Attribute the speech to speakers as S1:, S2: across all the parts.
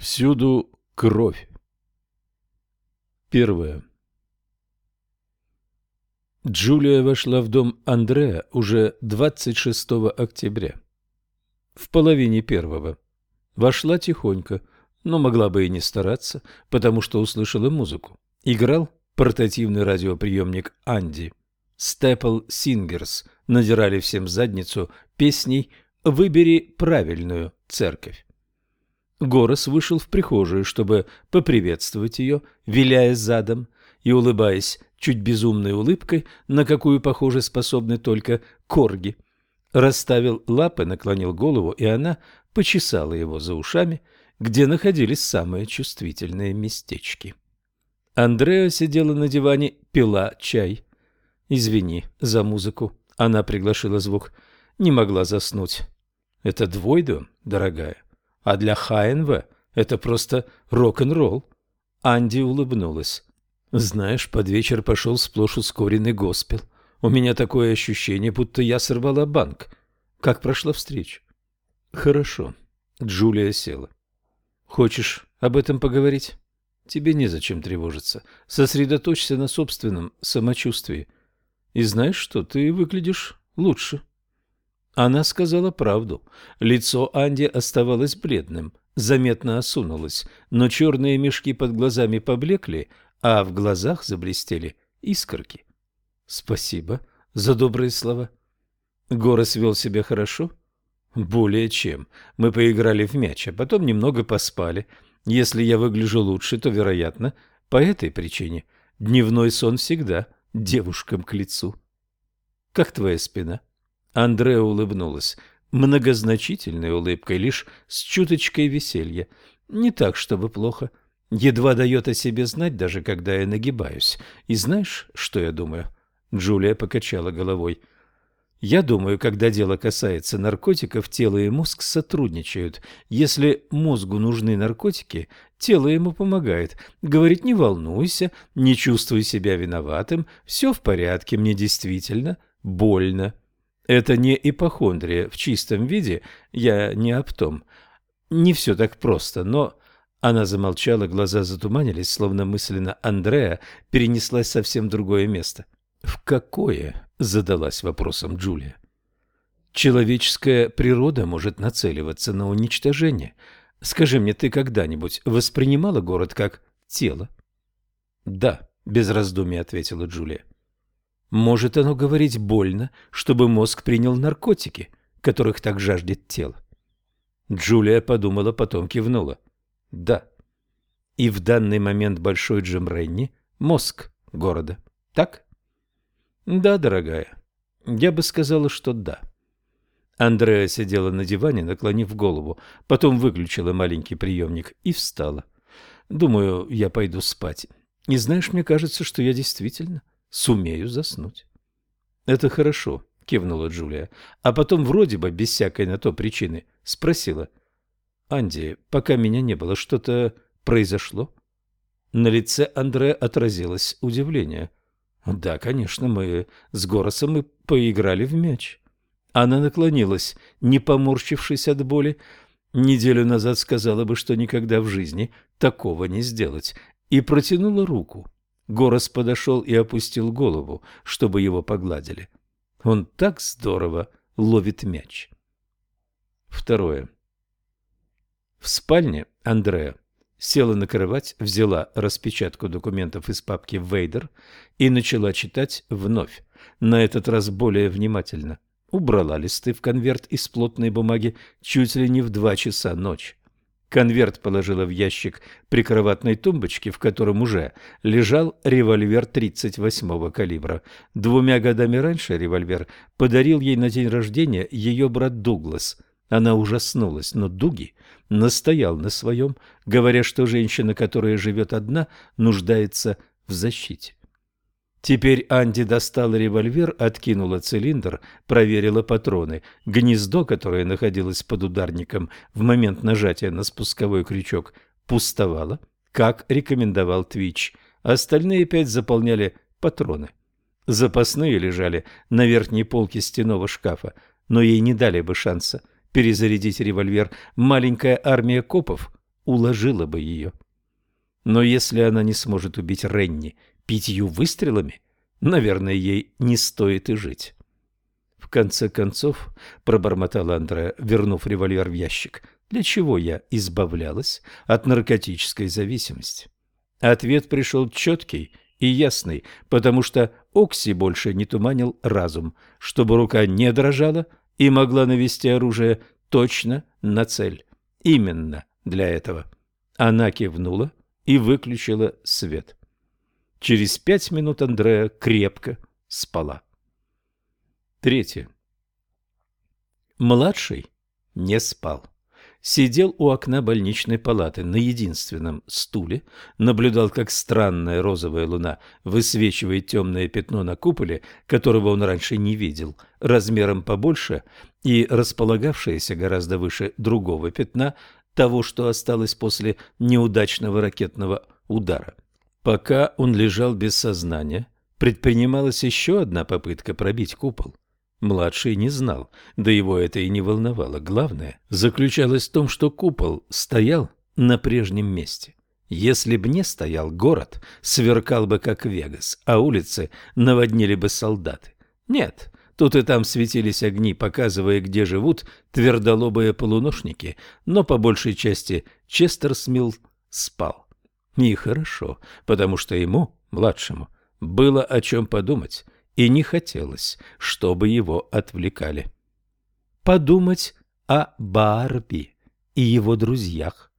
S1: Всюду кровь. Первое. Джулия вошла в дом Андреа уже 26 октября. В половине первого. Вошла тихонько, но могла бы и не стараться, потому что услышала музыку. Играл портативный радиоприемник Анди. Степл Сингерс надирали всем задницу песней «Выбери правильную церковь». Горос вышел в прихожую, чтобы поприветствовать ее, виляя задом и улыбаясь чуть безумной улыбкой, на какую, похоже, способны только корги. Расставил лапы, наклонил голову, и она почесала его за ушами, где находились самые чувствительные местечки. Андреа сидела на диване, пила чай. «Извини за музыку», — она приглашила звук. «Не могла заснуть». «Это двойдо, дорогая?» А для ХНВ это просто рок-н-ролл. Анди улыбнулась. Знаешь, под вечер пошел сплошь ускоренный госпел. У меня такое ощущение, будто я сорвала банк. Как прошла встреча? Хорошо. Джулия села. Хочешь об этом поговорить? Тебе незачем тревожиться. Сосредоточься на собственном самочувствии. И знаешь что, ты выглядишь лучше. Она сказала правду. Лицо Анди оставалось бледным, заметно осунулось, но черные мешки под глазами поблекли, а в глазах заблестели искорки. «Спасибо за добрые слова». Горос вел себя хорошо? Более чем. Мы поиграли в мяч, а потом немного поспали. Если я выгляжу лучше, то, вероятно, по этой причине. Дневной сон всегда девушкам к лицу. Как твоя спина? Андреа улыбнулась, многозначительной улыбкой, лишь с чуточкой веселья. Не так, чтобы плохо. Едва дает о себе знать, даже когда я нагибаюсь. И знаешь, что я думаю? Джулия покачала головой. Я думаю, когда дело касается наркотиков, тело и мозг сотрудничают. Если мозгу нужны наркотики, тело ему помогает. Говорит, не волнуйся, не чувствуй себя виноватым, все в порядке, мне действительно больно. Это не ипохондрия в чистом виде, я не об том. Не все так просто, но... Она замолчала, глаза затуманились, словно мысленно Андреа перенеслась совсем в другое место. «В какое?» — задалась вопросом Джулия. «Человеческая природа может нацеливаться на уничтожение. Скажи мне, ты когда-нибудь воспринимала город как тело?» «Да», — без раздумий ответила Джулия. Может оно говорить больно, чтобы мозг принял наркотики, которых так жаждет тело? Джулия подумала, потом кивнула. Да. И в данный момент Большой Джим Ренни – мозг города. Так? Да, дорогая. Я бы сказала, что да. Андреа сидела на диване, наклонив голову, потом выключила маленький приемник и встала. Думаю, я пойду спать. И знаешь, мне кажется, что я действительно сумею заснуть. Это хорошо, кивнула Джулия, а потом вроде бы без всякой на то причины спросила: "Анди, пока меня не было, что-то произошло?" На лице Андре отразилось удивление. "Да, конечно, мы с Горосом мы поиграли в мяч." Она наклонилась, не поморщившись от боли. Неделю назад сказала бы, что никогда в жизни такого не сделать, и протянула руку. Горос подошел и опустил голову, чтобы его погладили. Он так здорово ловит мяч. Второе. В спальне Андреа села на кровать, взяла распечатку документов из папки «Вейдер» и начала читать вновь, на этот раз более внимательно. Убрала листы в конверт из плотной бумаги чуть ли не в два часа ночи. Конверт положила в ящик прикроватной тумбочки, в котором уже лежал револьвер 38-го калибра. Двумя годами раньше револьвер подарил ей на день рождения ее брат Дуглас. Она ужаснулась, но Дуги настоял на своем, говоря, что женщина, которая живет одна, нуждается в защите. Теперь Анди достала револьвер, откинула цилиндр, проверила патроны. Гнездо, которое находилось под ударником в момент нажатия на спусковой крючок, пустовало, как рекомендовал Твич. Остальные пять заполняли патроны. Запасные лежали на верхней полке стенового шкафа, но ей не дали бы шанса перезарядить револьвер. Маленькая армия копов уложила бы ее. Но если она не сможет убить Ренни пятью выстрелами, наверное, ей не стоит и жить. В конце концов, пробормотала Андреа, вернув револьвер в ящик, для чего я избавлялась от наркотической зависимости? Ответ пришел четкий и ясный, потому что Окси больше не туманил разум, чтобы рука не дрожала и могла навести оружие точно на цель. Именно для этого. Она кивнула и выключила свет. Через пять минут Андреа крепко спала. Третье. Младший не спал. Сидел у окна больничной палаты на единственном стуле, наблюдал, как странная розовая луна высвечивает темное пятно на куполе, которого он раньше не видел, размером побольше и располагавшееся гораздо выше другого пятна, того, что осталось после неудачного ракетного удара. Пока он лежал без сознания, предпринималась еще одна попытка пробить купол. Младший не знал, да его это и не волновало. Главное заключалось в том, что купол стоял на прежнем месте. Если б не стоял, город сверкал бы как Вегас, а улицы наводнили бы солдаты. Нет, тут и там светились огни, показывая, где живут твердолобые полуношники, но по большей части Честер Смил спал. И хорошо, потому что ему, младшему, было о чем подумать – и не хотелось, чтобы его отвлекали. Подумать о Барби и его друзьях.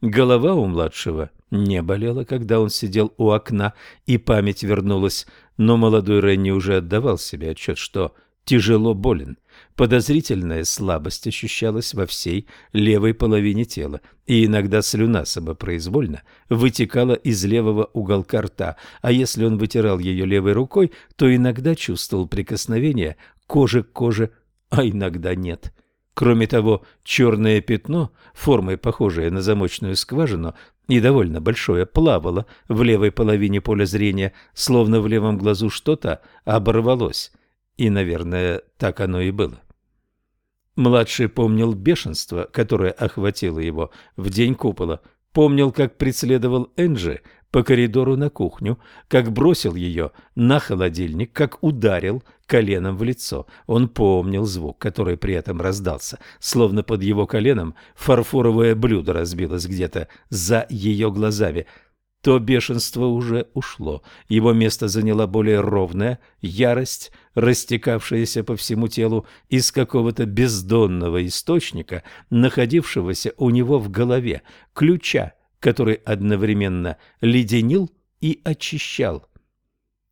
S1: Голова у младшего не болела, когда он сидел у окна, и память вернулась, но молодой Ренни уже отдавал себе отчет, что тяжело болен. Подозрительная слабость ощущалась во всей левой половине тела, и иногда слюна самопроизвольно вытекала из левого уголка рта, а если он вытирал ее левой рукой, то иногда чувствовал прикосновение кожи к коже, а иногда нет. Кроме того, черное пятно, формой похожее на замочную скважину, и довольно большое, плавало в левой половине поля зрения, словно в левом глазу что-то оборвалось. И, наверное, так оно и было. Младший помнил бешенство, которое охватило его в день купола, помнил, как преследовал Энджи по коридору на кухню, как бросил ее на холодильник, как ударил коленом в лицо. Он помнил звук, который при этом раздался, словно под его коленом фарфоровое блюдо разбилось где-то за ее глазами – то бешенство уже ушло. Его место заняла более ровная ярость, растекавшаяся по всему телу из какого-то бездонного источника, находившегося у него в голове, ключа, который одновременно леденил и очищал.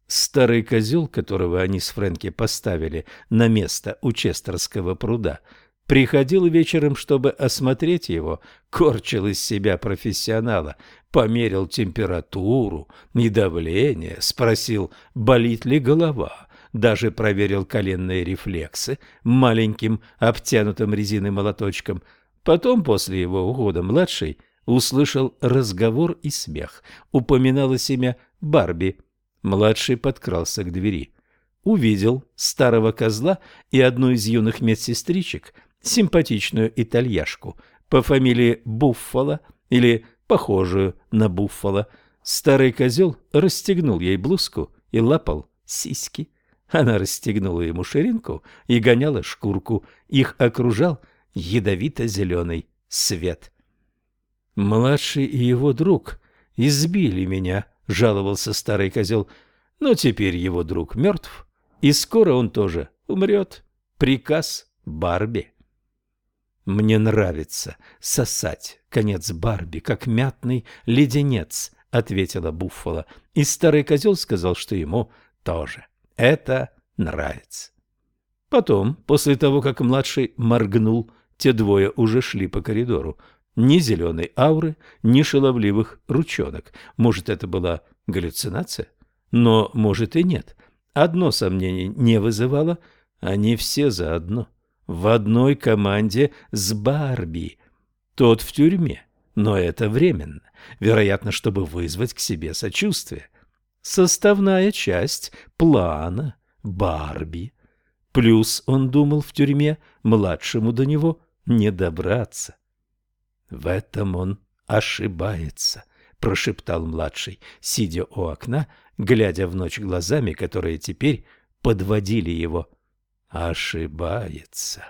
S1: Старый козел, которого они с Фрэнки поставили на место у Честерского пруда – Приходил вечером, чтобы осмотреть его, корчил из себя профессионала, померил температуру и давление, спросил, болит ли голова, даже проверил коленные рефлексы маленьким обтянутым резиной молоточком. Потом, после его ухода, младший услышал разговор и смех. Упоминалось имя Барби. Младший подкрался к двери. Увидел старого козла и одну из юных медсестричек – симпатичную итальяшку по фамилии Буффало или похожую на Буффало. Старый козел расстегнул ей блузку и лапал сиськи. Она расстегнула ему ширинку и гоняла шкурку. Их окружал ядовито-зеленый свет. «Младший и его друг избили меня», — жаловался старый козел. «Но теперь его друг мертв, и скоро он тоже умрет. Приказ Барби». Мне нравится сосать конец Барби, как мятный леденец, — ответила Буффало. И старый козел сказал, что ему тоже это нравится. Потом, после того, как младший моргнул, те двое уже шли по коридору. Ни зеленой ауры, ни шаловливых ручонок. Может, это была галлюцинация? Но, может, и нет. Одно сомнение не вызывало — они все заодно в одной команде с Барби. Тот в тюрьме, но это временно, вероятно, чтобы вызвать к себе сочувствие. Составная часть плана Барби. Плюс, он думал в тюрьме, младшему до него не добраться. В этом он ошибается, прошептал младший, сидя у окна, глядя в ночь глазами, которые теперь подводили его. Ошибается.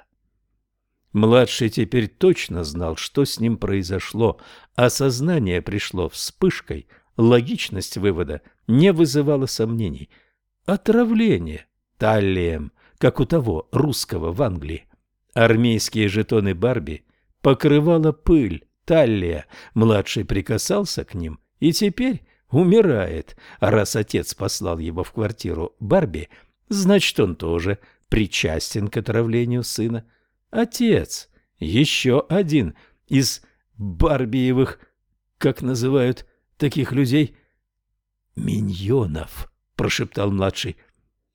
S1: Младший теперь точно знал, что с ним произошло. Осознание пришло вспышкой, логичность вывода не вызывала сомнений. Отравление таллием, как у того русского в Англии. Армейские жетоны Барби покрывала пыль, таллия. Младший прикасался к ним и теперь умирает. А раз отец послал его в квартиру Барби, значит, он тоже причастен к отравлению сына. Отец, еще один из Барбиевых, как называют таких людей, миньонов, прошептал младший.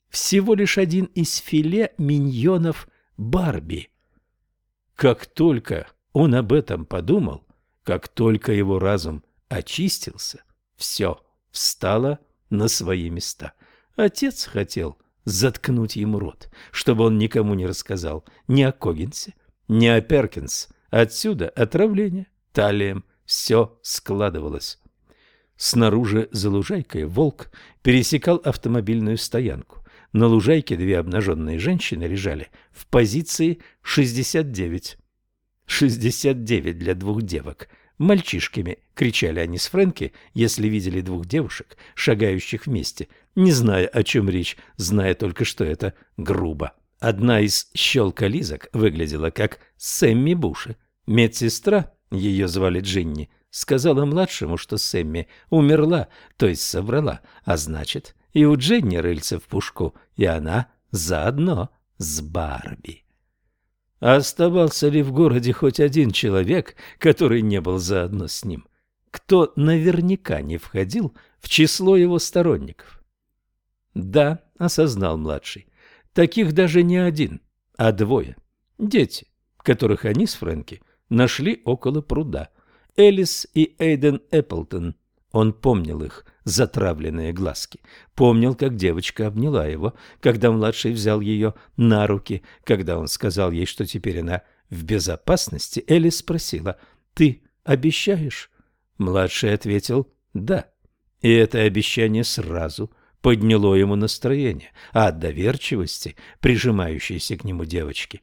S1: Всего лишь один из филе миньонов Барби. Как только он об этом подумал, как только его разум очистился, все встало на свои места. Отец хотел заткнуть ему рот, чтобы он никому не рассказал ни о Когинсе, ни о Перкинс. Отсюда отравление, талием, все складывалось. Снаружи за лужайкой волк пересекал автомобильную стоянку. На лужайке две обнаженные женщины лежали в позиции 69. 69 для двух девок. Мальчишками, кричали они с Фрэнки, если видели двух девушек, шагающих вместе, не зная, о чем речь, зная только, что это грубо. Одна из щелколизок выглядела как Сэмми Буши. Медсестра, ее звали Джинни, сказала младшему, что Сэмми умерла, то есть соврала, а значит, и у Дженни рыльце в пушку, и она заодно с Барби. оставался ли в городе хоть один человек, который не был заодно с ним? Кто наверняка не входил в число его сторонников? Да, осознал младший, таких даже не один, а двое. Дети, которых они с Фрэнки нашли около пруда. Элис и Эйден Эпплтон. Он помнил их, затравленные глазки. Помнил, как девочка обняла его, когда младший взял ее на руки, когда он сказал ей, что теперь она в безопасности. Элис спросила, «Ты обещаешь?» Младший ответил, «Да». И это обещание сразу подняло ему настроение, а от доверчивости, прижимающейся к нему девочки,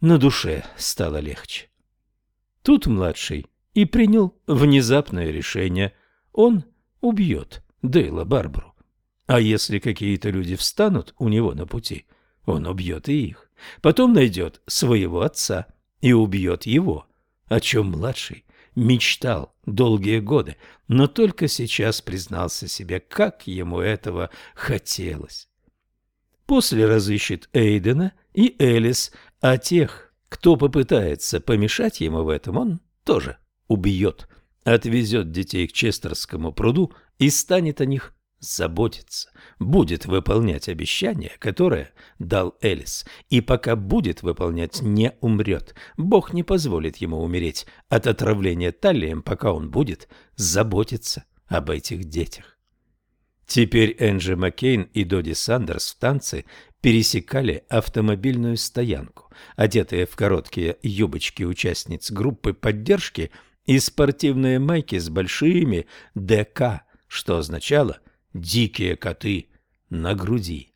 S1: на душе стало легче. Тут младший и принял внезапное решение. Он убьет Дейла Барбару. А если какие-то люди встанут у него на пути, он убьет и их. Потом найдет своего отца и убьет его, о чем младший мечтал долгие годы, но только сейчас признался себе, как ему этого хотелось. После разыщет Эйдена и Элис, а тех, кто попытается помешать ему в этом, он тоже убьет отвезет детей к Честерскому пруду и станет о них заботиться, будет выполнять обещание, которое дал Элис, и пока будет выполнять, не умрет. Бог не позволит ему умереть от отравления талием, пока он будет заботиться об этих детях. Теперь Энджи Маккейн и Доди Сандерс в танце пересекали автомобильную стоянку. Одетые в короткие юбочки участниц группы поддержки – и спортивные майки с большими ДК, что означало «дикие коты» на груди.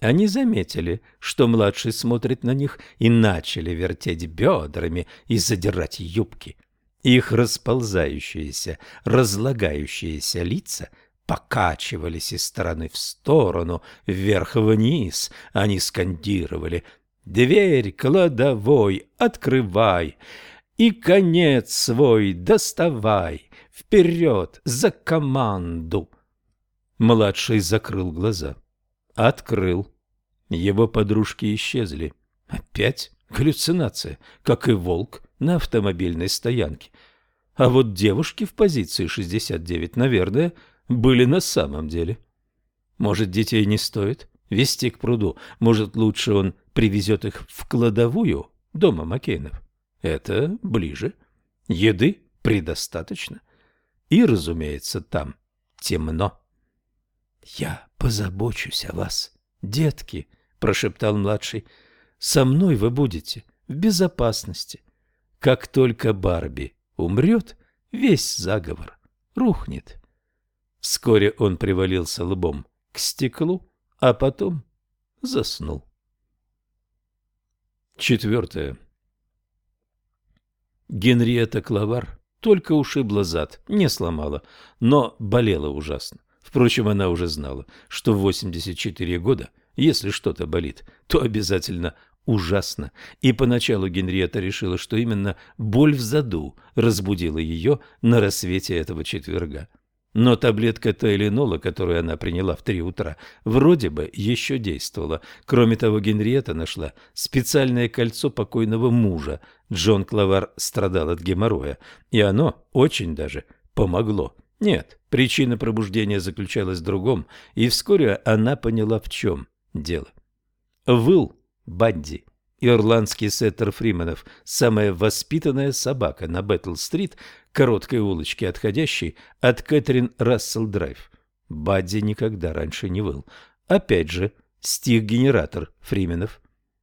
S1: Они заметили, что младший смотрит на них, и начали вертеть бедрами и задирать юбки. Их расползающиеся, разлагающиеся лица покачивались из стороны в сторону, вверх-вниз. Они скандировали «Дверь кладовой, открывай!» и конец свой доставай, вперед, за команду. Младший закрыл глаза. Открыл. Его подружки исчезли. Опять галлюцинация, как и волк на автомобильной стоянке. А вот девушки в позиции 69, наверное, были на самом деле. Может, детей не стоит вести к пруду? Может, лучше он привезет их в кладовую дома Маккейнов? Это ближе. Еды предостаточно. И, разумеется, там темно. — Я позабочусь о вас, детки, — прошептал младший. — Со мной вы будете в безопасности. Как только Барби умрет, весь заговор рухнет. Вскоре он привалился лбом к стеклу, а потом заснул. Четвертое. Генриетта Клавар только ушибла зад, не сломала, но болела ужасно. Впрочем, она уже знала, что в 84 года, если что-то болит, то обязательно ужасно. И поначалу Генриетта решила, что именно боль в заду разбудила ее на рассвете этого четверга. Но таблетка Тайленола, которую она приняла в три утра, вроде бы еще действовала. Кроме того, Генриетта нашла специальное кольцо покойного мужа. Джон Клавард страдал от геморроя, и оно очень даже помогло. Нет, причина пробуждения заключалась в другом, и вскоре она поняла, в чем дело. Выл Бадди Ирландский сеттер Фрименов, самая воспитанная собака на Бэтл-стрит, короткой улочке, отходящей от Кэтрин Рассел-драйв. Бадди никогда раньше не выл. Опять же, стих-генератор Фрименов.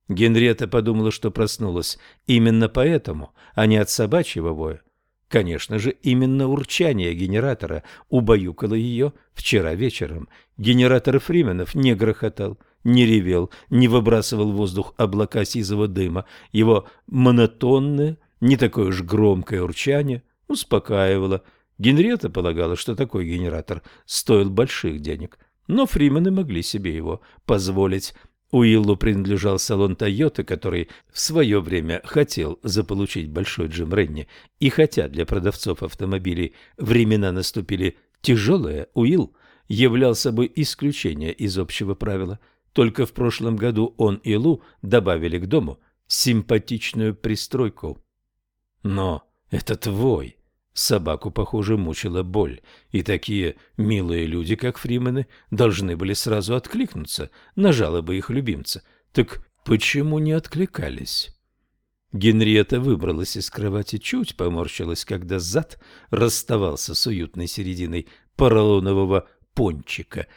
S1: Генриетта подумала, что проснулась именно поэтому, а не от собачьего воя. Конечно же, именно урчание генератора убаюкало ее вчера вечером. Генератор Фрименов не грохотал, не ревел, не выбрасывал воздух облака сизого дыма. Его монотонное, не такое уж громкое урчание успокаивало. Генриетта полагала, что такой генератор стоил больших денег, но фримены могли себе его позволить. Уиллу принадлежал салон «Тойота», который в свое время хотел заполучить большой Джим Ренни. И хотя для продавцов автомобилей времена наступили тяжелые, Уилл являл собой исключение из общего правила – только в прошлом году он и Лу добавили к дому симпатичную пристройку. Но это твой. Собаку, похоже, мучила боль, и такие милые люди, как Фримены, должны были сразу откликнуться на жалобы их любимца. Так почему не откликались? Генриетта выбралась из кровати, чуть поморщилась, когда зад расставался с уютной серединой поролонового пончика,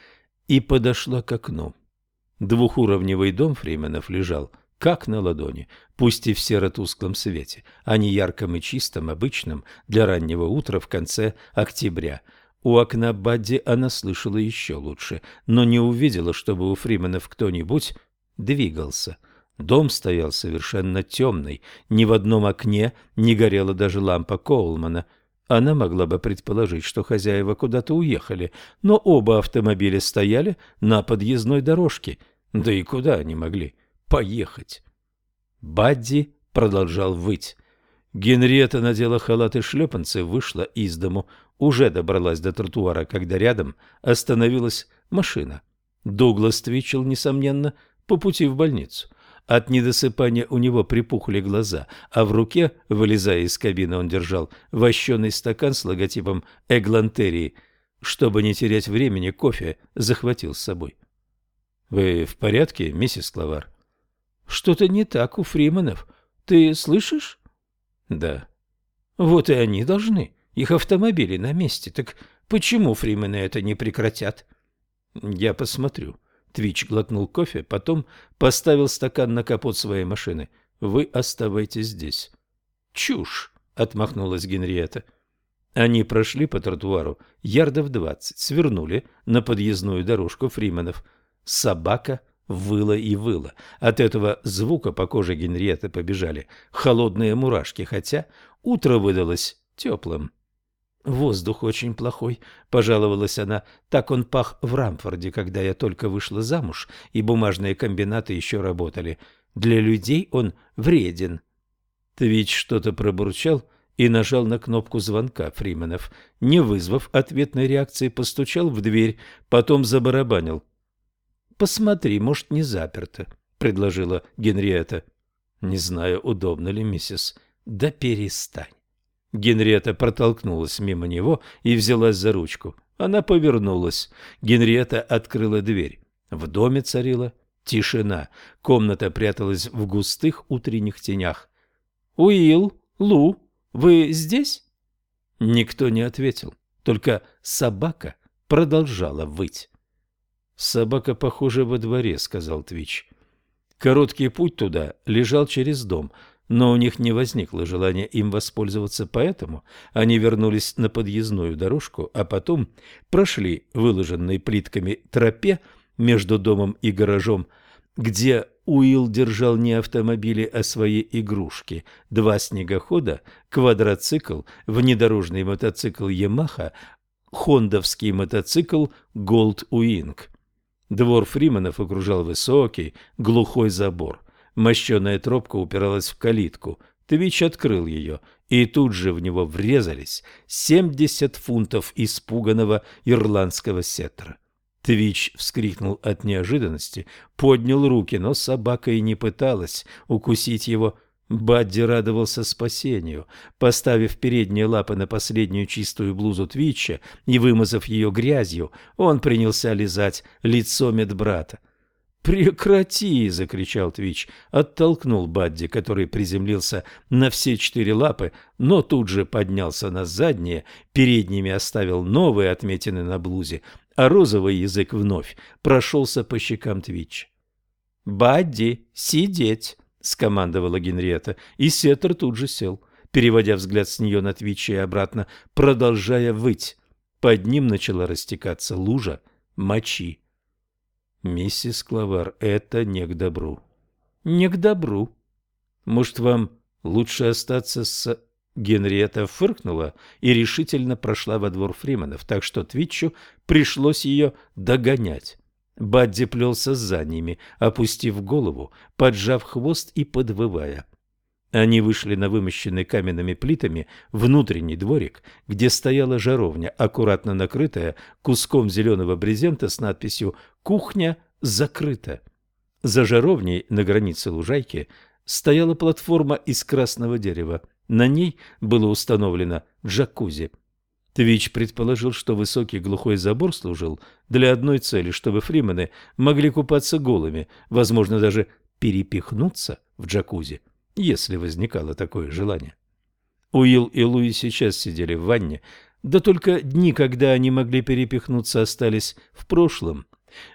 S1: и подошла к окну. Двухуровневый дом Фрименов лежал как на ладони, пусть и в серо-тусклом свете, а не ярком и чистом, обычном для раннего утра в конце октября. У окна Бадди она слышала еще лучше, но не увидела, чтобы у Фрименов кто-нибудь двигался. Дом стоял совершенно темный, ни в одном окне не горела даже лампа Коулмана – она могла бы предположить, что хозяева куда-то уехали, но оба автомобиля стояли на подъездной дорожке. Да и куда они могли поехать? Бадди продолжал выть. Генриетта надела халат и шлепанцы, вышла из дому, уже добралась до тротуара, когда рядом остановилась машина. Дуглас Твичел, несомненно, по пути в больницу. От недосыпания у него припухли глаза, а в руке, вылезая из кабины, он держал вощеный стакан с логотипом Эглантерии. Чтобы не терять времени, кофе захватил с собой. — Вы в порядке, миссис Клавар? — Что-то не так у Фриманов. Ты слышишь? — Да. — Вот и они должны. Их автомобили на месте. Так почему Фримены это не прекратят? — Я посмотрю. — Твич глотнул кофе, потом поставил стакан на капот своей машины. «Вы оставайтесь здесь». «Чушь!» — отмахнулась Генриетта. Они прошли по тротуару ярдов двадцать, свернули на подъездную дорожку Фриманов. Собака выла и выла. От этого звука по коже Генриетты побежали холодные мурашки, хотя утро выдалось теплым. «Воздух очень плохой», — пожаловалась она. «Так он пах в Рамфорде, когда я только вышла замуж, и бумажные комбинаты еще работали. Для людей он вреден». Твич что-то пробурчал и нажал на кнопку звонка Фрименов. Не вызвав ответной реакции, постучал в дверь, потом забарабанил. «Посмотри, может, не заперто», — предложила Генриетта. «Не знаю, удобно ли, миссис». «Да перестань». Генриетта протолкнулась мимо него и взялась за ручку. Она повернулась. Генриетта открыла дверь. В доме царила тишина. Комната пряталась в густых утренних тенях. «Уилл, Лу, вы здесь?» Никто не ответил, только собака продолжала выть. «Собака, похоже, во дворе», — сказал Твич. Короткий путь туда лежал через дом. но у них не возникло желания им воспользоваться, поэтому они вернулись на подъездную дорожку, а потом прошли по выложенной плитками тропе между домом и гаражом, где Уилл держал не автомобили, а свои игрушки. Два снегохода, квадроцикл, внедорожный мотоцикл «Ямаха», хондовский мотоцикл «Голд Уинг». Двор Фрименов окружал высокий, глухой забор. Мощеная тропка упиралась в калитку. Твич открыл ее, и тут же в него врезались семьдесят фунтов испуганного ирландского сеттера. Твич вскрикнул от неожиданности, поднял руки, но собака и не пыталась укусить его. Бадди радовался спасению. Поставив передние лапы на последнюю чистую блузу Твича и вымазав ее грязью, он принялся лизать лицо медбрата. «Прекрати!» — закричал Твич, оттолкнул Бадди, который приземлился на все четыре лапы, но тут же поднялся на задние, передними оставил новые отметины на блузе, а розовый язык вновь прошелся по щекам Твич. «Бадди, сидеть!» — скомандовала Генриетта, и Сеттер тут же сел, переводя взгляд с нее на Твича и обратно, продолжая выть. Под ним начала растекаться лужа мочи. «Миссис Клавар, это не к добру». «Не к добру. Может, вам лучше остаться с...» Генриетта фыркнула и решительно прошла во двор Фриманов, так что Твитчу пришлось ее догонять. Бадди плелся за ними, опустив голову, поджав хвост и подвывая. Они вышли на вымощенный каменными плитами внутренний дворик, где стояла жаровня, аккуратно накрытая куском зеленого брезента с надписью «Кухня закрыта». За жаровней на границе лужайки стояла платформа из красного дерева. На ней было установлено джакузи. Твич предположил, что высокий глухой забор служил для одной цели, чтобы фримены могли купаться голыми, возможно, даже перепихнуться в джакузи, если возникало такое желание. Уилл и Луи сейчас сидели в ванне, да только дни, когда они могли перепихнуться, остались в прошлом.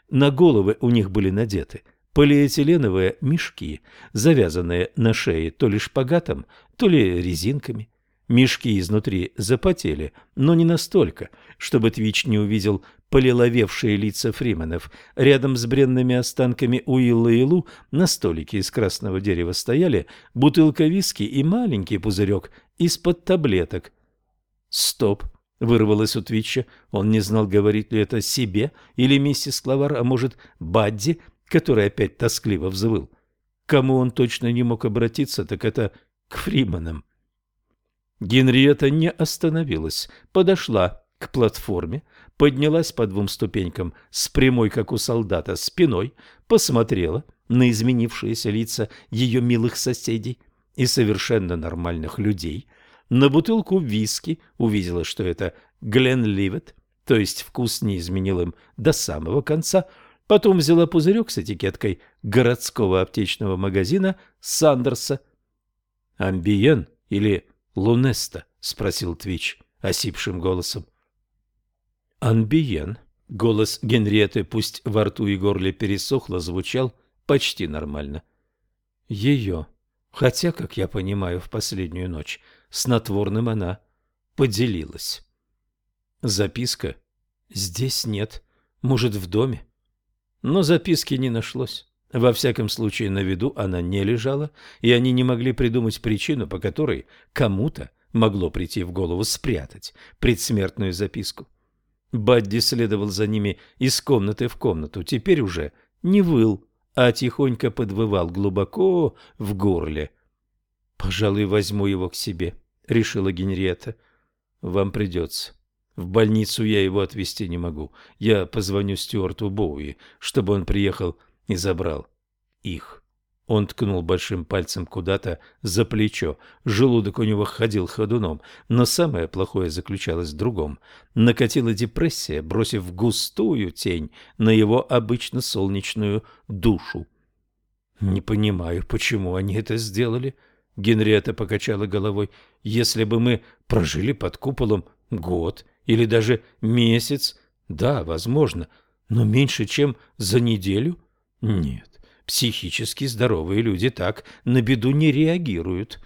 S1: На головы у них были надеты полиэтиленовые мешки, завязанные на шее то ли шпагатом, то ли резинками. Мешки изнутри запотели, но не настолько, чтобы Твич не увидел полиловевшие лица фрименов. Рядом с бренными останками Уилла и Лу на столике из красного дерева стояли бутылка виски и маленький пузырек из-под таблеток. «Стоп!» — вырвалось у Твича. Он не знал, говорит ли это себе или миссис Клавар, а может, Бадди, который опять тоскливо взвыл. Кому он точно не мог обратиться, так это к Фриманам. Генриетта не остановилась, подошла к платформе, поднялась по двум ступенькам с прямой, как у солдата, спиной, посмотрела на изменившиеся лица ее милых соседей и совершенно нормальных людей, на бутылку виски увидела, что это Глен Ливет, то есть вкус не изменил им до самого конца – Потом взяла пузырек с этикеткой городского аптечного магазина Сандерса. «Амбиен или Лунеста?» — спросил Твич осипшим голосом. «Анбиен». Голос Генриеты, пусть во рту и горле пересохло, звучал почти нормально. «Ее. Хотя, как я понимаю, в последнюю ночь снотворным она поделилась». «Записка?» «Здесь нет. Может, в доме?» Но записки не нашлось. Во всяком случае, на виду она не лежала, и они не могли придумать причину, по которой кому-то могло прийти в голову спрятать предсмертную записку. Бадди следовал за ними из комнаты в комнату, теперь уже не выл, а тихонько подвывал глубоко в горле. «Пожалуй, возьму его к себе», — решила Генриетта. «Вам придется». В больницу я его отвезти не могу. Я позвоню Стюарту Боуи, чтобы он приехал и забрал их. Он ткнул большим пальцем куда-то за плечо. Желудок у него ходил ходуном, но самое плохое заключалось в другом. Накатила депрессия, бросив густую тень на его обычно солнечную душу. «Не понимаю, почему они это сделали?» Генриетта покачала головой. «Если бы мы прожили под куполом год или даже месяц, да, возможно, но меньше, чем за неделю? Нет, Психически здоровые люди так на беду не реагируют.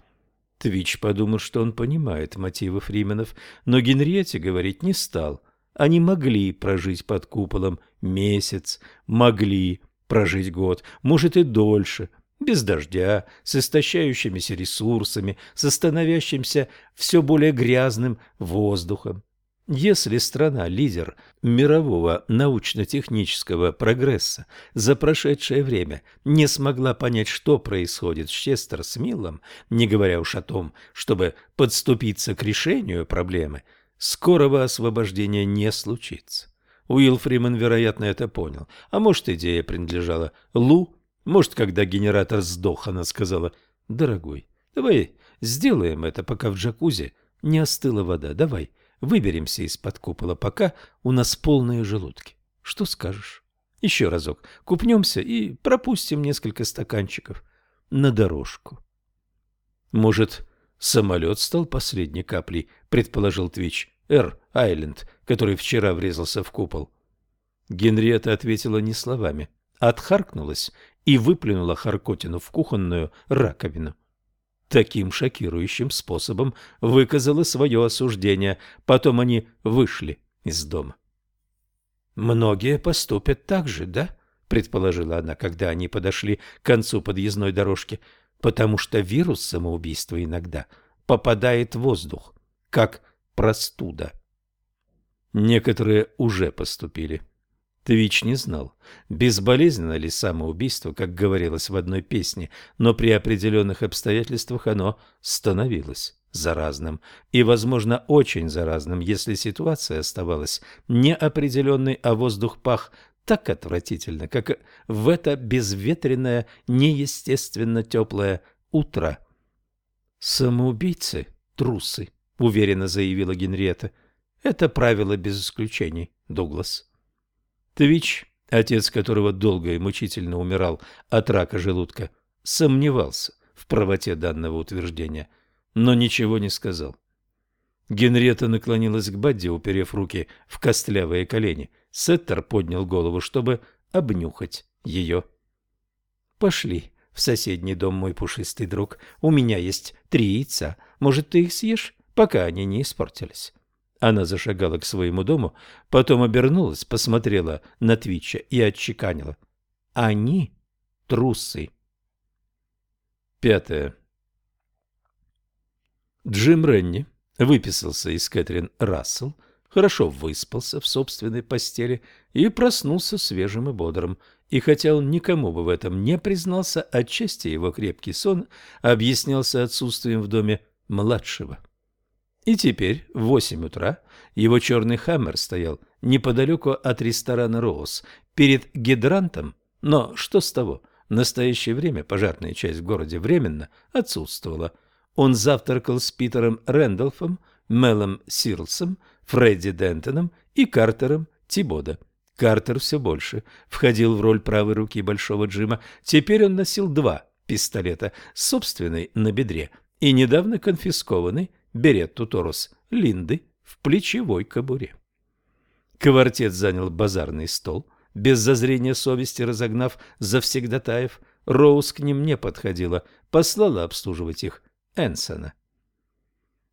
S1: Твич подумал, что он понимает мотивы Фрименов, но Генриетте говорить не стал. Они могли прожить под куполом месяц, могли прожить год, может и дольше, без дождя, с истощающимися ресурсами, с становящимся все более грязным воздухом. Если страна – лидер мирового научно-технического прогресса за прошедшее время не смогла понять, что происходит с Честер Миллом, не говоря уж о том, чтобы подступиться к решению проблемы, скорого освобождения не случится. Уилл Фриман, вероятно, это понял. А может, идея принадлежала Лу, может, когда генератор сдох, она сказала, «Дорогой, давай сделаем это, пока в джакузи не остыла вода. Давай, выберемся из-под купола, пока у нас полные желудки. Что скажешь? Еще разок купнемся и пропустим несколько стаканчиков на дорожку». Может, самолет стал последней каплей, предположил Твич. Эр Айленд, который вчера врезался в купол. Генриетта ответила не словами, отхаркнулась и выплюнула Харкотину в кухонную раковину. Таким шокирующим способом выказала свое осуждение. Потом они вышли из дома. «Многие поступят так же, да?» — предположила она, когда они подошли к концу подъездной дорожки, потому что вирус самоубийства иногда попадает в воздух, как простуда. Некоторые уже поступили. Твич не знал, безболезненно ли самоубийство, как говорилось в одной песне, но при определенных обстоятельствах оно становилось заразным. И, возможно, очень заразным, если ситуация оставалась неопределенной, а воздух пах так отвратительно, как в это безветренное, неестественно теплое утро. «Самоубийцы — трусы», — уверенно заявила Генриетта. «Это правило без исключений, Дуглас». Твич, отец которого долго и мучительно умирал от рака желудка, сомневался в правоте данного утверждения, но ничего не сказал. Генрета наклонилась к Бадди, уперев руки в костлявые колени. Сеттер поднял голову, чтобы обнюхать ее. «Пошли в соседний дом, мой пушистый друг. У меня есть три яйца. Может, ты их съешь, пока они не испортились?» Она зашагала к своему дому, потом обернулась, посмотрела на Твича и отчеканила. Они трусы. Пятое. Джим Ренни выписался из Кэтрин Рассел, хорошо выспался в собственной постели и проснулся свежим и бодрым. И хотя он никому бы в этом не признался, отчасти его крепкий сон объяснялся отсутствием в доме младшего. И теперь в восемь утра его черный хаммер стоял неподалеку от ресторана «Роуз» перед гидрантом, но что с того? В настоящее время пожарная часть в городе временно отсутствовала. Он завтракал с Питером Рэндolфом, Мелом Сирлсом, Фредди Дентоном и Картером Тибода. Картер все больше входил в роль правой руки Большого Джима. Теперь он носил два пистолета, собственный на бедре и недавно конфискованный Беретту Торос Линды в плечевой кобуре. Квартет занял базарный стол, без зазрения совести разогнав завсегдатаев. Роуз к ним не подходила, послала обслуживать их Энсона.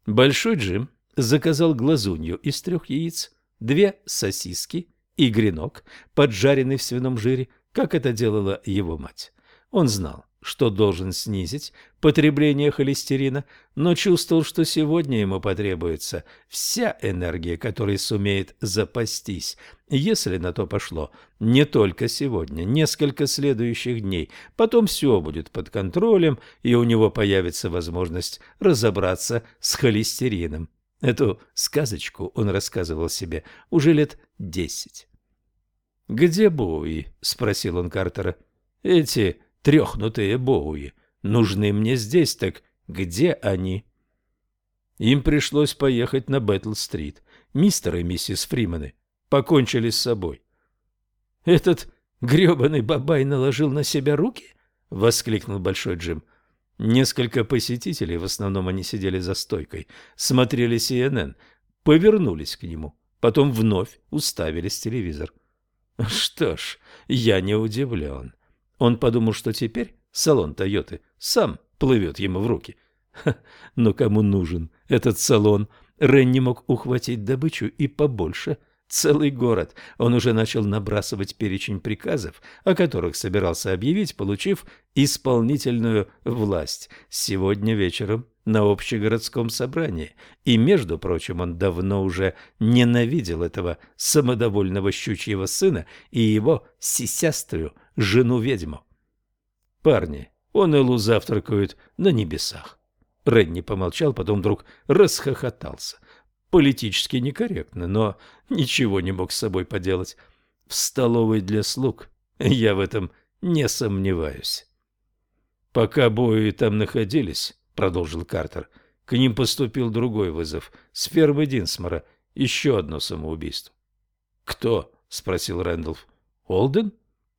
S1: Большой Джим заказал глазунью из трех яиц, две сосиски и гренок, поджаренный в свином жире, как это делала его мать. Он знал, что должен снизить потребление холестерина, но чувствовал, что сегодня ему потребуется вся энергия, которой сумеет запастись, если на то пошло. Не только сегодня, несколько следующих дней. Потом все будет под контролем, и у него появится возможность разобраться с холестерином. Эту сказочку он рассказывал себе уже лет десять. «Где Боуи?» — спросил он Картера. «Эти трехнутые Боуи. Нужны мне здесь, так где они? Им пришлось поехать на Бэтл-стрит. Мистер и миссис Фримены покончили с собой. «Этот грёбаный бабай наложил на себя руки?» — воскликнул Большой Джим. Несколько посетителей, в основном они сидели за стойкой, смотрели CNN, повернулись к нему, потом вновь уставились телевизор. «Что ж, я не удивлен. Он подумал, что теперь салон Тойоты сам плывет ему в руки. Ха, но кому нужен этот салон? Ренни мог ухватить добычу и побольше – Целый город. Он уже начал набрасывать перечень приказов, о которых собирался объявить, получив исполнительную власть сегодня вечером на общегородском собрании. И, между прочим, он давно уже ненавидел этого самодовольного щучьего сына и его сисяструю жену-ведьму. Парни, он и Лу завтракают на небесах. Ренни помолчал, потом вдруг расхохотался политически некорректно, но ничего не мог с собой поделать. В столовой для слуг я в этом не сомневаюсь. Пока Бои там находились, продолжил Картер, к ним поступил другой вызов с фермы Динсмора, еще одно самоубийство. Кто? спросил Рэндалф. Олден?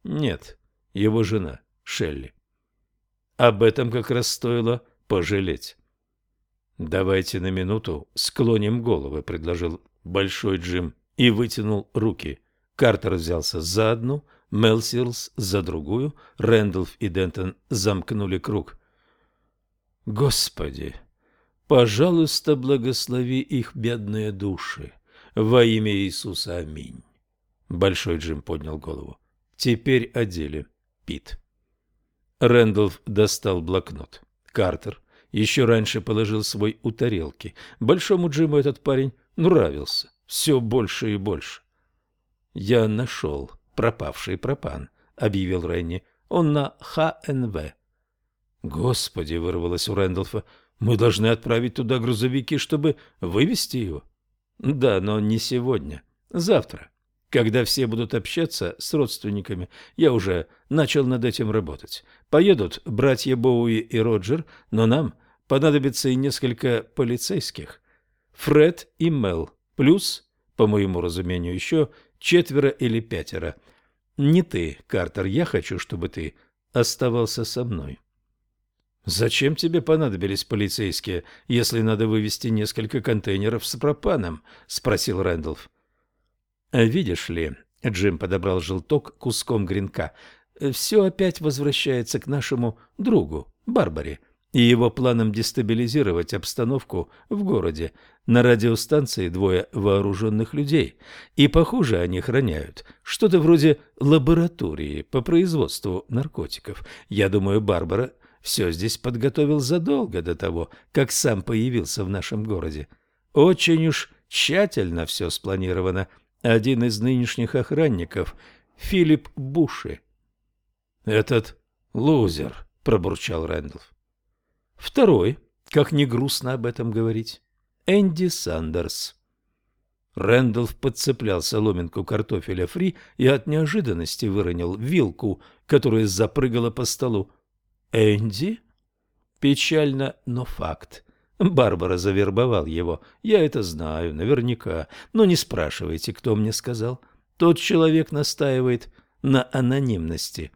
S1: Нет, его жена Шелли. Об этом как раз стоило пожалеть. «Давайте на минуту склоним головы», — предложил Большой Джим и вытянул руки. Картер взялся за одну, Мелсилс за другую, Рэндалф и Дентон замкнули круг. «Господи, пожалуйста, благослови их бедные души. Во имя Иисуса, аминь». Большой Джим поднял голову. «Теперь о деле, Пит». Рэндалф достал блокнот. Картер еще раньше положил свой у тарелки. Большому Джиму этот парень нравился все больше и больше. «Я нашел пропавший пропан», — объявил Ренни. «Он на ХНВ». «Господи!» — вырвалось у Рэндалфа. «Мы должны отправить туда грузовики, чтобы вывести его?» «Да, но не сегодня. Завтра. Когда все будут общаться с родственниками, я уже начал над этим работать. Поедут братья Боуи и Роджер, но нам понадобится и несколько полицейских. Фред и Мел, плюс, по моему разумению, еще четверо или пятеро. Не ты, Картер, я хочу, чтобы ты оставался со мной. «Зачем тебе понадобились полицейские, если надо вывести несколько контейнеров с пропаном?» — спросил Рэндалф. «Видишь ли...» — Джим подобрал желток куском гренка. «Все опять возвращается к нашему другу, Барбаре и его планом дестабилизировать обстановку в городе. На радиостанции двое вооруженных людей, и, похоже, они храняют что-то вроде лаборатории по производству наркотиков. Я думаю, Барбара все здесь подготовил задолго до того, как сам появился в нашем городе. Очень уж тщательно все спланировано. Один из нынешних охранников — Филипп Буши. «Этот лузер», — пробурчал Рэндалф. Второй, как не грустно об этом говорить, Энди Сандерс. Рэндалф подцеплял соломинку картофеля фри и от неожиданности выронил вилку, которая запрыгала по столу. «Энди?» Печально, но факт. Барбара завербовал его. Я это знаю, наверняка. Но не спрашивайте, кто мне сказал. Тот человек настаивает на анонимности.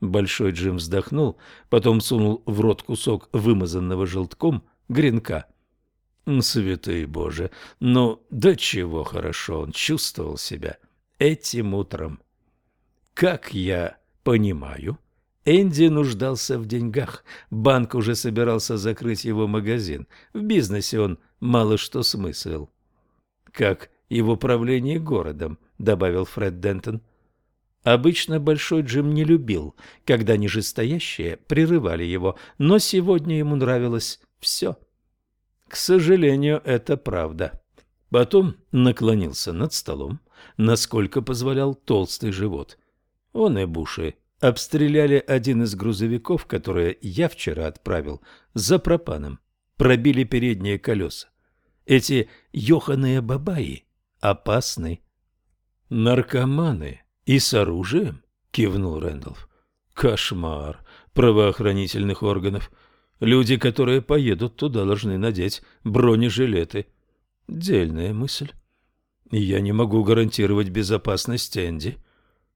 S1: Большой Джим вздохнул, потом сунул в рот кусок вымазанного желтком гренка. Святый Боже, ну до чего хорошо он чувствовал себя этим утром. Как я понимаю, Энди нуждался в деньгах. Банк уже собирался закрыть его магазин. В бизнесе он мало что смыслил. Как и в управлении городом, добавил Фред Дентон. Обычно Большой Джим не любил, когда нижестоящие прерывали его, но сегодня ему нравилось все. К сожалению, это правда. Потом наклонился над столом, насколько позволял толстый живот. Он и Буши обстреляли один из грузовиков, которые я вчера отправил, за пропаном. Пробили передние колеса. Эти ёханые бабаи опасны. Наркоманы «И с оружием?» — кивнул Рэндалф. «Кошмар правоохранительных органов. Люди, которые поедут туда, должны надеть бронежилеты. Дельная мысль. Я не могу гарантировать безопасность Энди.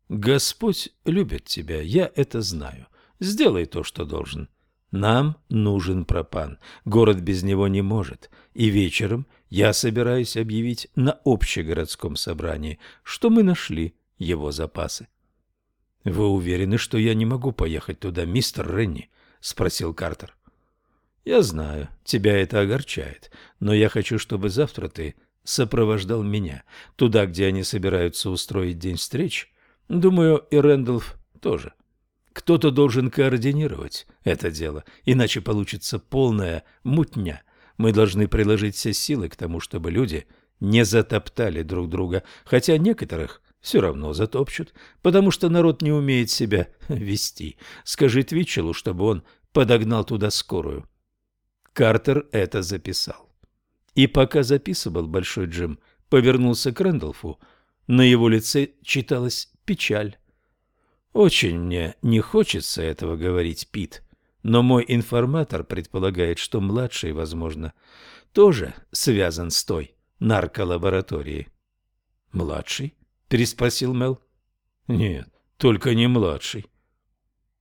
S1: Господь любит тебя, я это знаю. Сделай то, что должен. Нам нужен пропан. Город без него не может. И вечером я собираюсь объявить на общегородском собрании, что мы нашли его запасы. «Вы уверены, что я не могу поехать туда, мистер Ренни?» — спросил Картер. «Я знаю, тебя это огорчает, но я хочу, чтобы завтра ты сопровождал меня туда, где они собираются устроить день встреч. Думаю, и Рэндалф тоже. Кто-то должен координировать это дело, иначе получится полная мутня. Мы должны приложить все силы к тому, чтобы люди не затоптали друг друга, хотя некоторых все равно затопчут, потому что народ не умеет себя вести. Скажи Твитчелу, чтобы он подогнал туда скорую. Картер это записал. И пока записывал Большой Джим, повернулся к Рэндалфу. На его лице читалась печаль. «Очень мне не хочется этого говорить, Пит, но мой информатор предполагает, что младший, возможно, тоже связан с той нарколабораторией». «Младший?» — переспросил Мел. «Нет, только не младший».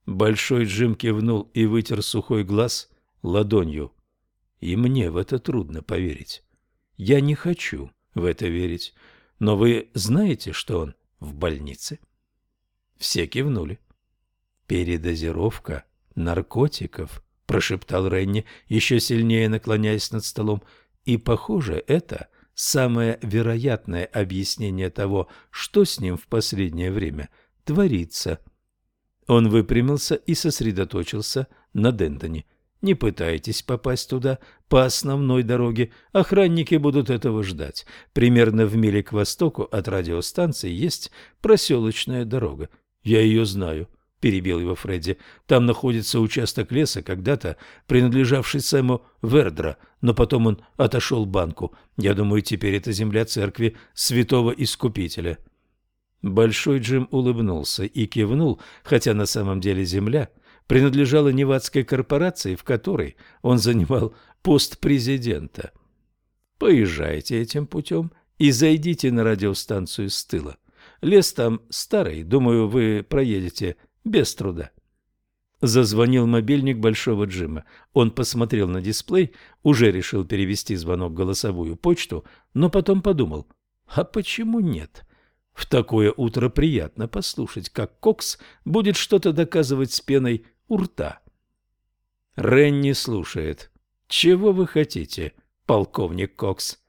S1: Большой Джим кивнул и вытер сухой глаз ладонью. И мне в это трудно поверить. Я не хочу в это верить. Но вы знаете, что он в больнице? Все кивнули. Передозировка наркотиков, прошептал Ренни, еще сильнее наклоняясь над столом. И, похоже, это самое вероятное объяснение того, что с ним в последнее время творится. Он выпрямился и сосредоточился на Дентоне. Не пытайтесь попасть туда по основной дороге, охранники будут этого ждать. Примерно в миле к востоку от радиостанции есть проселочная дорога. Я ее знаю. — перебил его Фредди. «Там находится участок леса, когда-то принадлежавший Сэму Вердра, но потом он отошел банку. Я думаю, теперь это земля церкви святого Искупителя». Большой Джим улыбнулся и кивнул, хотя на самом деле земля принадлежала Невадской корпорации, в которой он занимал пост президента. «Поезжайте этим путем и зайдите на радиостанцию с тыла. Лес там старый, думаю, вы проедете без труда. Зазвонил мобильник Большого Джима. Он посмотрел на дисплей, уже решил перевести звонок в голосовую почту, но потом подумал, а почему нет? В такое утро приятно послушать, как Кокс будет что-то доказывать с пеной у рта. Ренни слушает. «Чего вы хотите, полковник Кокс?»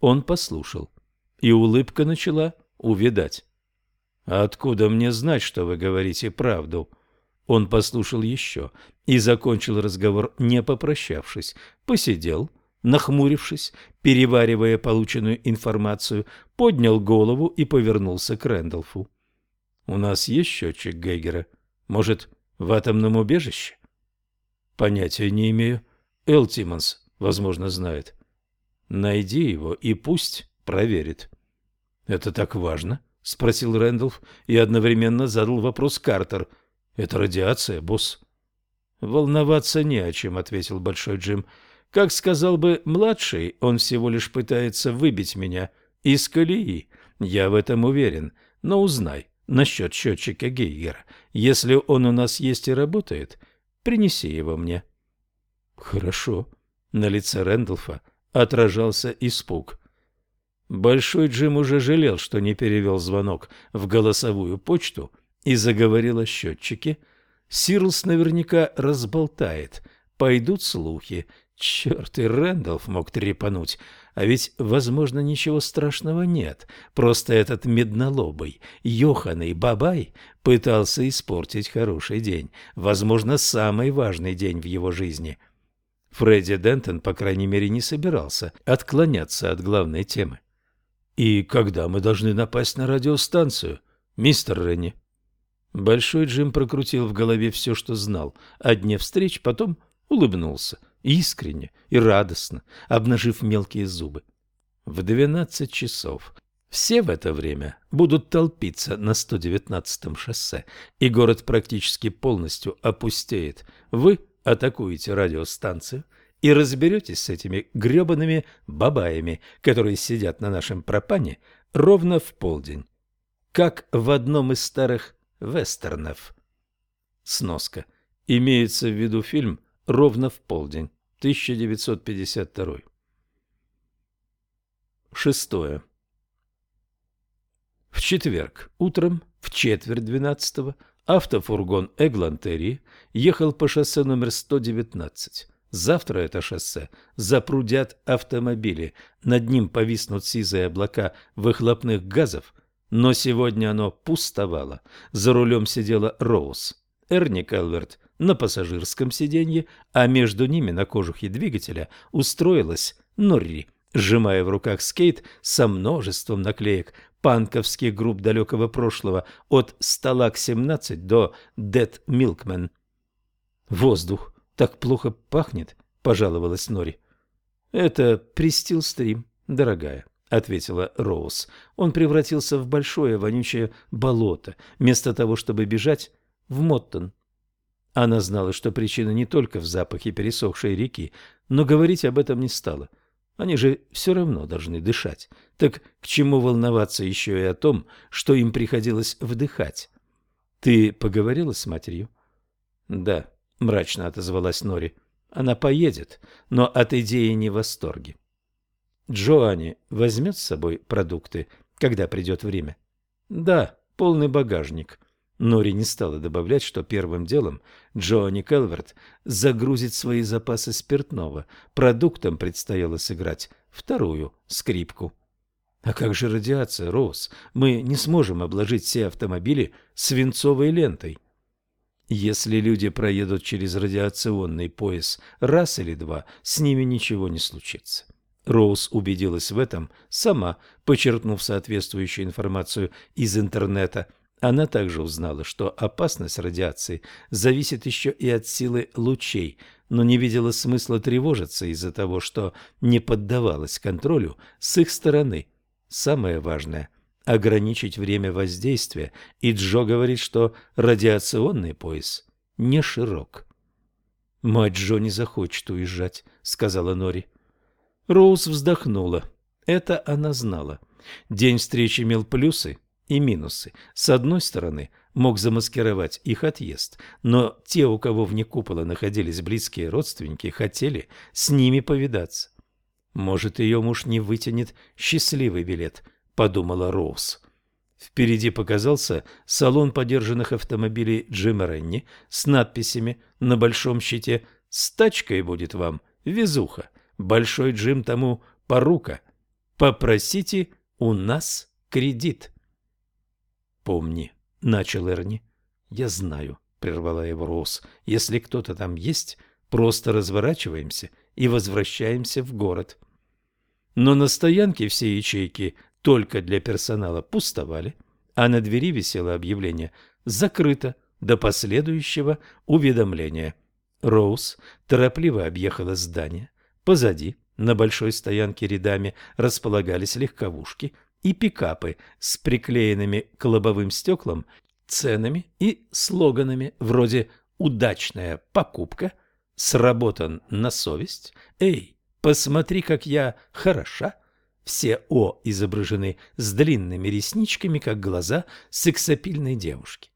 S1: Он послушал, и улыбка начала увидать. «Откуда мне знать, что вы говорите правду?» Он послушал еще и закончил разговор, не попрощавшись. Посидел, нахмурившись, переваривая полученную информацию, поднял голову и повернулся к Рэндалфу. «У нас есть счетчик Гейгера? Может, в атомном убежище?» «Понятия не имею. Эл Тиммонс, возможно, знает. Найди его и пусть проверит». «Это так важно?» — спросил Рэндалф и одновременно задал вопрос Картер. «Это радиация, босс?» «Волноваться не о чем», — ответил Большой Джим. «Как сказал бы младший, он всего лишь пытается выбить меня из колеи. Я в этом уверен. Но узнай насчет счетчика Гейгера. Если он у нас есть и работает, принеси его мне». «Хорошо». На лице Рэндалфа отражался испуг. Большой Джим уже жалел, что не перевел звонок в голосовую почту и заговорил о счетчике. Сирлс наверняка разболтает. Пойдут слухи. Черт, и Рэндалф мог трепануть. А ведь, возможно, ничего страшного нет. Просто этот меднолобый, ёханый бабай пытался испортить хороший день. Возможно, самый важный день в его жизни. Фредди Дентон, по крайней мере, не собирался отклоняться от главной темы. «И когда мы должны напасть на радиостанцию, мистер Ренни?» Большой Джим прокрутил в голове все, что знал о дне встреч, потом улыбнулся, искренне и радостно, обнажив мелкие зубы. В двенадцать часов все в это время будут толпиться на 119-м шоссе, и город практически полностью опустеет. Вы атакуете радиостанцию – и разберетесь с этими гребаными бабаями, которые сидят на нашем пропане ровно в полдень, как в одном из старых вестернов. Сноска. Имеется в виду фильм «Ровно в полдень», 1952. Шестое. В четверг утром в четверть двенадцатого Автофургон Эглантери ехал по шоссе номер 119. Завтра это шоссе запрудят автомобили, над ним повиснут сизые облака выхлопных газов, но сегодня оно пустовало. За рулем сидела Роуз. Эрни Келверт на пассажирском сиденье, а между ними на кожухе двигателя устроилась Норри, сжимая в руках скейт со множеством наклеек панковских групп далекого прошлого от «Сталак-17» до «Дед Милкмен». «Воздух так плохо пахнет», — пожаловалась Нори. «Это Престил-стрим, дорогая», — ответила Роуз. Он превратился в большое вонючее болото, вместо того, чтобы бежать в Моттон. Она знала, что причина не только в запахе пересохшей реки, но говорить об этом не стала — они же все равно должны дышать. Так к чему волноваться еще и о том, что им приходилось вдыхать? Ты поговорила с матерью? Да, мрачно отозвалась Нори. Она поедет, но от идеи не в восторге. Джоанни возьмет с собой продукты, когда придет время? Да, полный багажник. Нори не стала добавлять, что первым делом Джоанни Келверт загрузит свои запасы спиртного. Продуктам предстояло сыграть вторую скрипку. А как же радиация, Роуз? Мы не сможем обложить все автомобили свинцовой лентой. Если люди проедут через радиационный пояс раз или два, с ними ничего не случится. Роуз убедилась в этом сама, почерпнув соответствующую информацию из интернета – она также узнала, что опасность радиации зависит еще и от силы лучей, но не видела смысла тревожиться из-за того, что не поддавалась контролю с их стороны. Самое важное – ограничить время воздействия, и Джо говорит, что радиационный пояс не широк. «Мать Джо не захочет уезжать», — сказала Нори. Роуз вздохнула. Это она знала. День встречи имел плюсы и минусы. С одной стороны, мог замаскировать их отъезд, но те, у кого вне купола находились близкие родственники, хотели с ними повидаться. «Может, ее муж не вытянет счастливый билет», — подумала Роуз. Впереди показался салон подержанных автомобилей Джима Ренни с надписями на большом щите «С тачкой будет вам везуха, большой Джим тому порука, попросите у нас кредит». «Помни», — начал Эрни. «Я знаю», — прервала его Роуз. «Если кто-то там есть, просто разворачиваемся и возвращаемся в город». Но на стоянке все ячейки только для персонала пустовали, а на двери висело объявление «Закрыто до последующего уведомления». Роуз торопливо объехала здание. Позади, на большой стоянке рядами, располагались легковушки, и пикапы с приклеенными к лобовым стеклам ценами и слоганами вроде «удачная покупка», «сработан на совесть», «эй, посмотри, как я хороша», все «о» изображены с длинными ресничками, как глаза сексапильной девушки.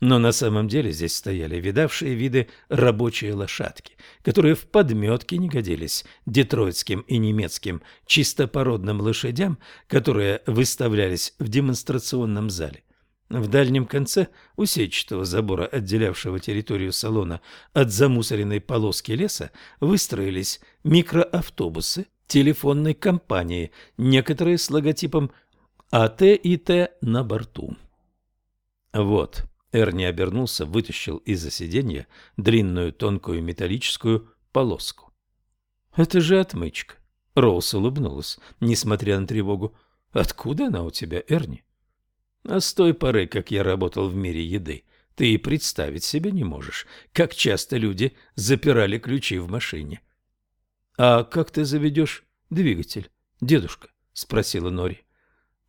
S1: Но на самом деле здесь стояли видавшие виды рабочие лошадки, которые в подметке не годились детройтским и немецким чистопородным лошадям, которые выставлялись в демонстрационном зале. В дальнем конце усечатого забора, отделявшего территорию салона от замусоренной полоски леса, выстроились микроавтобусы телефонной компании, некоторые с логотипом АТ и Т на борту. Вот Эрни обернулся, вытащил из-за сиденья длинную тонкую металлическую полоску. «Это же отмычка!» Роуз улыбнулась, несмотря на тревогу. «Откуда она у тебя, Эрни?» «А с той поры, как я работал в мире еды, ты и представить себе не можешь, как часто люди запирали ключи в машине». «А как ты заведешь двигатель, дедушка?» — спросила Нори.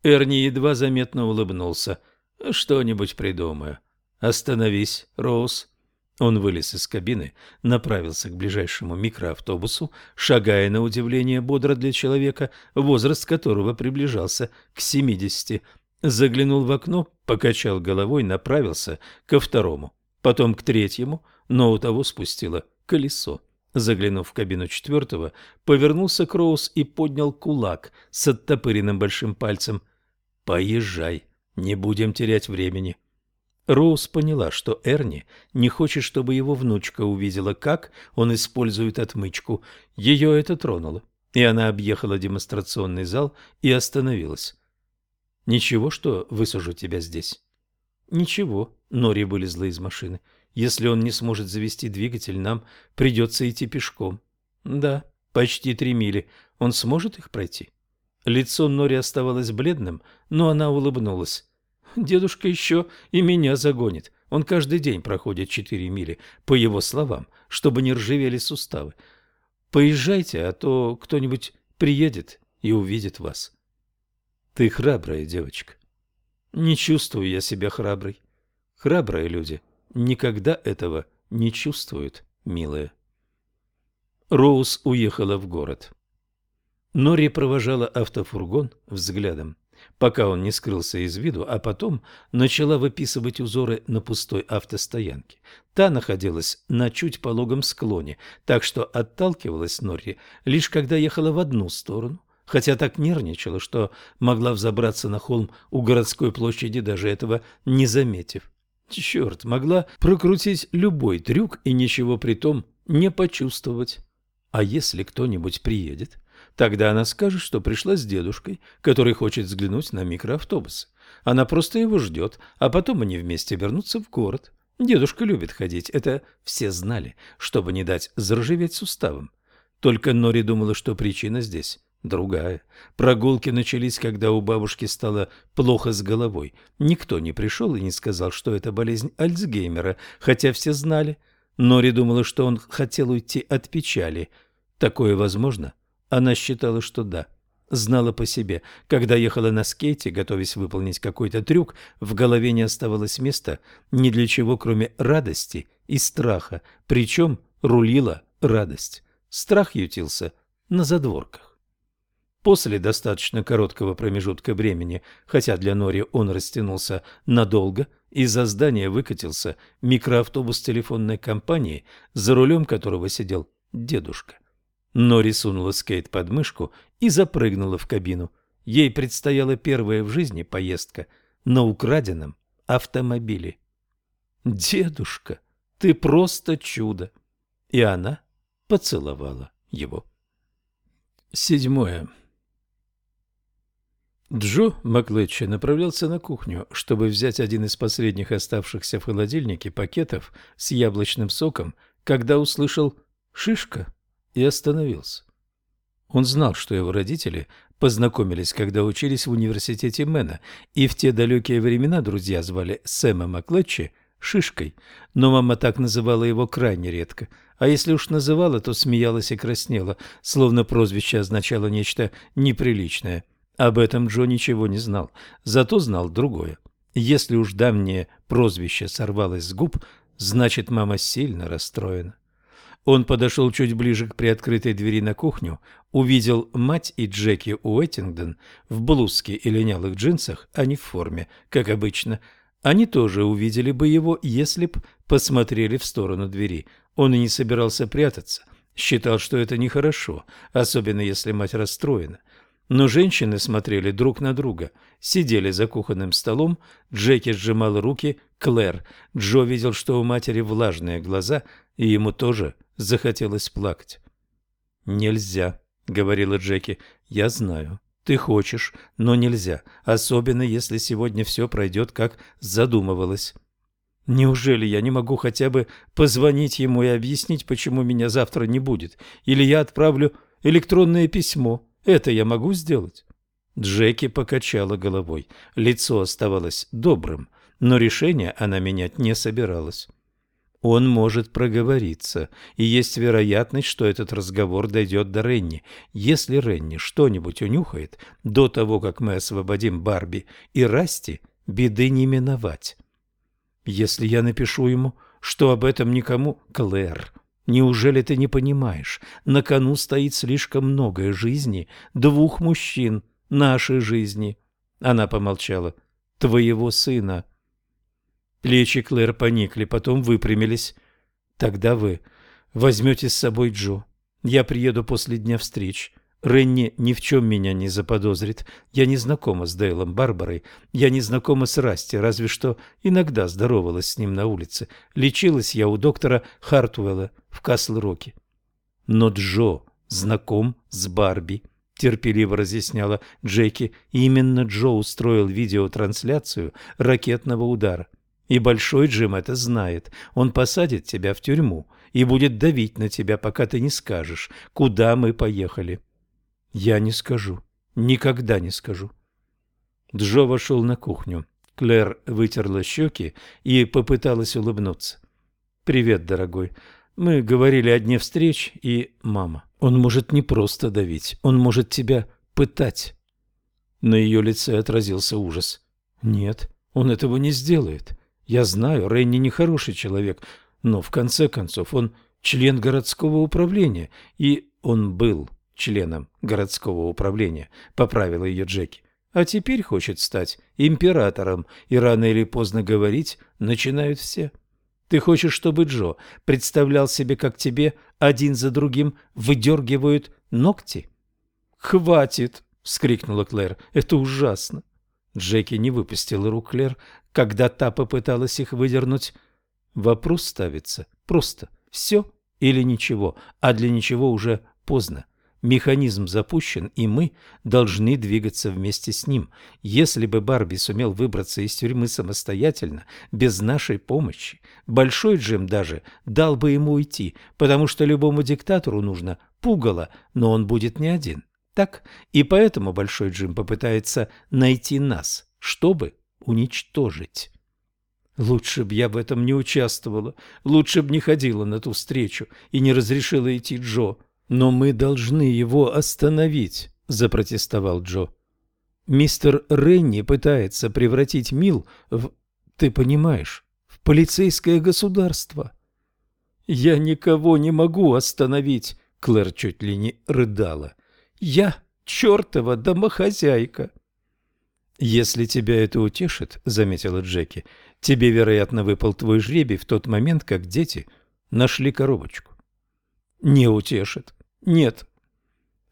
S1: Эрни едва заметно улыбнулся. «Что-нибудь придумаю». «Остановись, Роуз». Он вылез из кабины, направился к ближайшему микроавтобусу, шагая на удивление бодро для человека, возраст которого приближался к семидесяти. Заглянул в окно, покачал головой, направился ко второму, потом к третьему, но у того спустило колесо. Заглянув в кабину четвертого, повернулся Роуз и поднял кулак с оттопыренным большим пальцем. «Поезжай, не будем терять времени». Роуз поняла, что Эрни не хочет, чтобы его внучка увидела, как он использует отмычку. Ее это тронуло, и она объехала демонстрационный зал и остановилась. «Ничего, что высажу тебя здесь?» «Ничего», — Нори вылезла из машины. «Если он не сможет завести двигатель, нам придется идти пешком». «Да, почти три мили. Он сможет их пройти?» Лицо Нори оставалось бледным, но она улыбнулась. Дедушка еще и меня загонит. Он каждый день проходит четыре мили, по его словам, чтобы не ржавели суставы. Поезжайте, а то кто-нибудь приедет и увидит вас. Ты храбрая девочка. Не чувствую я себя храброй. Храбрые люди никогда этого не чувствуют, милая. Роуз уехала в город. Нори провожала автофургон взглядом пока он не скрылся из виду, а потом начала выписывать узоры на пустой автостоянке. Та находилась на чуть пологом склоне, так что отталкивалась Норри лишь когда ехала в одну сторону, хотя так нервничала, что могла взобраться на холм у городской площади, даже этого не заметив. Черт, могла прокрутить любой трюк и ничего при том не почувствовать. А если кто-нибудь приедет? Тогда она скажет, что пришла с дедушкой, который хочет взглянуть на микроавтобус. Она просто его ждет, а потом они вместе вернутся в город. Дедушка любит ходить, это все знали, чтобы не дать заржаветь суставом. Только Нори думала, что причина здесь другая. Прогулки начались, когда у бабушки стало плохо с головой. Никто не пришел и не сказал, что это болезнь Альцгеймера, хотя все знали. Нори думала, что он хотел уйти от печали. Такое возможно? Она считала, что да. Знала по себе. Когда ехала на скейте, готовясь выполнить какой-то трюк, в голове не оставалось места ни для чего, кроме радости и страха. Причем рулила радость. Страх ютился на задворках. После достаточно короткого промежутка времени, хотя для Нори он растянулся надолго, из-за здания выкатился микроавтобус телефонной компании, за рулем которого сидел дедушка. Нори сунула скейт под мышку и запрыгнула в кабину. Ей предстояла первая в жизни поездка на украденном автомобиле. «Дедушка, ты просто чудо!» И она поцеловала его. Седьмое. Джо Маклетчи направлялся на кухню, чтобы взять один из последних оставшихся в холодильнике пакетов с яблочным соком, когда услышал «Шишка» и остановился. Он знал, что его родители познакомились, когда учились в университете Мэна, и в те далекие времена друзья звали Сэма Маклетчи Шишкой, но мама так называла его крайне редко, а если уж называла, то смеялась и краснела, словно прозвище означало нечто неприличное. Об этом Джо ничего не знал, зато знал другое. Если уж давнее прозвище сорвалось с губ, значит, мама сильно расстроена. Он подошел чуть ближе к приоткрытой двери на кухню, увидел мать и Джеки Уэттингдон в блузке и линялых джинсах, а не в форме, как обычно. Они тоже увидели бы его, если б посмотрели в сторону двери. Он и не собирался прятаться, считал, что это нехорошо, особенно если мать расстроена. Но женщины смотрели друг на друга, сидели за кухонным столом, Джеки сжимал руки, Клэр. Джо видел, что у матери влажные глаза, и ему тоже захотелось плакать. «Нельзя», — говорила Джеки, — «я знаю. Ты хочешь, но нельзя, особенно если сегодня все пройдет, как задумывалось». «Неужели я не могу хотя бы позвонить ему и объяснить, почему меня завтра не будет? Или я отправлю электронное письмо? Это я могу сделать?» Джеки покачала головой. Лицо оставалось добрым, но решение она менять не собиралась он может проговориться, и есть вероятность, что этот разговор дойдет до Ренни. Если Ренни что-нибудь унюхает до того, как мы освободим Барби и Расти, беды не миновать. Если я напишу ему, что об этом никому... Клэр, неужели ты не понимаешь? На кону стоит слишком многое жизни двух мужчин, нашей жизни. Она помолчала. Твоего сына. Плечи Клэр поникли, потом выпрямились. «Тогда вы возьмете с собой Джо. Я приеду после дня встреч. Ренни ни в чем меня не заподозрит. Я не знакома с Дейлом Барбарой, я не знакома с Расти, разве что иногда здоровалась с ним на улице. Лечилась я у доктора Хартуэлла в Касл-Роке. Но Джо знаком с Барби, терпеливо разъясняла Джеки. Именно Джо устроил видеотрансляцию ракетного удара. И Большой Джим это знает. Он посадит тебя в тюрьму и будет давить на тебя, пока ты не скажешь, куда мы поехали. Я не скажу. Никогда не скажу. Джо вошел на кухню. Клэр вытерла щеки и попыталась улыбнуться. «Привет, дорогой. Мы говорили о дне встреч, и... Мама, он может не просто давить, он может тебя пытать». На ее лице отразился ужас. «Нет, он этого не сделает. Я знаю, Ренни нехороший человек, но в конце концов он член городского управления, и он был членом городского управления, поправила ее Джеки. А теперь хочет стать императором, и рано или поздно говорить начинают все. Ты хочешь, чтобы Джо представлял себе, как тебе один за другим выдергивают ногти? «Хватит!» — вскрикнула Клэр. «Это ужасно!» Джеки не выпустила рук Клэр, когда та попыталась их выдернуть. Вопрос ставится просто «все или ничего», а для ничего уже поздно. Механизм запущен, и мы должны двигаться вместе с ним. Если бы Барби сумел выбраться из тюрьмы самостоятельно, без нашей помощи, Большой Джим даже дал бы ему уйти, потому что любому диктатору нужно пугало, но он будет не один. Так? И поэтому Большой Джим попытается найти нас, чтобы уничтожить. Лучше б я в этом не участвовала, лучше б не ходила на ту встречу и не разрешила идти Джо. «Но мы должны его остановить», – запротестовал Джо. «Мистер Ренни пытается превратить Мил в... Ты понимаешь, в полицейское государство». «Я никого не могу остановить», – Клэр чуть ли не рыдала. «Я чертова домохозяйка». «Если тебя это утешит», — заметила Джеки, — «тебе, вероятно, выпал твой жребий в тот момент, как дети нашли коробочку». «Не утешит. Нет.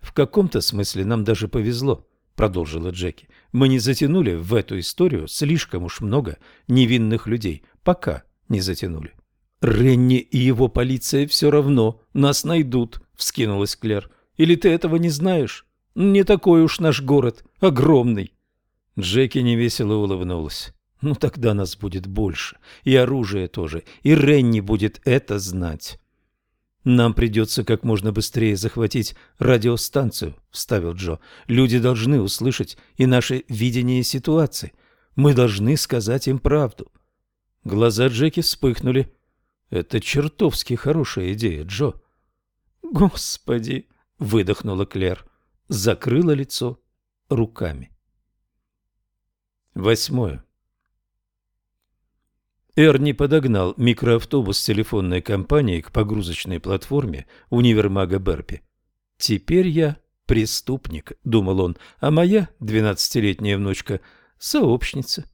S1: В каком-то смысле нам даже повезло, продолжила Джеки. Мы не затянули в эту историю слишком уж много невинных людей, пока не затянули. Ренни и его полиция все равно нас найдут, вскинулась Клер. Или ты этого не знаешь? Не такой уж наш город, огромный. Джеки невесело улыбнулась. Ну тогда нас будет больше, и оружие тоже, и Ренни будет это знать. «Нам придется как можно быстрее захватить радиостанцию», — вставил Джо. «Люди должны услышать и наше видение ситуации. Мы должны сказать им правду». Глаза Джеки вспыхнули. «Это чертовски хорошая идея, Джо». «Господи!» — выдохнула Клер. Закрыла лицо руками. Восьмое. Эрни подогнал микроавтобус телефонной компании к погрузочной платформе универмага Берпи. «Теперь я преступник», — думал он, — «а моя двенадцатилетняя внучка — сообщница.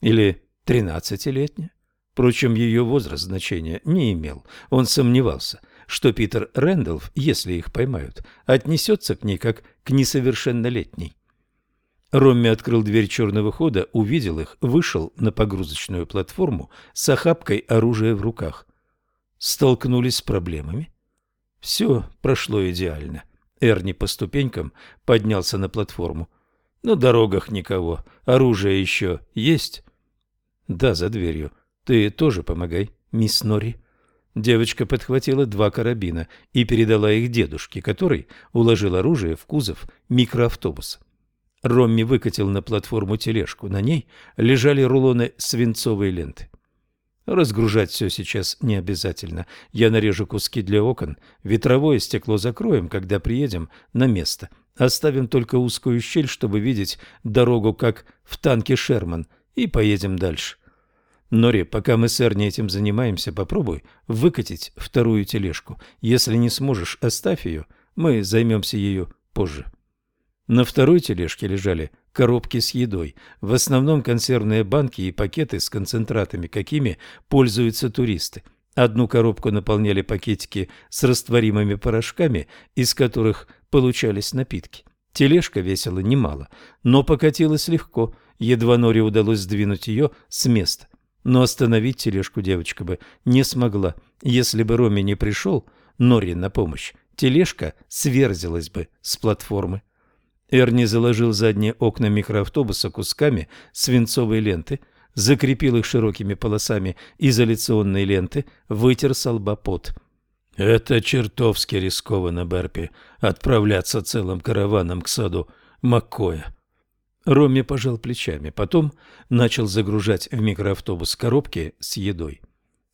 S1: Или тринадцатилетняя». Впрочем, ее возраст значения не имел. Он сомневался, что Питер Рэндалф, если их поймают, отнесется к ней как к несовершеннолетней. Ромми открыл дверь черного хода, увидел их, вышел на погрузочную платформу с охапкой оружия в руках. Столкнулись с проблемами. Все прошло идеально. Эрни по ступенькам поднялся на платформу. На дорогах никого. Оружие еще есть? Да, за дверью. Ты тоже помогай, мисс Нори. Девочка подхватила два карабина и передала их дедушке, который уложил оружие в кузов микроавтобуса. Ромми выкатил на платформу тележку. На ней лежали рулоны свинцовой ленты. Разгружать все сейчас не обязательно. Я нарежу куски для окон, ветровое стекло закроем, когда приедем на место. Оставим только узкую щель, чтобы видеть дорогу, как в танке «Шерман», и поедем дальше. Нори, пока мы с Эрни этим занимаемся, попробуй выкатить вторую тележку. Если не сможешь, оставь ее, мы займемся ее позже. На второй тележке лежали коробки с едой, в основном консервные банки и пакеты с концентратами, какими пользуются туристы. Одну коробку наполняли пакетики с растворимыми порошками, из которых получались напитки. Тележка весила немало, но покатилась легко, едва Норе удалось сдвинуть ее с места. Но остановить тележку девочка бы не смогла. Если бы Роме не пришел, Нори на помощь, тележка сверзилась бы с платформы. Эрни заложил задние окна микроавтобуса кусками свинцовой ленты, закрепил их широкими полосами изоляционной ленты, вытер с. «Это чертовски рискованно, Берпи, отправляться целым караваном к саду Маккоя». Роми пожал плечами, потом начал загружать в микроавтобус коробки с едой.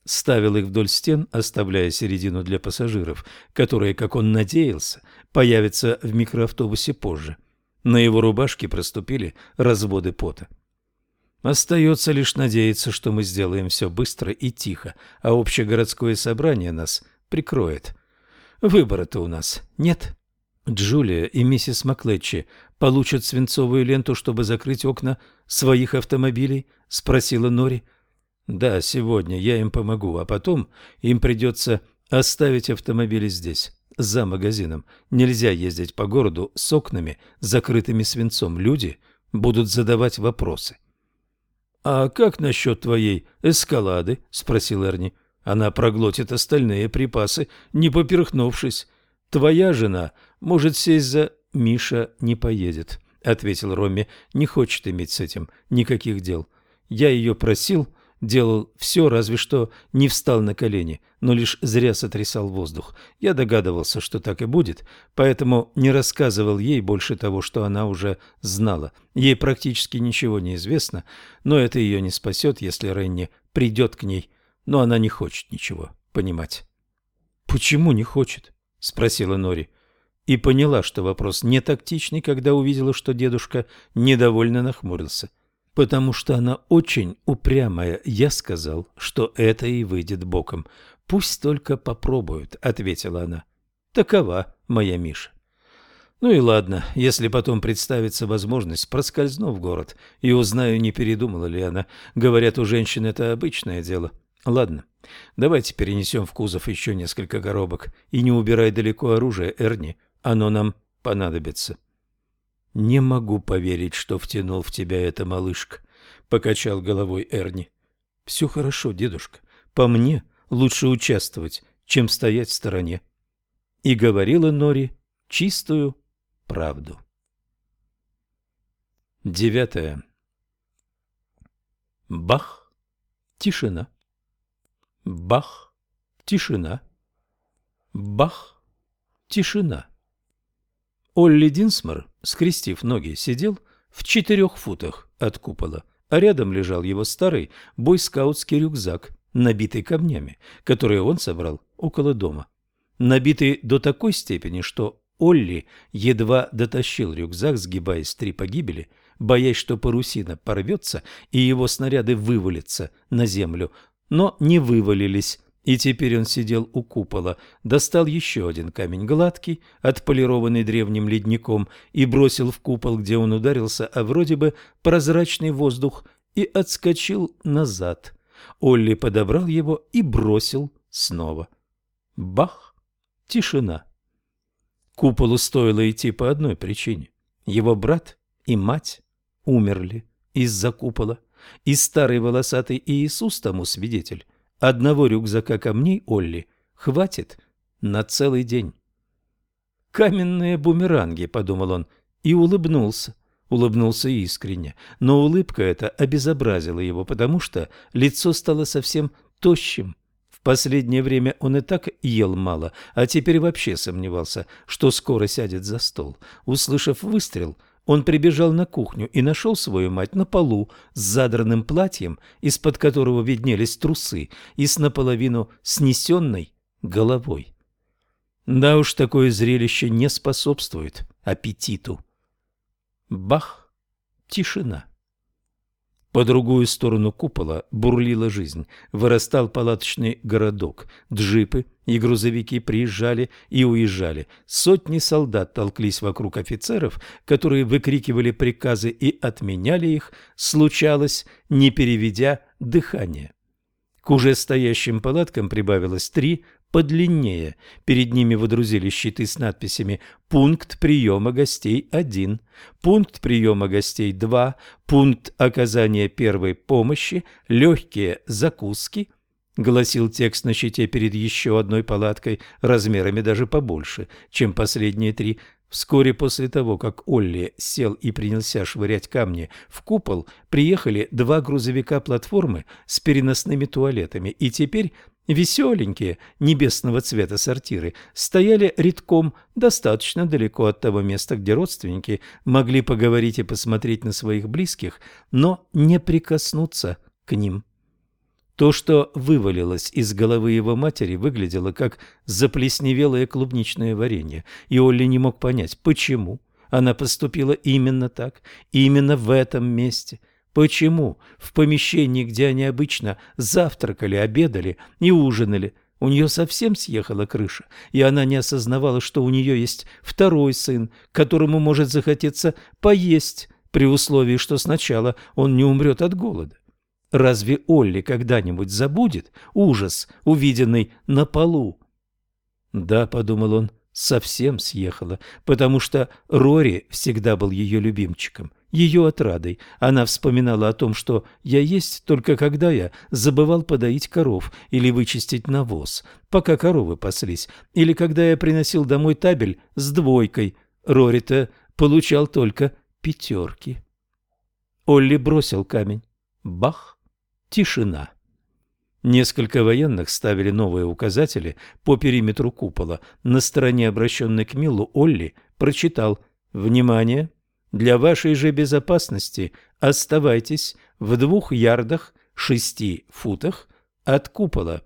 S1: Ставил их вдоль стен, оставляя середину для пассажиров, которые, как он надеялся, появятся в микроавтобусе позже. На его рубашке проступили разводы пота. Остается лишь надеяться, что мы сделаем все быстро и тихо, а общегородское собрание нас прикроет. Выбора-то у нас нет. Джулия и миссис Маклетчи получат свинцовую ленту, чтобы закрыть окна своих автомобилей? — спросила Нори. — Да, сегодня я им помогу, а потом им придется оставить автомобили здесь за магазином. Нельзя ездить по городу с окнами, закрытыми свинцом. Люди будут задавать вопросы. «А как насчет твоей эскалады?» – спросил Эрни. «Она проглотит остальные припасы, не поперхнувшись. Твоя жена может сесть за...» «Миша не поедет», – ответил Ромми. «Не хочет иметь с этим никаких дел. Я ее просил, делал все, разве что не встал на колени, но лишь зря сотрясал воздух. Я догадывался, что так и будет, поэтому не рассказывал ей больше того, что она уже знала. Ей практически ничего не известно, но это ее не спасет, если Ренни придет к ней, но она не хочет ничего понимать. «Почему не хочет?» – спросила Нори. И поняла, что вопрос не тактичный, когда увидела, что дедушка недовольно нахмурился – потому что она очень упрямая. Я сказал, что это и выйдет боком. Пусть только попробуют, ответила она. Такова моя Миша. Ну и ладно, если потом представится возможность, проскользну в город и узнаю, не передумала ли она. Говорят, у женщин это обычное дело. Ладно, давайте перенесем в кузов еще несколько коробок и не убирай далеко оружие, Эрни, оно нам понадобится. «Не могу поверить, что втянул в тебя эта малышка», — покачал головой Эрни. «Все хорошо, дедушка. По мне лучше участвовать, чем стоять в стороне». И говорила Нори чистую правду. Девятое. Бах! Тишина. Бах! Тишина. Бах! Тишина. Олли Динсмор, скрестив ноги, сидел в четырех футах от купола, а рядом лежал его старый бойскаутский рюкзак, набитый камнями, которые он собрал около дома. Набитый до такой степени, что Олли едва дотащил рюкзак, сгибаясь три погибели, боясь, что парусина порвется и его снаряды вывалятся на землю, но не вывалились, и теперь он сидел у купола, достал еще один камень гладкий, отполированный древним ледником, и бросил в купол, где он ударился, а вроде бы прозрачный воздух, и отскочил назад. Олли подобрал его и бросил снова. Бах! Тишина. Куполу стоило идти по одной причине. Его брат и мать умерли из-за купола, и старый волосатый Иисус тому свидетель. Одного рюкзака камней Олли хватит на целый день. «Каменные бумеранги», — подумал он, и улыбнулся. Улыбнулся искренне, но улыбка эта обезобразила его, потому что лицо стало совсем тощим. В последнее время он и так ел мало, а теперь вообще сомневался, что скоро сядет за стол. Услышав выстрел, он прибежал на кухню и нашел свою мать на полу с задранным платьем, из-под которого виднелись трусы, и с наполовину снесенной головой. Да уж, такое зрелище не способствует аппетиту. Бах! Тишина. По другую сторону купола бурлила жизнь. Вырастал палаточный городок. Джипы и грузовики приезжали и уезжали. Сотни солдат толклись вокруг офицеров, которые выкрикивали приказы и отменяли их, случалось, не переведя дыхание. К уже стоящим палаткам прибавилось три подлиннее. Перед ними водрузили щиты с надписями «Пункт приема гостей 1», «Пункт приема гостей 2», «Пункт оказания первой помощи», «Легкие закуски», гласил текст на щите перед еще одной палаткой, размерами даже побольше, чем последние три. Вскоре после того, как Олли сел и принялся швырять камни в купол, приехали два грузовика-платформы с переносными туалетами, и теперь веселенькие небесного цвета сортиры стояли редком достаточно далеко от того места, где родственники могли поговорить и посмотреть на своих близких, но не прикоснуться к ним. То, что вывалилось из головы его матери, выглядело как заплесневелое клубничное варенье, и Олли не мог понять, почему она поступила именно так, именно в этом месте. Почему в помещении, где они обычно завтракали, обедали и ужинали, у нее совсем съехала крыша, и она не осознавала, что у нее есть второй сын, которому может захотеться поесть, при условии, что сначала он не умрет от голода. Разве Олли когда-нибудь забудет ужас, увиденный на полу? Да, подумал он, совсем съехала, потому что Рори всегда был ее любимчиком, ее отрадой. Она вспоминала о том, что я есть только когда я забывал подоить коров или вычистить навоз, пока коровы паслись, или когда я приносил домой табель с двойкой. Рори-то получал только пятерки. Олли бросил камень. Бах! Тишина. Несколько военных ставили новые указатели по периметру купола. На стороне, обращенной к Миллу, Олли прочитал «Внимание! Для вашей же безопасности оставайтесь в двух ярдах шести футах от купола».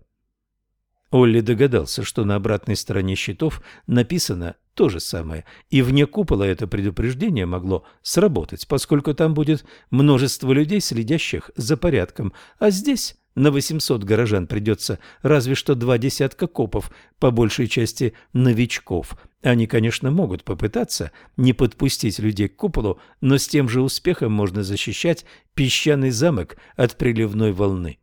S1: Олли догадался, что на обратной стороне щитов написано то же самое, и вне купола это предупреждение могло сработать, поскольку там будет множество людей, следящих за порядком, а здесь на 800 горожан придется разве что два десятка копов, по большей части новичков. Они, конечно, могут попытаться не подпустить людей к куполу, но с тем же успехом можно защищать песчаный замок от приливной волны.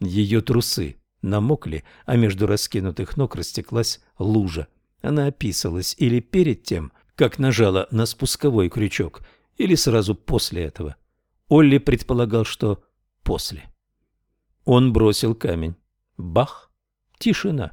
S1: Ее трусы намокли, а между раскинутых ног растеклась лужа. Она описалась или перед тем, как нажала на спусковой крючок, или сразу после этого. Олли предполагал, что после. Он бросил камень. Бах! Тишина.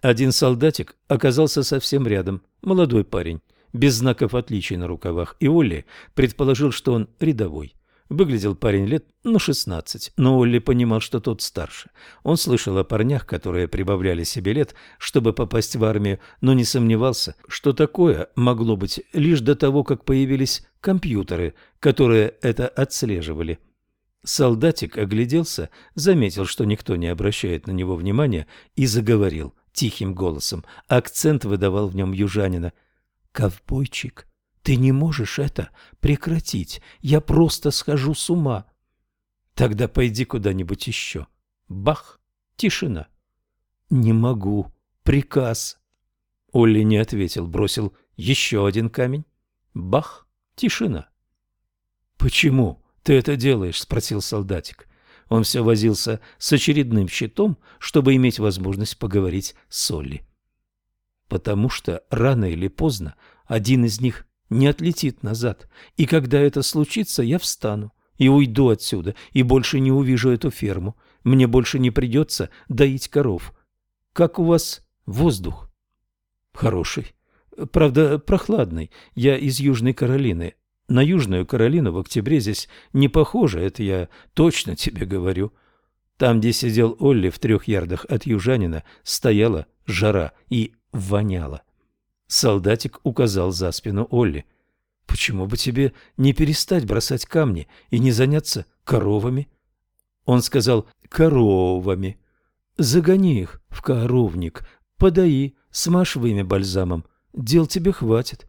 S1: Один солдатик оказался совсем рядом, молодой парень, без знаков отличия на рукавах, и Олли предположил, что он рядовой. Выглядел парень лет, ну, шестнадцать, но Олли понимал, что тот старше. Он слышал о парнях, которые прибавляли себе лет, чтобы попасть в армию, но не сомневался, что такое могло быть лишь до того, как появились компьютеры, которые это отслеживали. Солдатик огляделся, заметил, что никто не обращает на него внимания, и заговорил тихим голосом. Акцент выдавал в нем южанина. «Ковбойчик, ты не можешь это прекратить. Я просто схожу с ума. Тогда пойди куда-нибудь еще. Бах! Тишина. Не могу. Приказ. Олли не ответил, бросил еще один камень. Бах! Тишина. Почему ты это делаешь? спросил солдатик. Он все возился с очередным щитом, чтобы иметь возможность поговорить с Олли. Потому что рано или поздно один из них не отлетит назад. И когда это случится, я встану и уйду отсюда, и больше не увижу эту ферму. Мне больше не придется доить коров. Как у вас воздух? Хороший. Правда, прохладный. Я из Южной Каролины. На Южную Каролину в октябре здесь не похоже, это я точно тебе говорю. Там, где сидел Олли в трех ярдах от южанина, стояла жара и воняло. Солдатик указал за спину Олли. «Почему бы тебе не перестать бросать камни и не заняться коровами?» Он сказал «коровами». «Загони их в коровник, подои, смажь вымя бальзамом. Дел тебе хватит».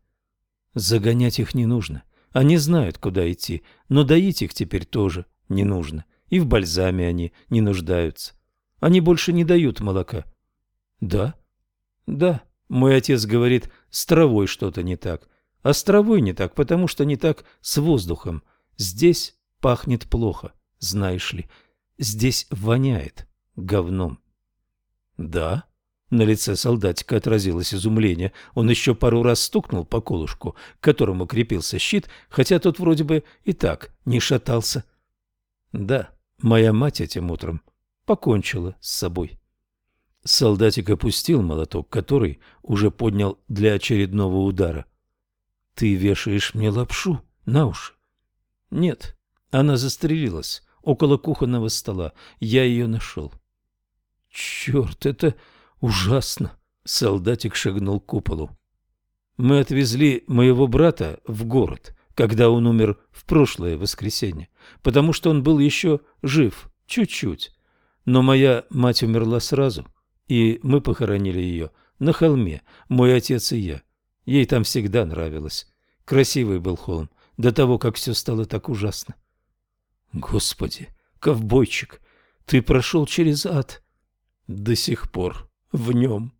S1: Загонять их не нужно. Они знают, куда идти, но доить их теперь тоже не нужно. И в бальзаме они не нуждаются. Они больше не дают молока. Да? Да. Мой отец говорит, с травой что-то не так. А с травой не так, потому что не так с воздухом. Здесь пахнет плохо, знаешь ли. здесь воняет говном. Да, на лице солдатика отразилось изумление. Он еще пару раз стукнул по колышку, к которому крепился щит, хотя тот вроде бы и так не шатался. Да, моя мать этим утром покончила с собой. Солдатик опустил молоток, который уже поднял для очередного удара. «Ты вешаешь мне лапшу на уши?» «Нет, она застрелилась около кухонного стола. Я ее нашел». «Черт, это ужасно!» Солдатик шагнул к куполу. «Мы отвезли моего брата в город, когда он умер в прошлое воскресенье, потому что он был еще жив, чуть-чуть. Но моя мать умерла сразу, и мы похоронили ее на холме, мой отец и я. Ей там всегда нравилось. Красивый был холм, до того, как все стало так ужасно. Господи, ковбойчик, ты прошел через ад. До сих пор в нем.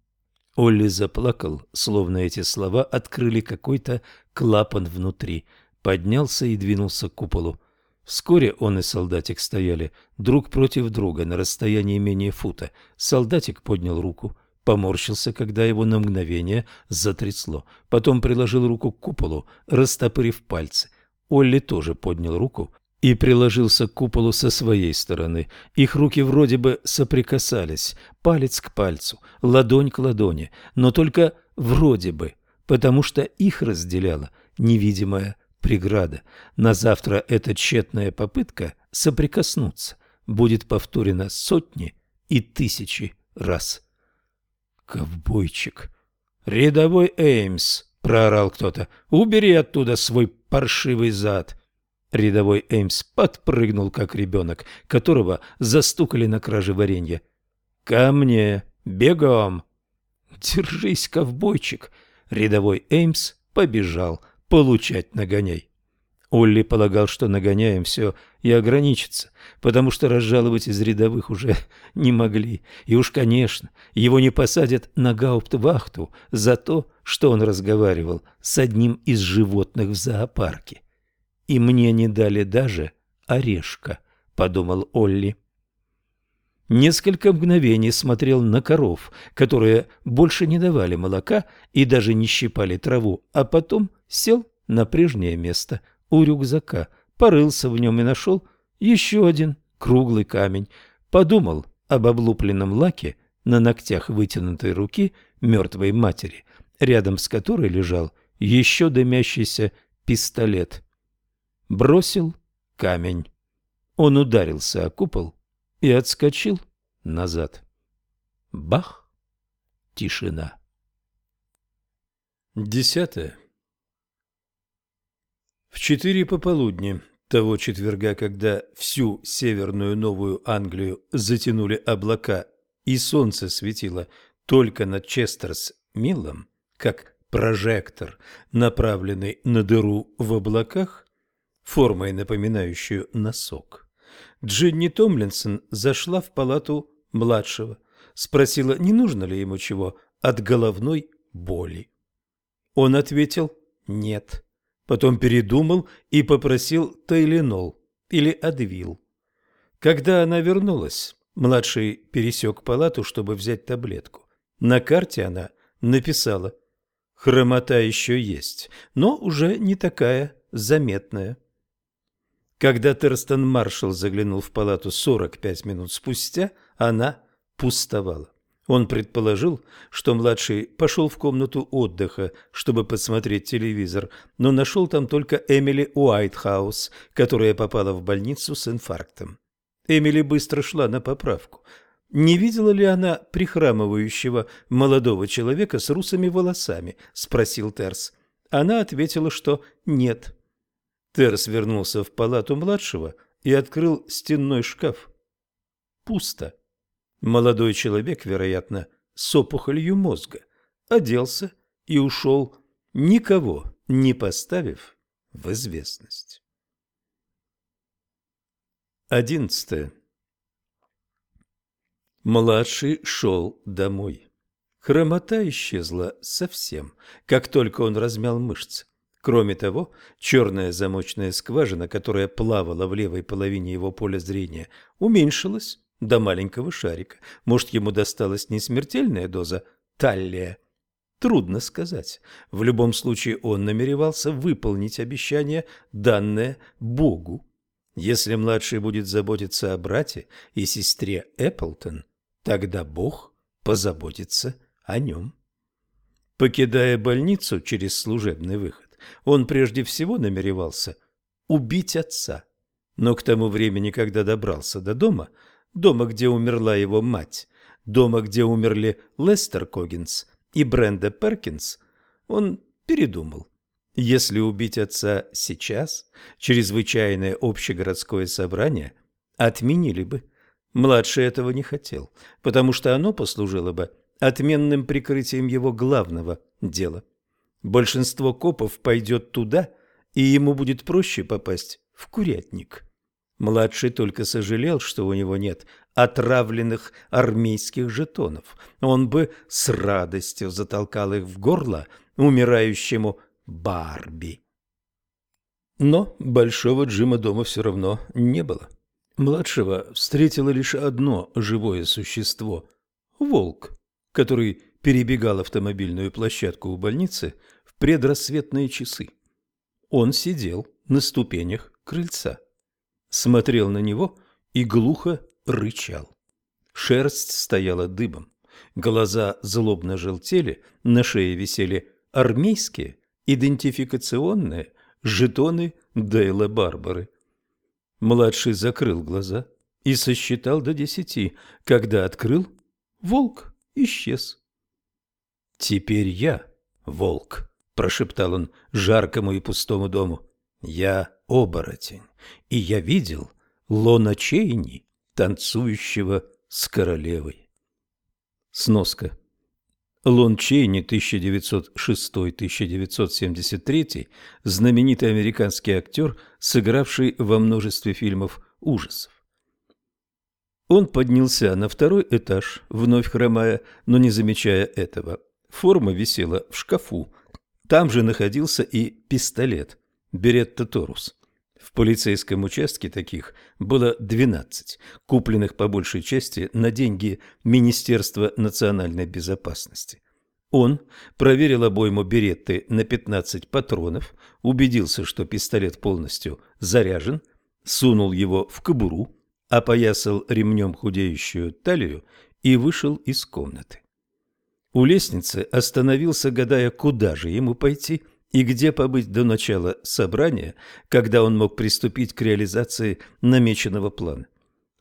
S1: Олли заплакал, словно эти слова открыли какой-то клапан внутри, поднялся и двинулся к куполу. Вскоре он и солдатик стояли друг против друга на расстоянии менее фута. Солдатик поднял руку, поморщился, когда его на мгновение затрясло. Потом приложил руку к куполу, растопырив пальцы. Олли тоже поднял руку и приложился к куполу со своей стороны. Их руки вроде бы соприкасались, палец к пальцу, ладонь к ладони, но только вроде бы, потому что их разделяла невидимая преграда. На завтра эта тщетная попытка соприкоснуться будет повторена сотни и тысячи раз. «Ковбойчик! Рядовой Эймс!» — проорал кто-то. «Убери оттуда свой паршивый зад!» Рядовой Эймс подпрыгнул, как ребенок, которого застукали на краже варенья. «Ко мне! Бегом!» «Держись, ковбойчик!» Рядовой Эймс побежал получать нагоняй. Олли полагал, что нагоняем все и ограничится, потому что разжаловать из рядовых уже не могли. И уж, конечно, его не посадят на гауптвахту за то, что он разговаривал с одним из животных в зоопарке. И мне не дали даже орешка, подумал Олли. Несколько мгновений смотрел на коров, которые больше не давали молока и даже не щипали траву, а потом сел на прежнее место у рюкзака, порылся в нем и нашел еще один круглый камень. Подумал об облупленном лаке на ногтях вытянутой руки мертвой матери, рядом с которой лежал еще дымящийся пистолет. Бросил камень. Он ударился о купол и отскочил назад. Бах! Тишина. Десятое. В четыре пополудни того четверга, когда всю северную Новую Англию затянули облака и солнце светило только над Честерс-Миллом, как прожектор, направленный на дыру в облаках, формой напоминающую носок. Джинни Томлинсон зашла в палату младшего, спросила, не нужно ли ему чего от головной боли. Он ответил «нет». Потом передумал и попросил Тайленол или Адвил. Когда она вернулась, младший пересек палату, чтобы взять таблетку. На карте она написала «Хромота еще есть, но уже не такая заметная». Когда Терстон Маршалл заглянул в палату 45 минут спустя, она пустовала. Он предположил, что младший пошел в комнату отдыха, чтобы посмотреть телевизор, но нашел там только Эмили Уайтхаус, которая попала в больницу с инфарктом. Эмили быстро шла на поправку. Не видела ли она прихрамывающего молодого человека с русыми волосами? – спросил Терс. Она ответила, что нет. Терс вернулся в палату младшего и открыл стенной шкаф. Пусто. Молодой человек, вероятно, с опухолью мозга, оделся и ушел, никого не поставив в известность. Одиннадцатое. Младший шел домой. Хромота исчезла совсем, как только он размял мышцы. Кроме того, черная замочная скважина, которая плавала в левой половине его поля зрения, уменьшилась до маленького шарика. Может, ему досталась не смертельная доза таллия? Трудно сказать. В любом случае он намеревался выполнить обещание, данное Богу. Если младший будет заботиться о брате и сестре Эпплтон, тогда Бог позаботится о нем. Покидая больницу через служебный выход, он прежде всего намеревался убить отца. Но к тому времени, когда добрался до дома, дома, где умерла его мать, дома, где умерли Лестер Когинс и Бренда Перкинс, он передумал. Если убить отца сейчас, чрезвычайное общегородское собрание отменили бы. Младший этого не хотел, потому что оно послужило бы отменным прикрытием его главного дела. Большинство копов пойдет туда, и ему будет проще попасть в курятник. Младший только сожалел, что у него нет отравленных армейских жетонов. Он бы с радостью затолкал их в горло умирающему Барби. Но большого Джима дома все равно не было. Младшего встретило лишь одно живое существо – волк, который перебегал автомобильную площадку у больницы предрассветные часы. Он сидел на ступенях крыльца, смотрел на него и глухо рычал. Шерсть стояла дыбом, глаза злобно желтели, на шее висели армейские идентификационные жетоны Дейла Барбары. Младший закрыл глаза и сосчитал до десяти. Когда открыл, волк исчез. «Теперь я волк», — прошептал он жаркому и пустому дому. «Я оборотень, и я видел Лона Чейни, танцующего с королевой». Сноска. Лон Чейни 1906-1973, знаменитый американский актер, сыгравший во множестве фильмов ужасов. Он поднялся на второй этаж, вновь хромая, но не замечая этого. Форма висела в шкафу. Там же находился и пистолет Беретта Торус. В полицейском участке таких было 12, купленных по большей части на деньги Министерства национальной безопасности. Он проверил обойму беретты на 15 патронов, убедился, что пистолет полностью заряжен, сунул его в кобуру, опоясал ремнем худеющую талию и вышел из комнаты. У лестницы остановился, гадая, куда же ему пойти и где побыть до начала собрания, когда он мог приступить к реализации намеченного плана.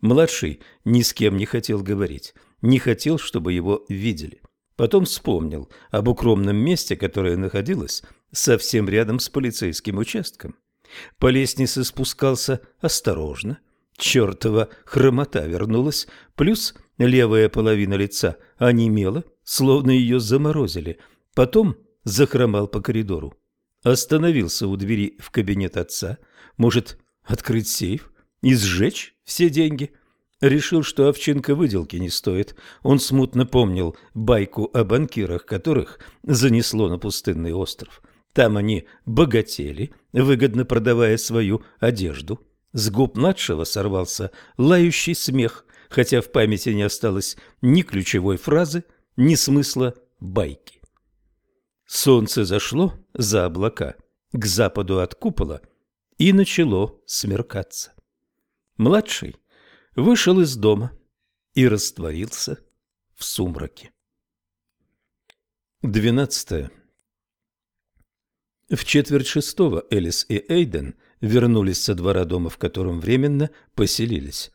S1: Младший ни с кем не хотел говорить, не хотел, чтобы его видели. Потом вспомнил об укромном месте, которое находилось совсем рядом с полицейским участком. По лестнице спускался осторожно. Чертова хромота вернулась, плюс левая половина лица онемела, словно ее заморозили. Потом захромал по коридору. Остановился у двери в кабинет отца. Может, открыть сейф и сжечь все деньги? Решил, что овчинка выделки не стоит. Он смутно помнил байку о банкирах, которых занесло на пустынный остров. Там они богатели, выгодно продавая свою одежду. С губ младшего сорвался лающий смех, хотя в памяти не осталось ни ключевой фразы, ни смысла байки. Солнце зашло за облака к западу от купола и начало смеркаться. Младший вышел из дома и растворился в сумраке. Двенадцатое. В четверть шестого Элис и Эйден вернулись со двора дома, в котором временно поселились.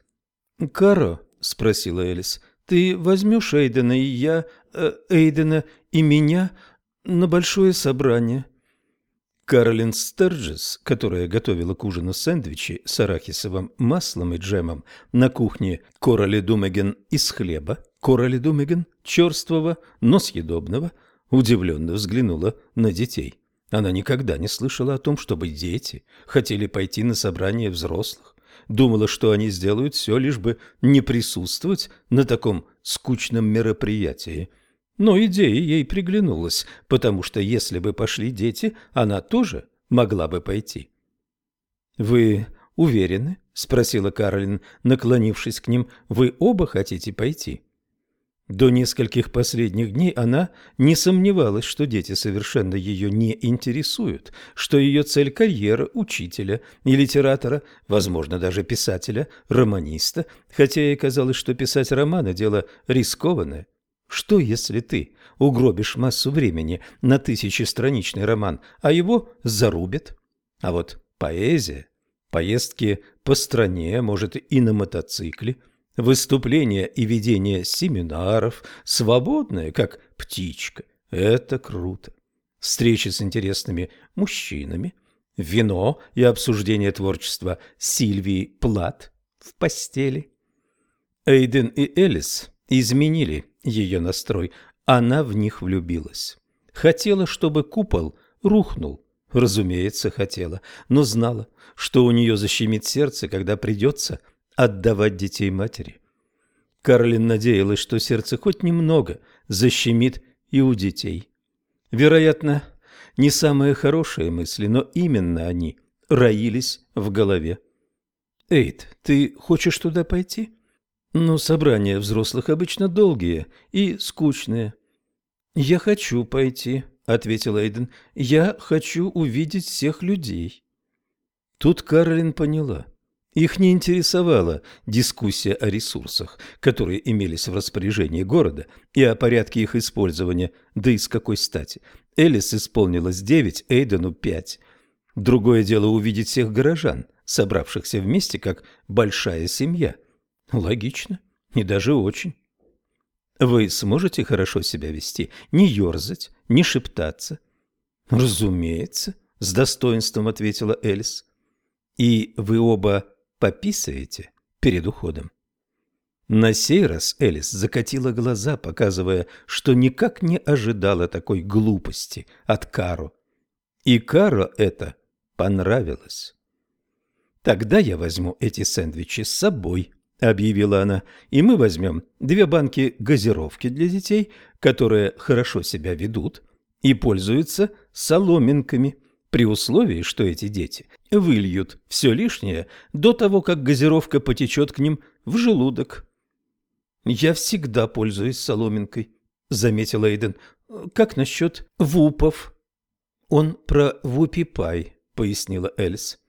S1: «Каро?» – спросила Элис. «Ты возьмешь Эйдена и я, э, Эйдена и меня на большое собрание?» Каролин Стерджес, которая готовила к ужину сэндвичи с арахисовым маслом и джемом на кухне Короли Думеген из хлеба, Короли Думеген, черствого, но съедобного, удивленно взглянула на детей. Она никогда не слышала о том, чтобы дети хотели пойти на собрание взрослых. Думала, что они сделают все, лишь бы не присутствовать на таком скучном мероприятии – но идея ей приглянулась, потому что если бы пошли дети, она тоже могла бы пойти. «Вы уверены?» – спросила Каролин, наклонившись к ним. «Вы оба хотите пойти?» До нескольких последних дней она не сомневалась, что дети совершенно ее не интересуют, что ее цель – карьера учителя и литератора, возможно, даже писателя, романиста, хотя ей казалось, что писать романы – дело рискованное. Что, если ты угробишь массу времени на тысячестраничный роман, а его зарубят? А вот поэзия, поездки по стране, может, и на мотоцикле – Выступления и ведение семинаров, свободное, как птичка. Это круто. Встречи с интересными мужчинами, вино и обсуждение творчества Сильвии Плат в постели. Эйден и Элис изменили ее настрой. Она в них влюбилась. Хотела, чтобы купол рухнул. Разумеется, хотела, но знала, что у нее защемит сердце, когда придется отдавать детей матери. Карлин надеялась, что сердце хоть немного защемит и у детей. Вероятно, не самые хорошие мысли, но именно они роились в голове. «Эйд, ты хочешь туда пойти?» «Ну, собрания взрослых обычно долгие и скучные». «Я хочу пойти», — ответил Эйден. «Я хочу увидеть всех людей». Тут Карлин поняла. Их не интересовала дискуссия о ресурсах, которые имелись в распоряжении города, и о порядке их использования, да и с какой стати. Элис исполнилось девять, Эйдену пять. Другое дело увидеть всех горожан, собравшихся вместе, как большая семья. Логично, и даже очень. Вы сможете хорошо себя вести, не ерзать, не шептаться? Разумеется, с достоинством ответила Элис. И вы оба пописаете перед уходом. На сей раз Элис закатила глаза, показывая, что никак не ожидала такой глупости от Каро. И Каро это понравилось. «Тогда я возьму эти сэндвичи с собой», — объявила она, «и мы возьмем две банки газировки для детей, которые хорошо себя ведут и пользуются соломинками» при условии, что эти дети выльют все лишнее до того, как газировка потечет к ним в желудок. «Я всегда пользуюсь соломинкой», — заметил Эйден. «Как насчет вупов?» «Он про вупи-пай», — пояснила Эльс.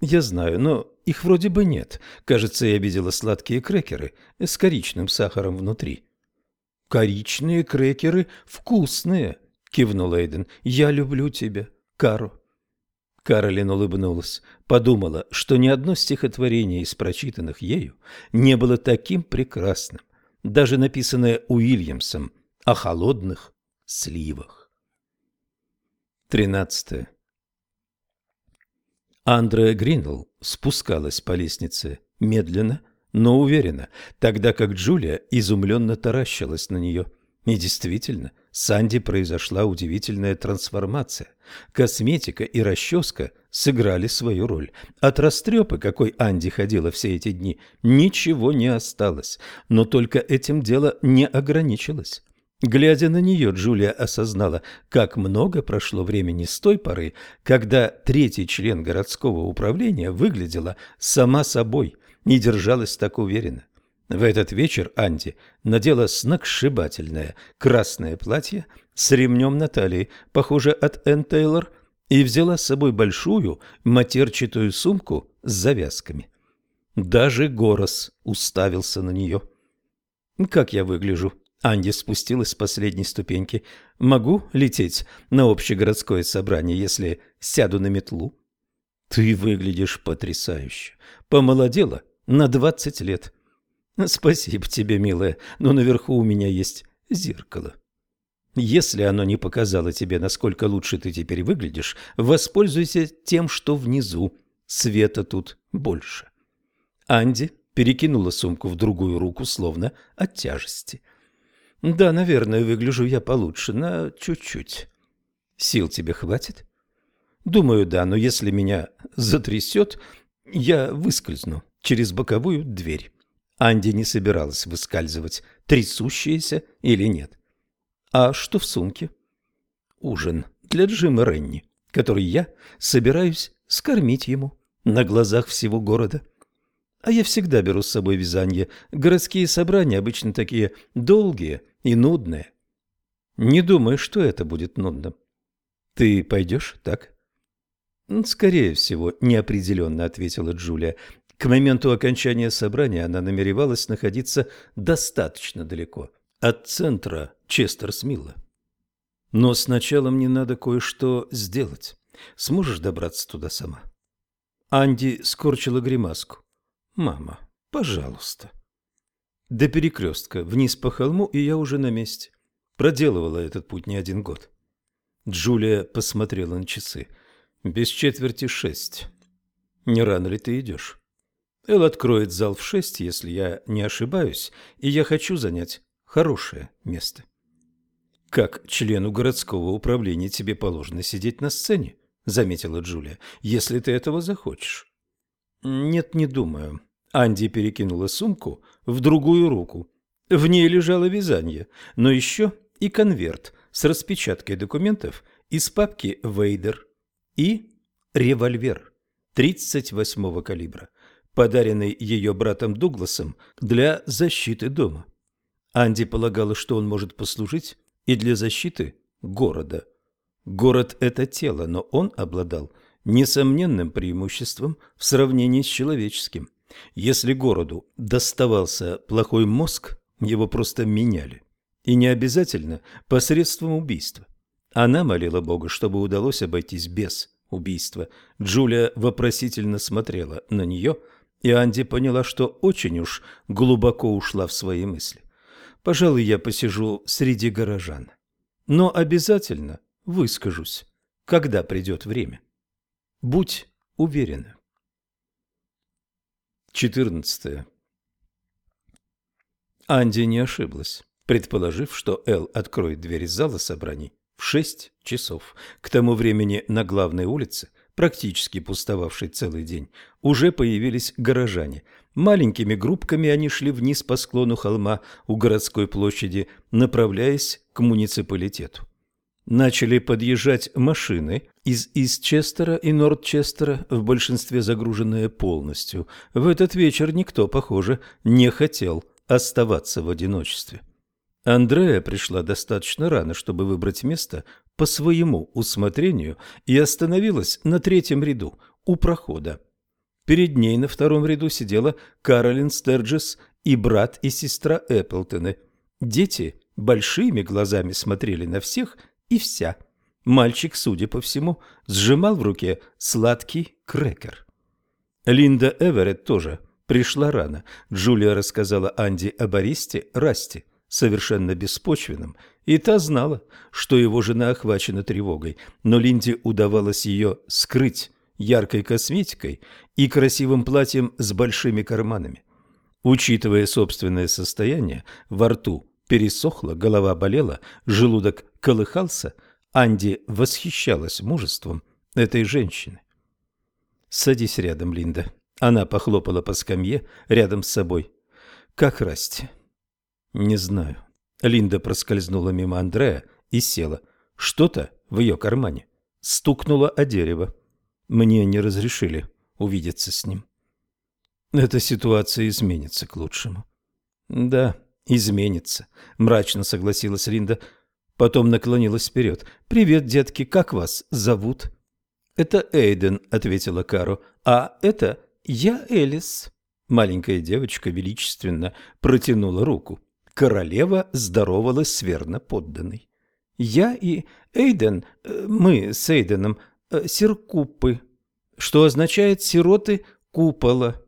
S1: «Я знаю, но их вроде бы нет. Кажется, я видела сладкие крекеры с коричным сахаром внутри». «Коричные крекеры вкусные», — кивнул Эйден. «Я люблю тебя». Кару. Каролин улыбнулась, подумала, что ни одно стихотворение из прочитанных ею не было таким прекрасным, даже написанное Уильямсом о холодных сливах. Тринадцатое. Андреа Гринвелл спускалась по лестнице медленно, но уверенно, тогда как Джулия изумленно таращилась на нее. И действительно, с Анди произошла удивительная трансформация. Косметика и расческа сыграли свою роль. От растрепы, какой Анди ходила все эти дни, ничего не осталось. Но только этим дело не ограничилось. Глядя на нее, Джулия осознала, как много прошло времени с той поры, когда третий член городского управления выглядела сама собой и держалась так уверенно. В этот вечер Анди надела сногсшибательное красное платье с ремнем на талии, похоже от Энн Тейлор, и взяла с собой большую матерчатую сумку с завязками. Даже Горос уставился на нее. «Как я выгляжу?» Анди спустилась с последней ступеньки. «Могу лететь на общегородское собрание, если сяду на метлу?» «Ты выглядишь потрясающе. Помолодела на двадцать лет». Спасибо тебе, милая, но наверху у меня есть зеркало. Если оно не показало тебе, насколько лучше ты теперь выглядишь, воспользуйся тем, что внизу. Света тут больше. Анди перекинула сумку в другую руку, словно от тяжести. Да, наверное, выгляжу я получше, на чуть-чуть. Сил тебе хватит? Думаю, да, но если меня затрясет, я выскользну через боковую дверь. Анди не собиралась выскальзывать, трясущаяся или нет. «А что в сумке?» «Ужин для Джима Ренни. который я собираюсь скормить ему на глазах всего города. А я всегда беру с собой вязание. Городские собрания обычно такие долгие и нудные. Не думаю, что это будет нудно. Ты пойдешь, так? Скорее всего, неопределенно ответила Джулия. К моменту окончания собрания она намеревалась находиться достаточно далеко от центра Честерсмилла. Но сначала мне надо кое-что сделать. Сможешь добраться туда сама? Анди скорчила гримаску. Мама, пожалуйста. До перекрестка, вниз по холму, и я уже на месте. Проделывала этот путь не один год. Джулия посмотрела на часы. Без четверти шесть. Не рано ли ты идешь? Эл откроет зал в шесть, если я не ошибаюсь, и я хочу занять хорошее место. Как члену городского управления тебе положено сидеть на сцене, заметила Джулия, если ты этого захочешь. Нет, не думаю. Анди перекинула сумку в другую руку. В ней лежало вязание, но еще и конверт с распечаткой документов из папки «Вейдер» и револьвер 38-го калибра, подаренный ее братом Дугласом для защиты дома. Анди полагала, что он может послужить и для защиты города. Город – это тело, но он обладал несомненным преимуществом в сравнении с человеческим. Если городу доставался плохой мозг, его просто меняли. И не обязательно посредством убийства. Она молила Бога, чтобы удалось обойтись без убийства. Джулия вопросительно смотрела на нее, и Анди поняла, что очень уж глубоко ушла в свои мысли. «Пожалуй, я посижу среди горожан. Но обязательно выскажусь, когда придет время. Будь уверена». 14. Анди не ошиблась, предположив, что Эл откроет двери зала собраний в шесть часов. К тому времени на главной улице, практически пустовавшей целый день, уже появились горожане. Маленькими группками они шли вниз по склону холма у городской площади, направляясь к муниципалитету начали подъезжать машины из Истчестера и Нордчестера, в большинстве загруженные полностью. В этот вечер никто, похоже, не хотел оставаться в одиночестве. Андрея пришла достаточно рано, чтобы выбрать место по своему усмотрению и остановилась на третьем ряду, у прохода. Перед ней на втором ряду сидела Каролин Стерджес и брат и сестра Эпплтоны. Дети большими глазами смотрели на всех – и вся. Мальчик, судя по всему, сжимал в руке сладкий крекер. Линда Эверетт тоже пришла рано. Джулия рассказала Анди об Аристе Расте, совершенно беспочвенном, и та знала, что его жена охвачена тревогой, но Линде удавалось ее скрыть яркой косметикой и красивым платьем с большими карманами. Учитывая собственное состояние, во рту пересохло, голова болела, желудок колыхался, Анди восхищалась мужеством этой женщины. «Садись рядом, Линда». Она похлопала по скамье рядом с собой. «Как Расти?» «Не знаю». Линда проскользнула мимо Андрея и села. Что-то в ее кармане стукнуло о дерево. Мне не разрешили увидеться с ним. Эта ситуация изменится к лучшему. Да, изменится, мрачно согласилась Линда. Потом наклонилась вперед. «Привет, детки, как вас зовут?» «Это Эйден», — ответила Каро. «А это я Элис». Маленькая девочка величественно протянула руку. Королева здоровалась с верно подданной. «Я и Эйден, э, мы с Эйденом, э, сиркупы, что означает «сироты купола».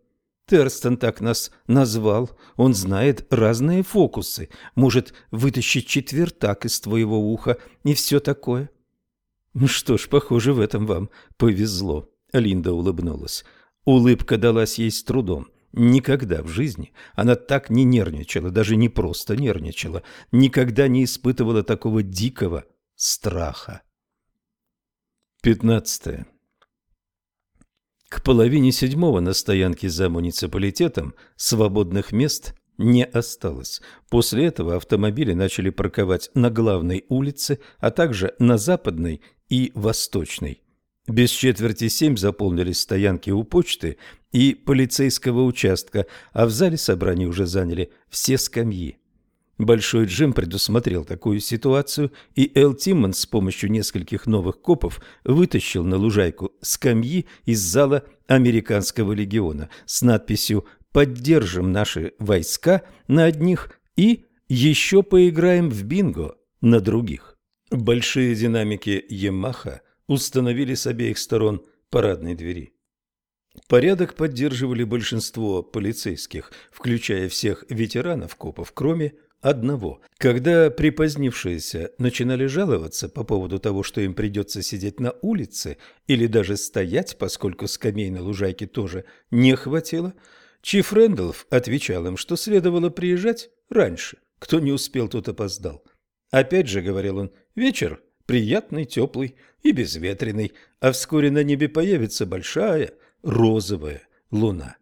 S1: Терстон так нас назвал. Он знает разные фокусы, может вытащить четвертак из твоего уха и все такое. Ну что ж, похоже, в этом вам повезло. Линда улыбнулась. Улыбка далась ей с трудом. Никогда в жизни она так не нервничала, даже не просто нервничала, никогда не испытывала такого дикого страха. Пятнадцатое. К половине седьмого на стоянке за муниципалитетом свободных мест не осталось. После этого автомобили начали парковать на главной улице, а также на западной и восточной. Без четверти семь заполнились стоянки у почты и полицейского участка, а в зале собраний уже заняли все скамьи. Большой Джим предусмотрел такую ситуацию, и Эл Тиммон с помощью нескольких новых копов вытащил на лужайку скамьи из зала американского легиона с надписью «Поддержим наши войска» на одних и «Еще поиграем в бинго» на других. Большие динамики «Ямаха» установили с обеих сторон парадной двери. Порядок поддерживали большинство полицейских, включая всех ветеранов копов, кроме одного. Когда припозднившиеся начинали жаловаться по поводу того, что им придется сидеть на улице или даже стоять, поскольку скамей на лужайке тоже не хватило, Чиф Рэндалф отвечал им, что следовало приезжать раньше. Кто не успел, тот опоздал. Опять же, говорил он, вечер приятный, теплый и безветренный, а вскоре на небе появится большая розовая луна.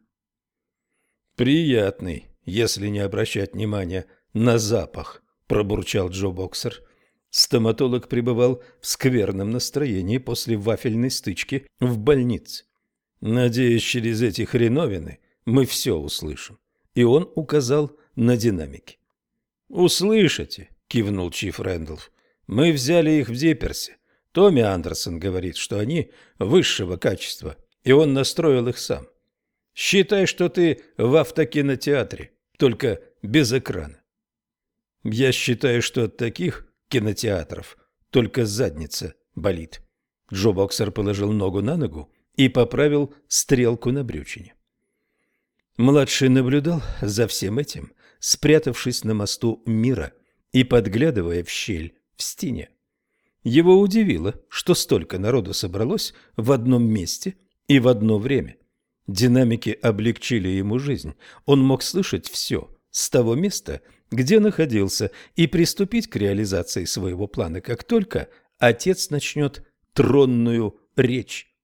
S1: Приятный, если не обращать внимания на запах, пробурчал Джо Боксер. Стоматолог пребывал в скверном настроении после вафельной стычки в больнице. Надеюсь, через эти хреновины мы все услышим. И он указал на динамики. «Услышите», — кивнул Чиф Рэндалф. «Мы взяли их в Диперсе. Томми Андерсон говорит, что они высшего качества, и он настроил их сам. Считай, что ты в автокинотеатре, только без экрана. Я считаю, что от таких кинотеатров только задница болит. Джо Боксер положил ногу на ногу и поправил стрелку на брючине. Младший наблюдал за всем этим, спрятавшись на мосту мира и подглядывая в щель в стене. Его удивило, что столько народу собралось в одном месте и в одно время. Динамики облегчили ему жизнь. Он мог слышать все с того места, где находился, и приступить к реализации своего плана, как только отец начнет тронную речь.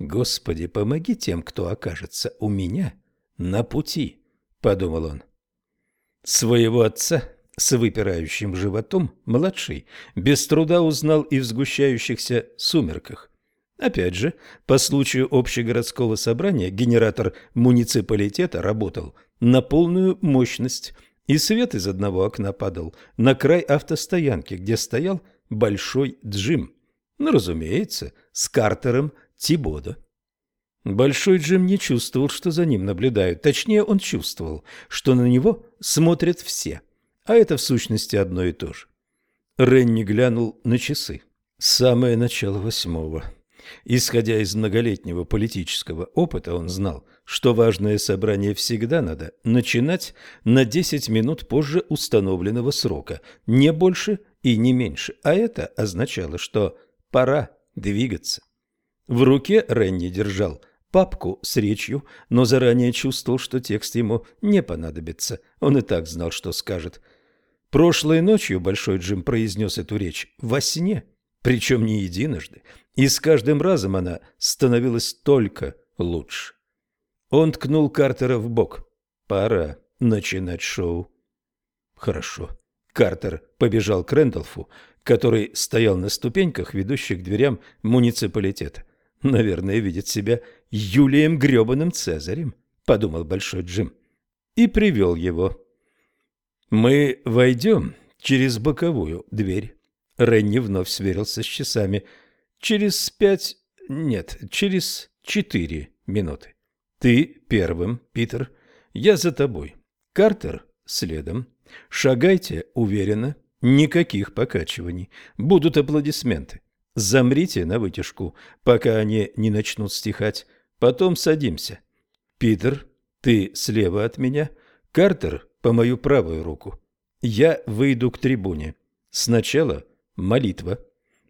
S1: «Господи, помоги тем, кто окажется у меня на пути», — подумал он. Своего отца с выпирающим животом, младший, без труда узнал и в сгущающихся сумерках. Опять же, по случаю общегородского собрания генератор муниципалитета работал на полную мощность – и свет из одного окна падал на край автостоянки, где стоял большой Джим. Ну, разумеется, с Картером Тибода. Большой Джим не чувствовал, что за ним наблюдают. Точнее, он чувствовал, что на него смотрят все. А это в сущности одно и то же. Ренни глянул на часы. Самое начало восьмого. Исходя из многолетнего политического опыта, он знал, что важное собрание всегда надо начинать на 10 минут позже установленного срока, не больше и не меньше, а это означало, что пора двигаться. В руке Ренни держал папку с речью, но заранее чувствовал, что текст ему не понадобится. Он и так знал, что скажет. Прошлой ночью Большой Джим произнес эту речь во сне, причем не единожды, и с каждым разом она становилась только лучше. Он ткнул Картера в бок. Пора начинать шоу. Хорошо. Картер побежал к Рэндалфу, который стоял на ступеньках, ведущих к дверям муниципалитета. Наверное, видит себя Юлием грёбаным Цезарем, подумал Большой Джим, и привел его. Мы войдем через боковую дверь. Ренни вновь сверился с часами. Через пять... Нет, через четыре минуты. Ты первым, Питер. Я за тобой. Картер следом. Шагайте уверенно. Никаких покачиваний. Будут аплодисменты. Замрите на вытяжку, пока они не начнут стихать. Потом садимся. Питер, ты слева от меня. Картер по мою правую руку. Я выйду к трибуне. Сначала молитва.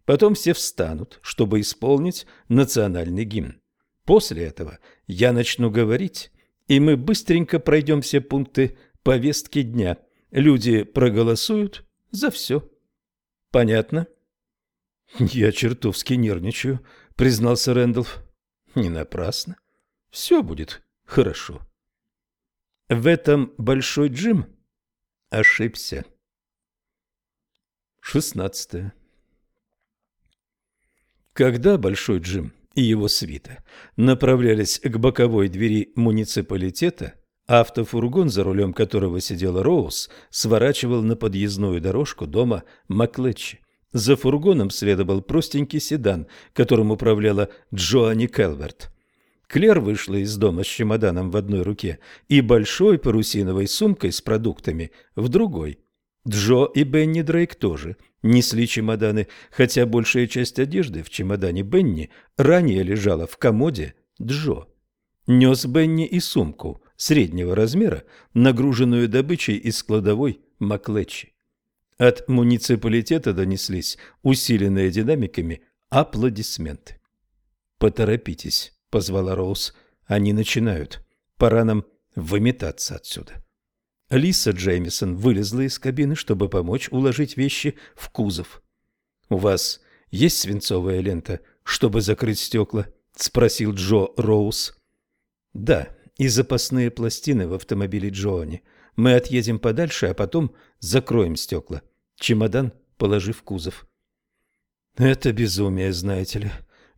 S1: Потом все встанут, чтобы исполнить национальный гимн. После этого я начну говорить, и мы быстренько пройдем все пункты повестки дня. Люди проголосуют за все. Понятно? Я чертовски нервничаю, признался Рэндалф. Не напрасно. Все будет хорошо. В этом Большой Джим ошибся. Шестнадцатое. Когда Большой Джим и его свита направлялись к боковой двери муниципалитета, автофургон, за рулем которого сидела Роуз, сворачивал на подъездную дорожку дома Маклетчи. За фургоном следовал простенький седан, которым управляла Джоанни Келверт. Клер вышла из дома с чемоданом в одной руке и большой парусиновой сумкой с продуктами в другой. Джо и Бенни Дрейк тоже несли чемоданы, хотя большая часть одежды в чемодане Бенни ранее лежала в комоде Джо. Нес Бенни и сумку среднего размера, нагруженную добычей из кладовой Маклетчи. От муниципалитета донеслись усиленные динамиками аплодисменты. «Поторопитесь», — позвала Роуз. «Они начинают. Пора нам выметаться отсюда». Лиса Джеймисон вылезла из кабины, чтобы помочь уложить вещи в кузов. «У вас есть свинцовая лента, чтобы закрыть стекла?» — спросил Джо Роуз. «Да, и запасные пластины в автомобиле Джоани. Мы отъедем подальше, а потом закроем стекла. Чемодан положи в кузов». «Это безумие, знаете ли.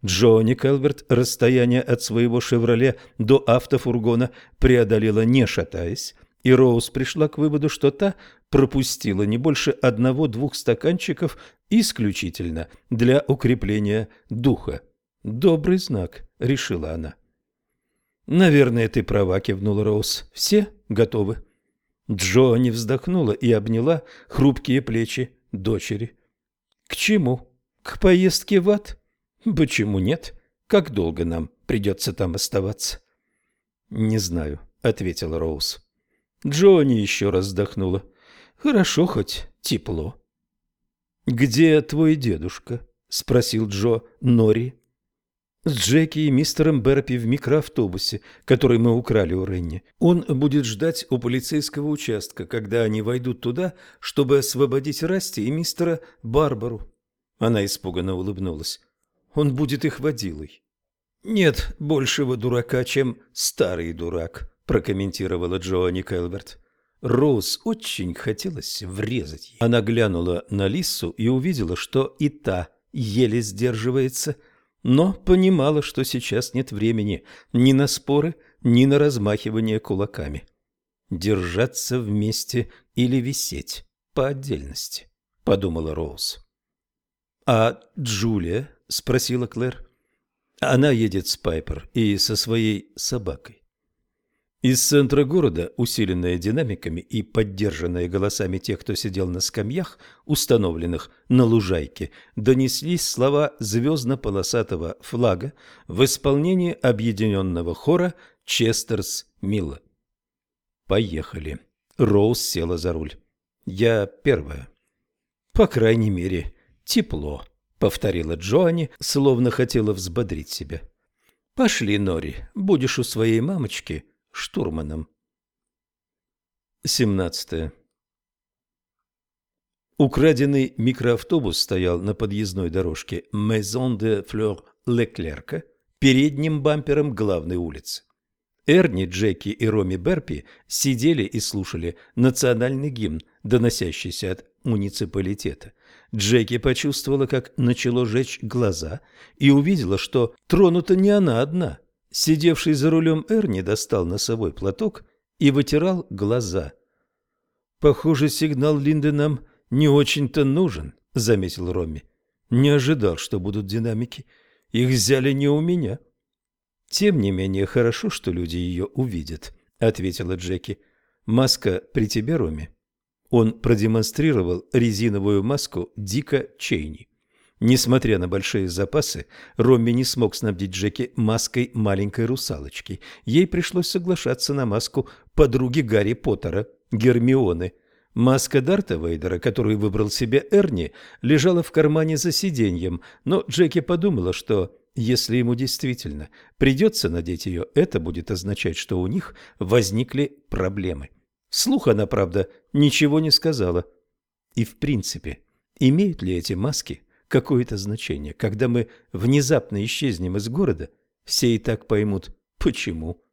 S1: Джонни Келверт расстояние от своего «Шевроле» до автофургона преодолела не шатаясь, и Роуз пришла к выводу, что та пропустила не больше одного-двух стаканчиков исключительно для укрепления духа. «Добрый знак», — решила она. «Наверное, ты права», — кивнул Роуз. «Все готовы?» Джоанни вздохнула и обняла хрупкие плечи дочери. «К чему? К поездке в ад?» Почему нет? Как долго нам придется там оставаться? Не знаю, ответила Роуз. Джонни еще раз вздохнула. Хорошо хоть тепло. Где твой дедушка? спросил Джо Нори. С Джеки и мистером Берпи в микроавтобусе, который мы украли у Ренни. Он будет ждать у полицейского участка, когда они войдут туда, чтобы освободить Расти и мистера Барбару. Она испуганно улыбнулась. Он будет их водилой. «Нет большего дурака, чем старый дурак», – прокомментировала Джоанни Келверт. Роуз очень хотелось врезать ей. Она глянула на Лиссу и увидела, что и та еле сдерживается, но понимала, что сейчас нет времени ни на споры, ни на размахивание кулаками. «Держаться вместе или висеть по отдельности», – подумала Роуз. «А Джулия?» — спросила Клэр. Она едет с Пайпер и со своей собакой. Из центра города, усиленная динамиками и поддержанная голосами тех, кто сидел на скамьях, установленных на лужайке, донеслись слова звездно-полосатого флага в исполнении объединенного хора «Честерс Милла». «Поехали». Роуз села за руль. «Я первая». «По крайней мере, тепло» повторила Джоанни, словно хотела взбодрить себя. Пошли, Нори, будешь у своей мамочки штурманом. 17. Украденный микроавтобус стоял на подъездной дорожке Maison de Fleur Leclerc передним бампером главной улицы. Эрни, Джеки и Роми Берпи сидели и слушали национальный гимн, доносящийся от муниципалитета. Джеки почувствовала, как начало жечь глаза, и увидела, что тронута не она одна. Сидевший за рулем Эрни достал носовой платок и вытирал глаза. «Похоже, сигнал Линды нам не очень-то нужен», — заметил Ромми. «Не ожидал, что будут динамики. Их взяли не у меня». «Тем не менее, хорошо, что люди ее увидят», — ответила Джеки. «Маска при тебе, Ромми?» Он продемонстрировал резиновую маску Дика Чейни. Несмотря на большие запасы, Ромми не смог снабдить Джеки маской маленькой русалочки. Ей пришлось соглашаться на маску подруги Гарри Поттера, Гермионы. Маска Дарта Вейдера, которую выбрал себе Эрни, лежала в кармане за сиденьем, но Джеки подумала, что если ему действительно придется надеть ее, это будет означать, что у них возникли проблемы. Слух она, правда, ничего не сказала. И в принципе, имеют ли эти маски какое-то значение? Когда мы внезапно исчезнем из города, все и так поймут, почему.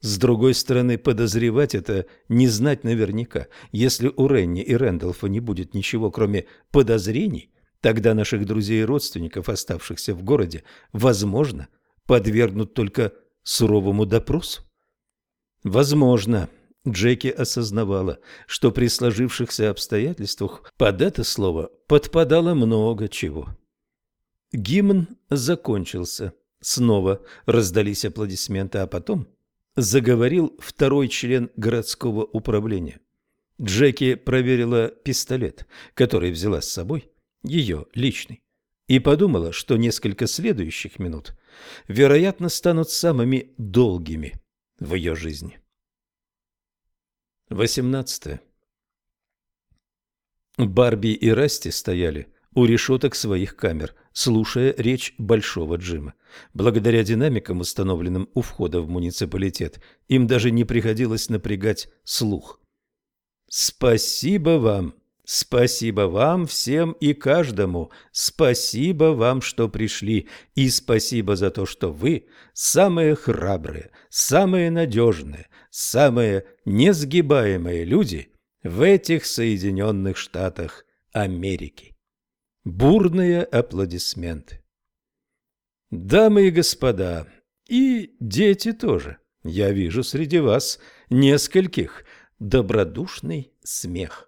S1: С другой стороны, подозревать это не знать наверняка. Если у Ренни и Рэндалфа не будет ничего, кроме подозрений, Тогда наших друзей и родственников, оставшихся в городе, возможно, подвергнут только суровому допросу. Возможно, Джеки осознавала, что при сложившихся обстоятельствах под это слово подпадало много чего. Гимн закончился. Снова раздались аплодисменты, а потом заговорил второй член городского управления. Джеки проверила пистолет, который взяла с собой, ее личный, и подумала, что несколько следующих минут, вероятно, станут самыми долгими в ее жизни. 18. Барби и Расти стояли у решеток своих камер, слушая речь Большого Джима. Благодаря динамикам, установленным у входа в муниципалитет, им даже не приходилось напрягать слух. «Спасибо вам! Спасибо вам всем и каждому! Спасибо вам, что пришли, и спасибо за то, что вы самые храбрые, самые надежные, самые несгибаемые люди в этих Соединенных Штатах Америки!» Бурные аплодисменты. Дамы и господа, и дети тоже, я вижу среди вас нескольких добродушный смех.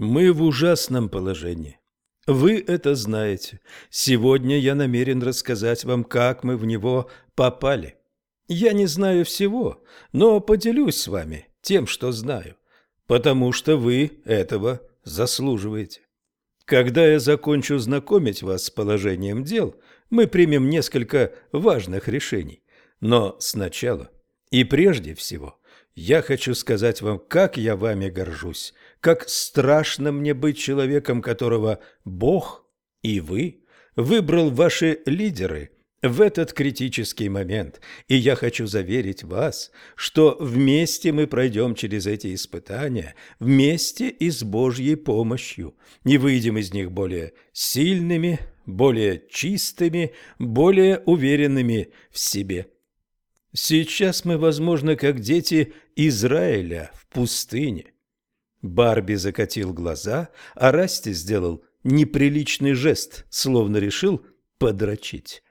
S1: Мы в ужасном положении. Вы это знаете. Сегодня я намерен рассказать вам, как мы в него попали. Я не знаю всего, но поделюсь с вами тем, что знаю, потому что вы этого заслуживаете. Когда я закончу знакомить вас с положением дел, мы примем несколько важных решений. Но сначала и прежде всего я хочу сказать вам, как я вами горжусь, как страшно мне быть человеком, которого Бог и вы выбрал ваши лидеры – в этот критический момент, и я хочу заверить вас, что вместе мы пройдем через эти испытания, вместе и с Божьей помощью, и выйдем из них более сильными, более чистыми, более уверенными в себе. Сейчас мы, возможно, как дети Израиля в пустыне. Барби закатил глаза, а Расти сделал неприличный жест, словно решил подрочить.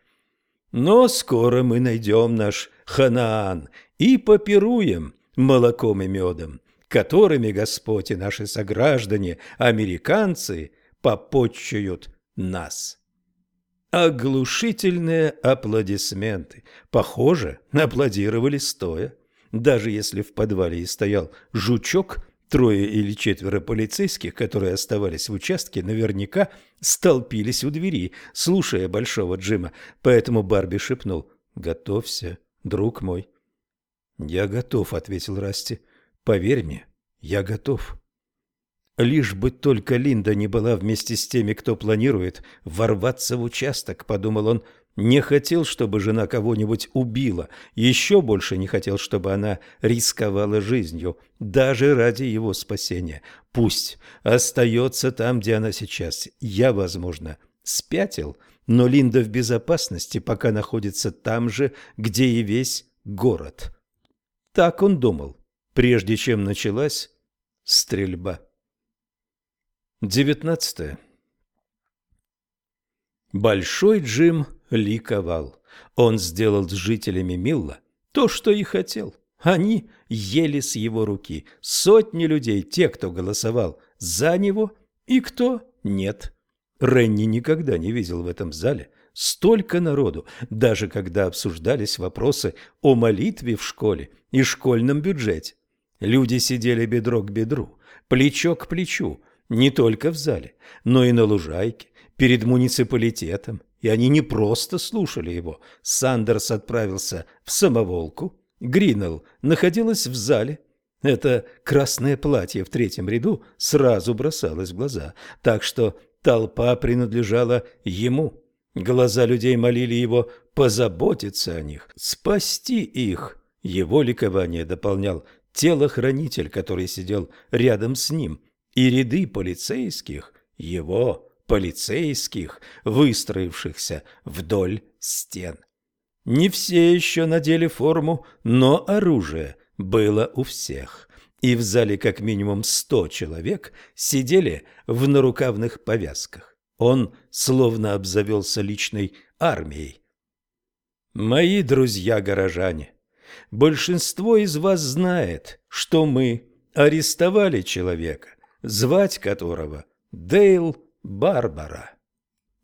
S1: Но скоро мы найдем наш Ханаан и попируем молоком и медом, которыми Господь и наши сограждане, американцы, попотчуют нас. Оглушительные аплодисменты. Похоже, аплодировали стоя. Даже если в подвале и стоял жучок, Трое или четверо полицейских, которые оставались в участке, наверняка столпились у двери, слушая Большого Джима, поэтому Барби шепнул «Готовься, друг мой». «Я готов», — ответил Расти. «Поверь мне, я готов». Лишь бы только Линда не была вместе с теми, кто планирует ворваться в участок, подумал он, не хотел, чтобы жена кого-нибудь убила, еще больше не хотел, чтобы она рисковала жизнью, даже ради его спасения. Пусть остается там, где она сейчас. Я, возможно, спятил, но Линда в безопасности, пока находится там же, где и весь город. Так он думал, прежде чем началась стрельба. 19. Большой Джим ликовал. Он сделал с жителями Милла то, что и хотел. Они ели с его руки. Сотни людей, те, кто голосовал за него, и кто нет. Ренни никогда не видел в этом зале столько народу, даже когда обсуждались вопросы о молитве в школе и школьном бюджете. Люди сидели бедро к бедру, плечо к плечу, не только в зале, но и на лужайке, перед муниципалитетом. И они не просто слушали его. Сандерс отправился в самоволку, Гринелл находилась в зале. Это красное платье в третьем ряду сразу бросалось в глаза, так что толпа принадлежала ему. Глаза людей молили его позаботиться о них, спасти их. Его ликование дополнял телохранитель, который сидел рядом с ним – и ряды полицейских, его полицейских, выстроившихся вдоль стен. Не все еще надели форму, но оружие было у всех, и в зале как минимум сто человек сидели в нарукавных повязках. Он словно обзавелся личной армией. Мои друзья-горожане, большинство из вас знает, что мы арестовали человека, звать которого Дейл Барбара.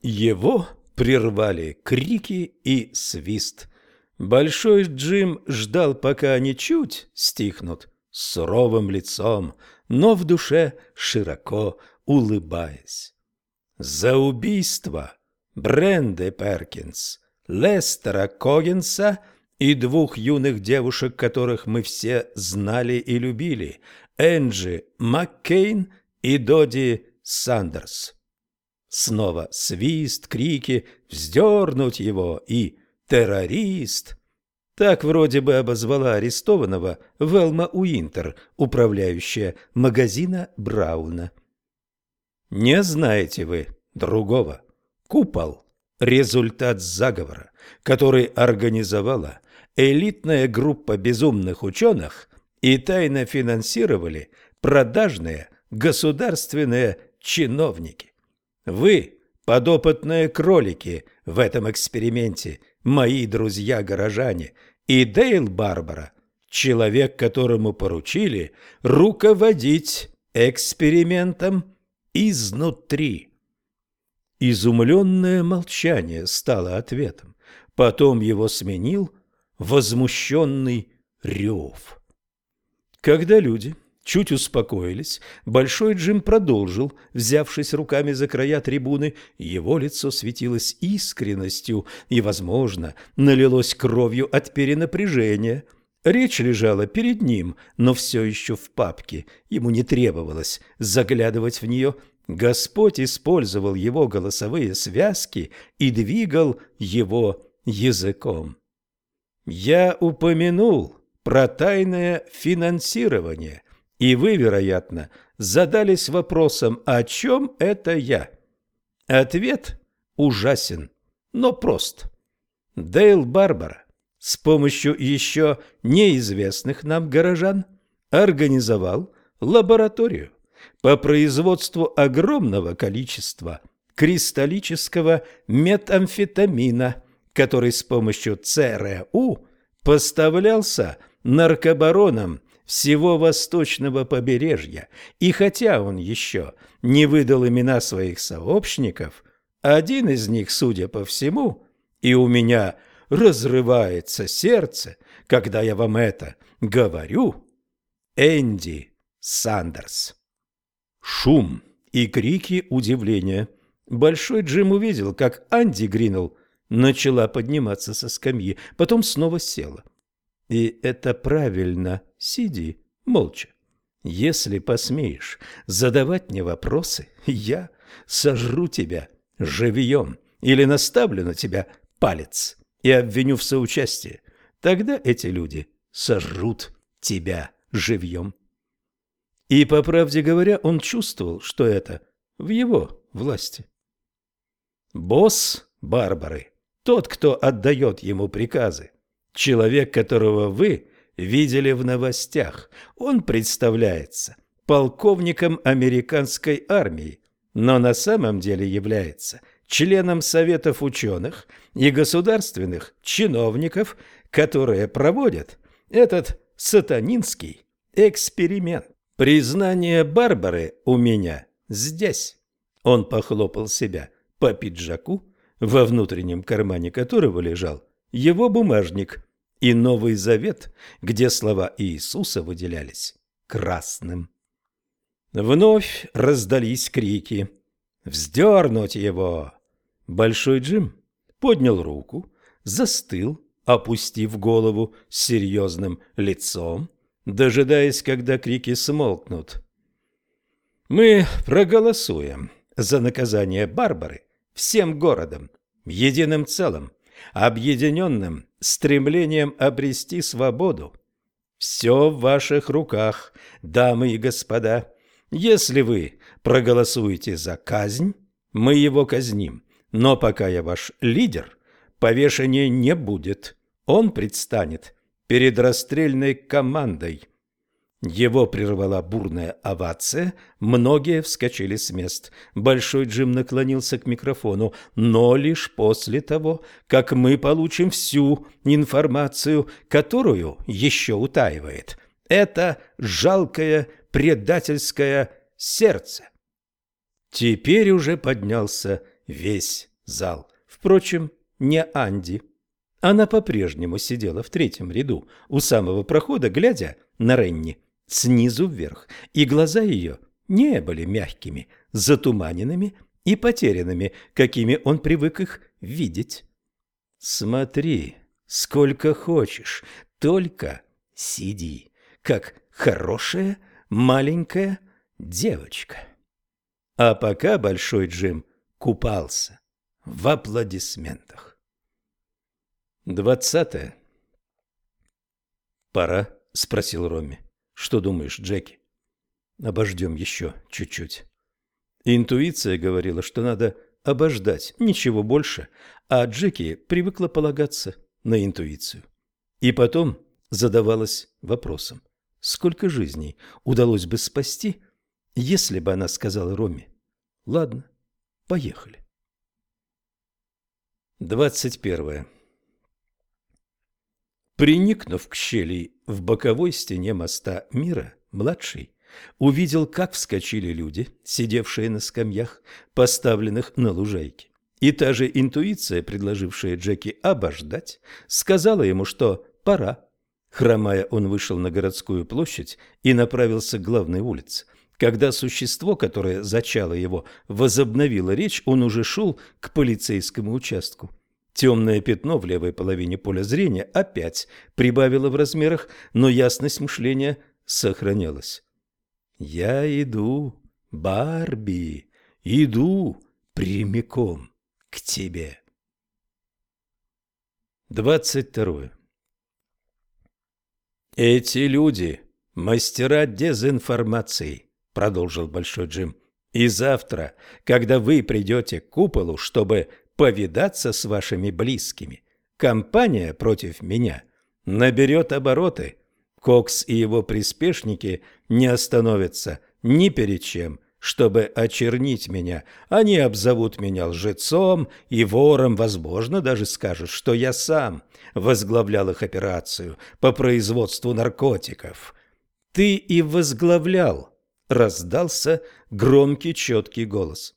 S1: Его прервали крики и свист. Большой Джим ждал, пока они чуть стихнут, с суровым лицом, но в душе широко улыбаясь. За убийство Бренды Перкинс, Лестера Когенса и двух юных девушек, которых мы все знали и любили, Энджи Маккейн и Доди Сандерс. Снова свист, крики, вздернуть его и террорист. Так вроде бы обозвала арестованного Велма Уинтер, управляющая магазина Брауна. Не знаете вы другого. Купол – результат заговора, который организовала элитная группа безумных ученых и тайно финансировали продажные государственные чиновники. Вы – подопытные кролики в этом эксперименте, мои друзья-горожане, и Дейл Барбара – человек, которому поручили руководить экспериментом изнутри. Изумленное молчание стало ответом. Потом его сменил возмущенный рев. Когда люди чуть успокоились, Большой Джим продолжил, взявшись руками за края трибуны, его лицо светилось искренностью и, возможно, налилось кровью от перенапряжения – Речь лежала перед ним, но все еще в папке. Ему не требовалось заглядывать в нее. Господь использовал его голосовые связки и двигал его языком. Я упомянул про тайное финансирование, и вы, вероятно, задались вопросом, о чем это я. Ответ ужасен, но прост. Дейл Барбара с помощью еще неизвестных нам горожан организовал лабораторию по производству огромного количества кристаллического метамфетамина, который с помощью ЦРУ поставлялся наркобаронам всего восточного побережья, и хотя он еще не выдал имена своих сообщников, один из них, судя по всему, и у меня – разрывается сердце, когда я вам это говорю. Энди Сандерс. Шум и крики удивления. Большой Джим увидел, как Анди Гринелл начала подниматься со скамьи, потом снова села. И это правильно, сиди молча. Если посмеешь задавать мне вопросы, я сожру тебя живьем или наставлю на тебя палец и обвиню в соучастии. Тогда эти люди сожрут тебя живьем. И, по правде говоря, он чувствовал, что это в его власти. Босс Барбары, тот, кто отдает ему приказы, человек, которого вы видели в новостях, он представляется полковником американской армии, но на самом деле является – членам советов ученых и государственных чиновников, которые проводят этот сатанинский эксперимент. Признание Барбары у меня здесь. Он похлопал себя по пиджаку, во внутреннем кармане которого лежал его бумажник и Новый Завет, где слова Иисуса выделялись красным. Вновь раздались крики «Вздернуть его!» Большой Джим поднял руку, застыл, опустив голову с серьезным лицом, дожидаясь, когда крики смолкнут. «Мы проголосуем за наказание Барбары всем городом, единым целым, объединенным стремлением обрести свободу. Все в ваших руках, дамы и господа. Если вы проголосуете за казнь, мы его казним. Но пока я ваш лидер, повешения не будет. Он предстанет перед расстрельной командой. Его прервала бурная овация, многие вскочили с мест. Большой Джим наклонился к микрофону, но лишь после того, как мы получим всю информацию, которую еще утаивает. Это жалкое предательское сердце. Теперь уже поднялся весь зал. Впрочем, не Анди. Она по-прежнему сидела в третьем ряду, у самого прохода, глядя на Ренни снизу вверх, и глаза ее не были мягкими, затуманенными и потерянными, какими он привык их видеть. «Смотри, сколько хочешь, только сиди, как хорошая маленькая девочка». А пока Большой Джим купался в аплодисментах. Двадцатое. «Пора?» – спросил Ромми. Что думаешь, Джеки? Обождем еще чуть-чуть. Интуиция говорила, что надо обождать, ничего больше, а Джеки привыкла полагаться на интуицию. И потом задавалась вопросом, сколько жизней удалось бы спасти, если бы она сказала Роме, «Ладно, поехали». Двадцать первое. Приникнув к щели в боковой стене моста мира, младший увидел, как вскочили люди, сидевшие на скамьях, поставленных на лужайке. И та же интуиция, предложившая Джеки обождать, сказала ему, что пора. Хромая, он вышел на городскую площадь и направился к главной улице. Когда существо, которое зачало его, возобновило речь, он уже шел к полицейскому участку. Темное пятно в левой половине поля зрения опять прибавило в размерах, но ясность мышления сохранялась. «Я иду, Барби, иду прямиком к тебе». Двадцать второе. «Эти люди – мастера дезинформации», – продолжил Большой Джим. «И завтра, когда вы придете к куполу, чтобы повидаться с вашими близкими. Компания против меня наберет обороты. Кокс и его приспешники не остановятся ни перед чем, чтобы очернить меня. Они обзовут меня лжецом и вором, возможно, даже скажут, что я сам возглавлял их операцию по производству наркотиков. Ты и возглавлял, раздался громкий четкий голос.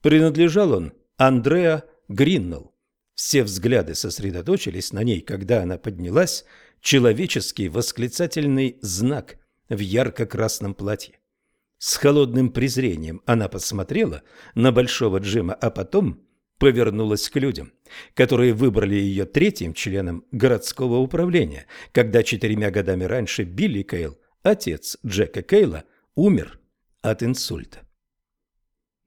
S1: Принадлежал он Андреа Гриннелл. Все взгляды сосредоточились на ней, когда она поднялась, человеческий восклицательный знак в ярко-красном платье. С холодным презрением она посмотрела на Большого Джима, а потом повернулась к людям, которые выбрали ее третьим членом городского управления, когда четырьмя годами раньше Билли Кейл, отец Джека Кейла, умер от инсульта.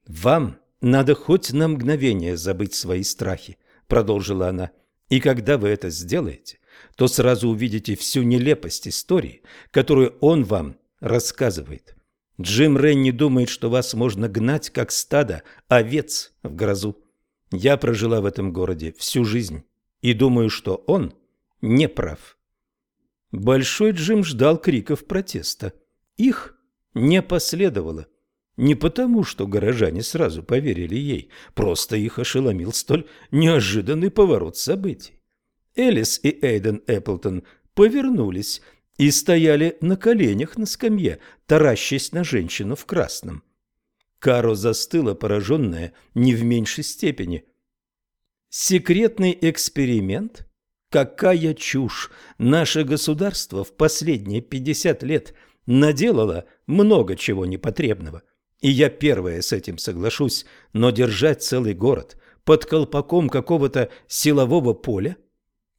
S1: «Вам надо хоть на мгновение забыть свои страхи, продолжила она. И когда вы это сделаете, то сразу увидите всю нелепость истории, которую он вам рассказывает. Джим Ренни думает, что вас можно гнать, как стадо овец в грозу. Я прожила в этом городе всю жизнь и думаю, что он не прав. Большой Джим ждал криков протеста. Их не последовало. Не потому, что горожане сразу поверили ей, просто их ошеломил столь неожиданный поворот событий. Элис и Эйден Эпплтон повернулись и стояли на коленях на скамье, таращась на женщину в красном. Каро застыла, пораженная не в меньшей степени. «Секретный эксперимент? Какая чушь! Наше государство в последние пятьдесят лет наделало много чего непотребного». И я первая с этим соглашусь, но держать целый город под колпаком какого-то силового поля?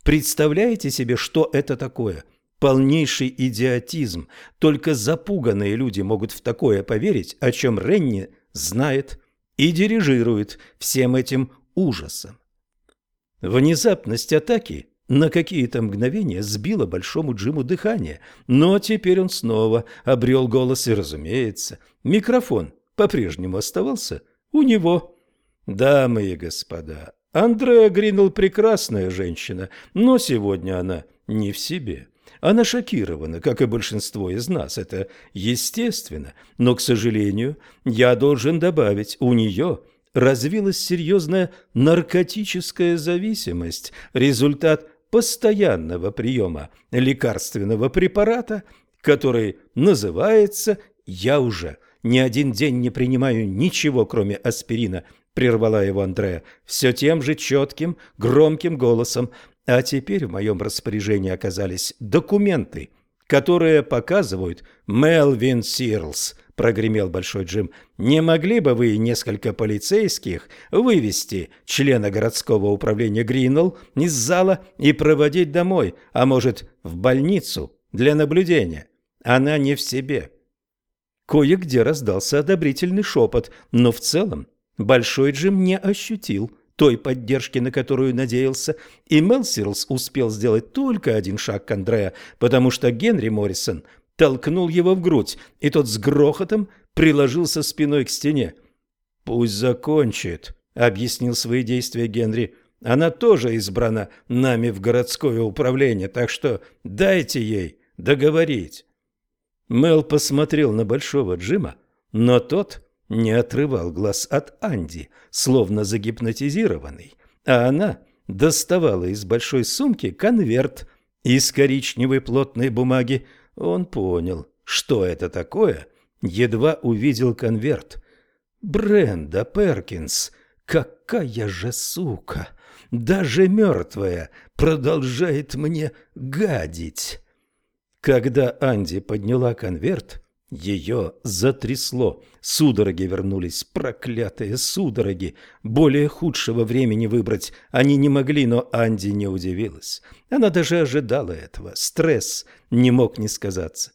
S1: Представляете себе, что это такое? Полнейший идиотизм. Только запуганные люди могут в такое поверить, о чем Ренни знает и дирижирует всем этим ужасом. Внезапность атаки на какие-то мгновения сбила Большому Джиму дыхание, но теперь он снова обрел голос и, разумеется, микрофон по-прежнему оставался у него. Дамы и господа, Андреа Гринелл прекрасная женщина, но сегодня она не в себе. Она шокирована, как и большинство из нас, это естественно, но, к сожалению, я должен добавить, у нее развилась серьезная наркотическая зависимость, результат постоянного приема лекарственного препарата, который называется «Я уже ни один день не принимаю ничего, кроме аспирина», прервала его Андрея все тем же четким, громким голосом. А теперь в моем распоряжении оказались документы, которые показывают Мелвин Сирлс, прогремел Большой Джим. Не могли бы вы несколько полицейских вывести члена городского управления Гринелл из зала и проводить домой, а может, в больницу для наблюдения? Она не в себе. Кое-где раздался одобрительный шепот, но в целом Большой Джим не ощутил той поддержки, на которую надеялся, и Мелсирлс успел сделать только один шаг к Андреа, потому что Генри Моррисон толкнул его в грудь, и тот с грохотом приложился спиной к стене. «Пусть закончит», — объяснил свои действия Генри. «Она тоже избрана нами в городское управление, так что дайте ей договорить». Мел посмотрел на Большого Джима, но тот не отрывал глаз от Анди, словно загипнотизированный, а она доставала из большой сумки конверт из коричневой плотной бумаги. Он понял, что это такое, едва увидел конверт. Бренда Перкинс, какая же сука! Даже мертвая продолжает мне гадить. Когда Анди подняла конверт, ее затрясло. Судороги вернулись, проклятые судороги. Более худшего времени выбрать они не могли, но Анди не удивилась. Она даже ожидала этого. Стресс не мог не сказаться.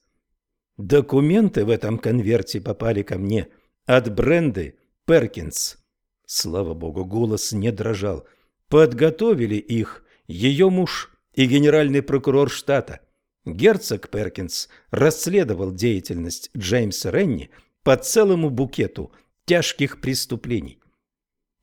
S1: Документы в этом конверте попали ко мне от Бренды Перкинс. Слава богу, голос не дрожал. Подготовили их ее муж и генеральный прокурор штата – Герцог Перкинс расследовал деятельность Джеймса Ренни по целому букету тяжких преступлений.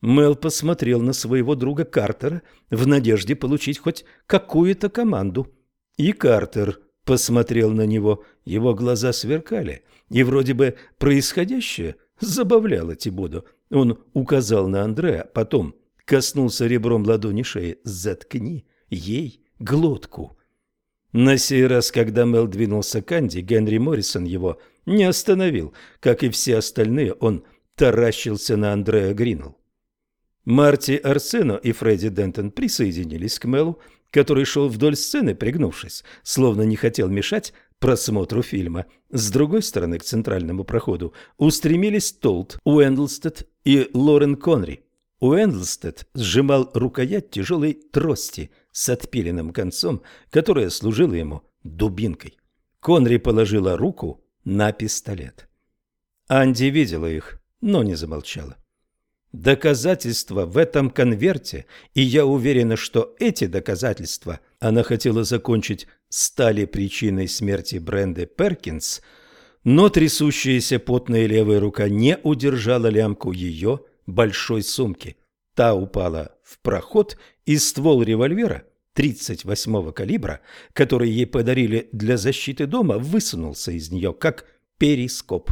S1: Мел посмотрел на своего друга Картера в надежде получить хоть какую-то команду. И Картер посмотрел на него, его глаза сверкали, и вроде бы происходящее забавляло Тибоду. Он указал на Андрея, потом коснулся ребром ладони шеи «Заткни ей глотку». На сей раз, когда Мел двинулся к Анди, Генри Моррисон его не остановил. Как и все остальные, он таращился на Андреа Гринелл. Марти Арсено и Фредди Дентон присоединились к Мелу, который шел вдоль сцены, пригнувшись, словно не хотел мешать просмотру фильма. С другой стороны, к центральному проходу устремились Толт, Уэндлстед и Лорен Конри. Уэндлстед сжимал рукоять тяжелой трости с отпиленным концом, которая служила ему дубинкой. Конри положила руку на пистолет. Анди видела их, но не замолчала. Доказательства в этом конверте, и я уверена, что эти доказательства она хотела закончить, стали причиной смерти Бренды Перкинс, но трясущаяся потная левая рука не удержала лямку ее большой сумки. Та упала в проход, и ствол револьвера 38-го калибра, который ей подарили для защиты дома, высунулся из нее, как перископ.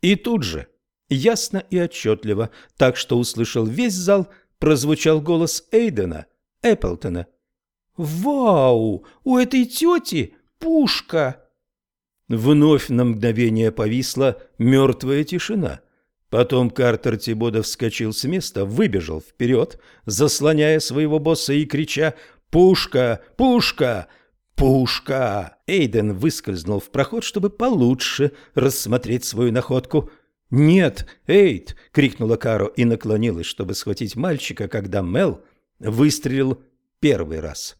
S1: И тут же, ясно и отчетливо, так что услышал весь зал, прозвучал голос Эйдена, Эпплтона. «Вау! У этой тети пушка!» Вновь на мгновение повисла мертвая тишина. Потом Картер Тибода вскочил с места, выбежал вперед, заслоняя своего босса и крича «Пушка! Пушка! Пушка!» Эйден выскользнул в проход, чтобы получше рассмотреть свою находку. «Нет, Эйд!» — крикнула Каро и наклонилась, чтобы схватить мальчика, когда Мел выстрелил первый раз.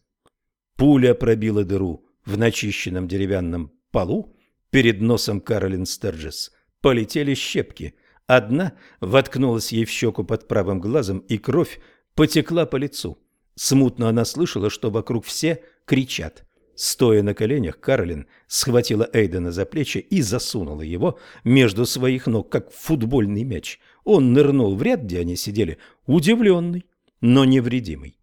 S1: Пуля пробила дыру в начищенном деревянном полу перед носом Каролин Стерджес. Полетели щепки. Одна воткнулась ей в щеку под правым глазом, и кровь потекла по лицу. Смутно она слышала, что вокруг все кричат. Стоя на коленях, Каролин схватила Эйдена за плечи и засунула его между своих ног, как футбольный мяч. Он нырнул в ряд, где они сидели, удивленный, но невредимый.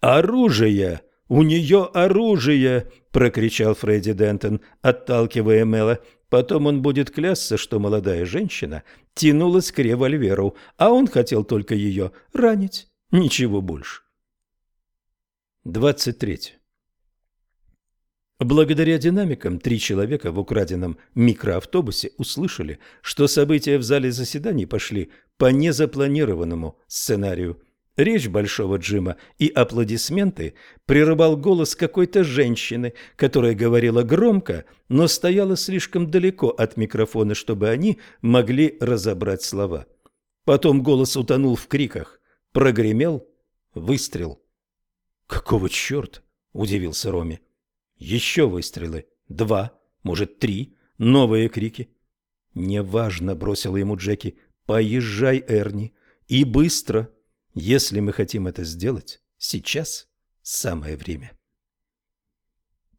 S1: «Оружие!» — «У нее оружие!» – прокричал Фредди Дентон, отталкивая Мэла. Потом он будет клясться, что молодая женщина тянулась к револьверу, а он хотел только ее ранить, ничего больше. 23. Благодаря динамикам три человека в украденном микроавтобусе услышали, что события в зале заседаний пошли по незапланированному сценарию. Речь Большого Джима и аплодисменты прерывал голос какой-то женщины, которая говорила громко, но стояла слишком далеко от микрофона, чтобы они могли разобрать слова. Потом голос утонул в криках. Прогремел выстрел. «Какого черта?» – удивился Роми. Еще выстрелы. Два, может, три. Новые крики. «Неважно», – бросила ему Джеки. «Поезжай, Эрни, и быстро». Если мы хотим это сделать, сейчас самое время.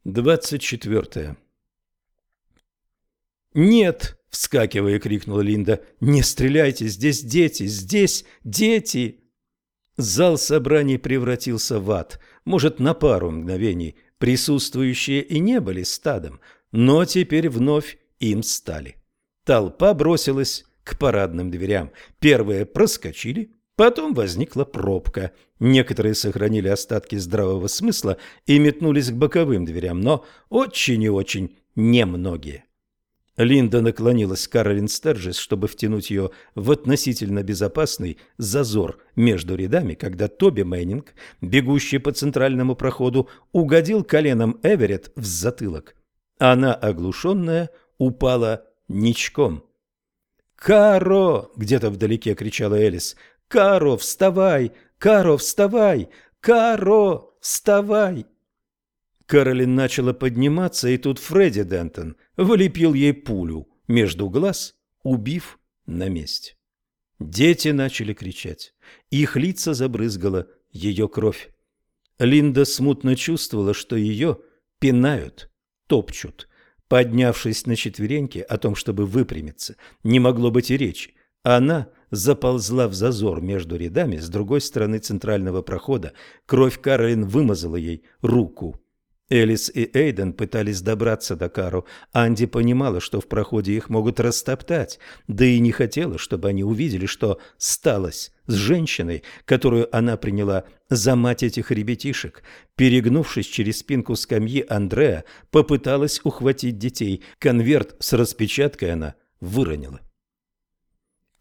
S1: Двадцать четвертое. «Нет!» – вскакивая, крикнула Линда. «Не стреляйте! Здесь дети! Здесь дети!» Зал собраний превратился в ад. Может, на пару мгновений присутствующие и не были стадом, но теперь вновь им стали. Толпа бросилась к парадным дверям. Первые проскочили, Потом возникла пробка. Некоторые сохранили остатки здравого смысла и метнулись к боковым дверям, но очень и очень немногие. Линда наклонилась к Каролин Стерджес, чтобы втянуть ее в относительно безопасный зазор между рядами, когда Тоби Мэннинг, бегущий по центральному проходу, угодил коленом Эверетт в затылок. Она, оглушенная, упала ничком. «Каро!» — где-то вдалеке кричала Элис. «Каро, вставай! Каро, вставай! Каро, вставай!» Каролин начала подниматься, и тут Фредди Дентон вылепил ей пулю между глаз, убив на месте. Дети начали кричать. Их лица забрызгала ее кровь. Линда смутно чувствовала, что ее пинают, топчут. Поднявшись на четвереньки о том, чтобы выпрямиться, не могло быть и речи. Она заползла в зазор между рядами с другой стороны центрального прохода. Кровь Каролин вымазала ей руку. Элис и Эйден пытались добраться до Кару. Анди понимала, что в проходе их могут растоптать, да и не хотела, чтобы они увидели, что сталось с женщиной, которую она приняла за мать этих ребятишек. Перегнувшись через спинку скамьи, Андреа попыталась ухватить детей. Конверт с распечаткой она выронила.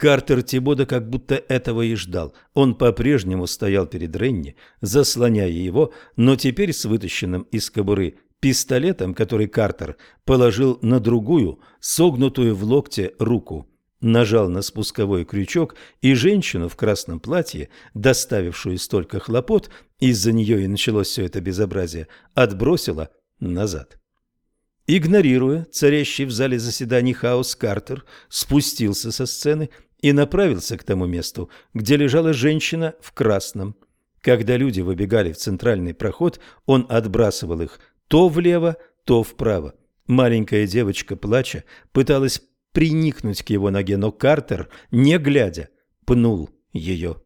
S1: Картер Тибода как будто этого и ждал. Он по-прежнему стоял перед Ренни, заслоняя его, но теперь с вытащенным из кобуры пистолетом, который Картер положил на другую, согнутую в локте руку. Нажал на спусковой крючок, и женщину в красном платье, доставившую столько хлопот, из-за нее и началось все это безобразие, отбросила назад. Игнорируя царящий в зале заседаний хаос, Картер спустился со сцены и направился к тому месту, где лежала женщина в красном. Когда люди выбегали в центральный проход, он отбрасывал их то влево, то вправо. Маленькая девочка, плача, пыталась приникнуть к его ноге, но Картер, не глядя, пнул ее.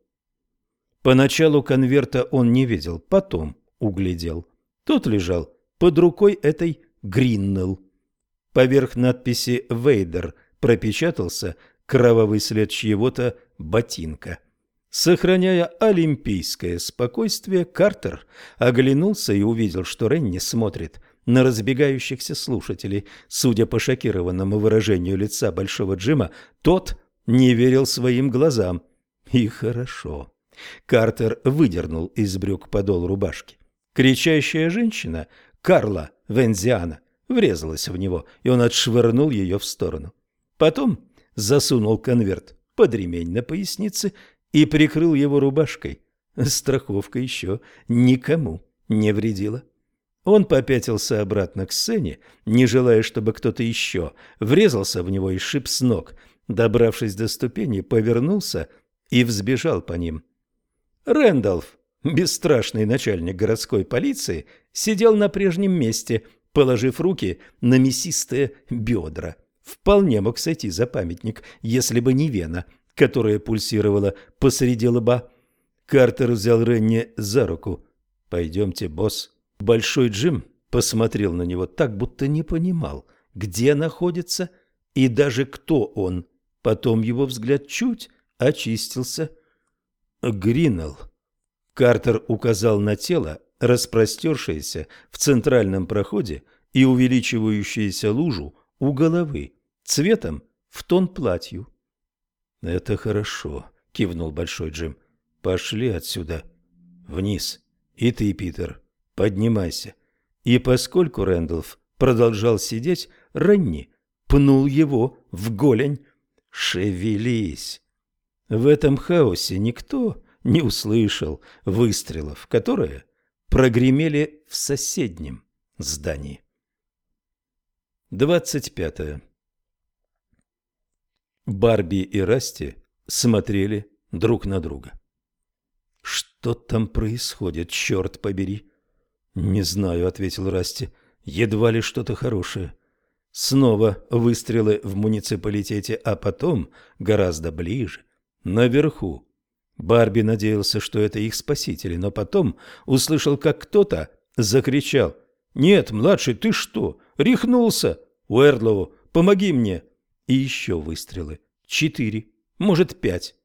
S1: Поначалу конверта он не видел, потом углядел. Тот лежал под рукой этой Гриннелл. Поверх надписи «Вейдер» пропечатался кровавый след чьего-то ботинка. Сохраняя олимпийское спокойствие, Картер оглянулся и увидел, что Ренни смотрит на разбегающихся слушателей. Судя по шокированному выражению лица Большого Джима, тот не верил своим глазам. И хорошо. Картер выдернул из брюк подол рубашки. Кричащая женщина, Карла Вензиана, врезалась в него, и он отшвырнул ее в сторону. Потом засунул конверт под ремень на пояснице и прикрыл его рубашкой. Страховка еще никому не вредила. Он попятился обратно к сцене, не желая, чтобы кто-то еще врезался в него и шип с ног. Добравшись до ступени, повернулся и взбежал по ним. Рэндалф, бесстрашный начальник городской полиции, сидел на прежнем месте, положив руки на мясистые бедра вполне мог сойти за памятник, если бы не вена, которая пульсировала посреди лба. Картер взял Ренни за руку. «Пойдемте, босс». Большой Джим посмотрел на него так, будто не понимал, где находится и даже кто он. Потом его взгляд чуть очистился. Гринелл. Картер указал на тело, распростершееся в центральном проходе и увеличивающееся лужу у головы, цветом в тон платью. «Это хорошо», — кивнул Большой Джим. «Пошли отсюда. Вниз. И ты, Питер, поднимайся». И поскольку Рэндалф продолжал сидеть, Ренни пнул его в голень. «Шевелись!» В этом хаосе никто не услышал выстрелов, которые прогремели в соседнем здании. Двадцать пятое. Барби и Расти смотрели друг на друга. «Что там происходит, черт побери?» «Не знаю», — ответил Расти. «Едва ли что-то хорошее». Снова выстрелы в муниципалитете, а потом, гораздо ближе, наверху. Барби надеялся, что это их спасители, но потом услышал, как кто-то закричал. «Нет, младший, ты что? Рехнулся? Уэрдлоу, помоги мне!» И еще выстрелы. Четыре, может, пять.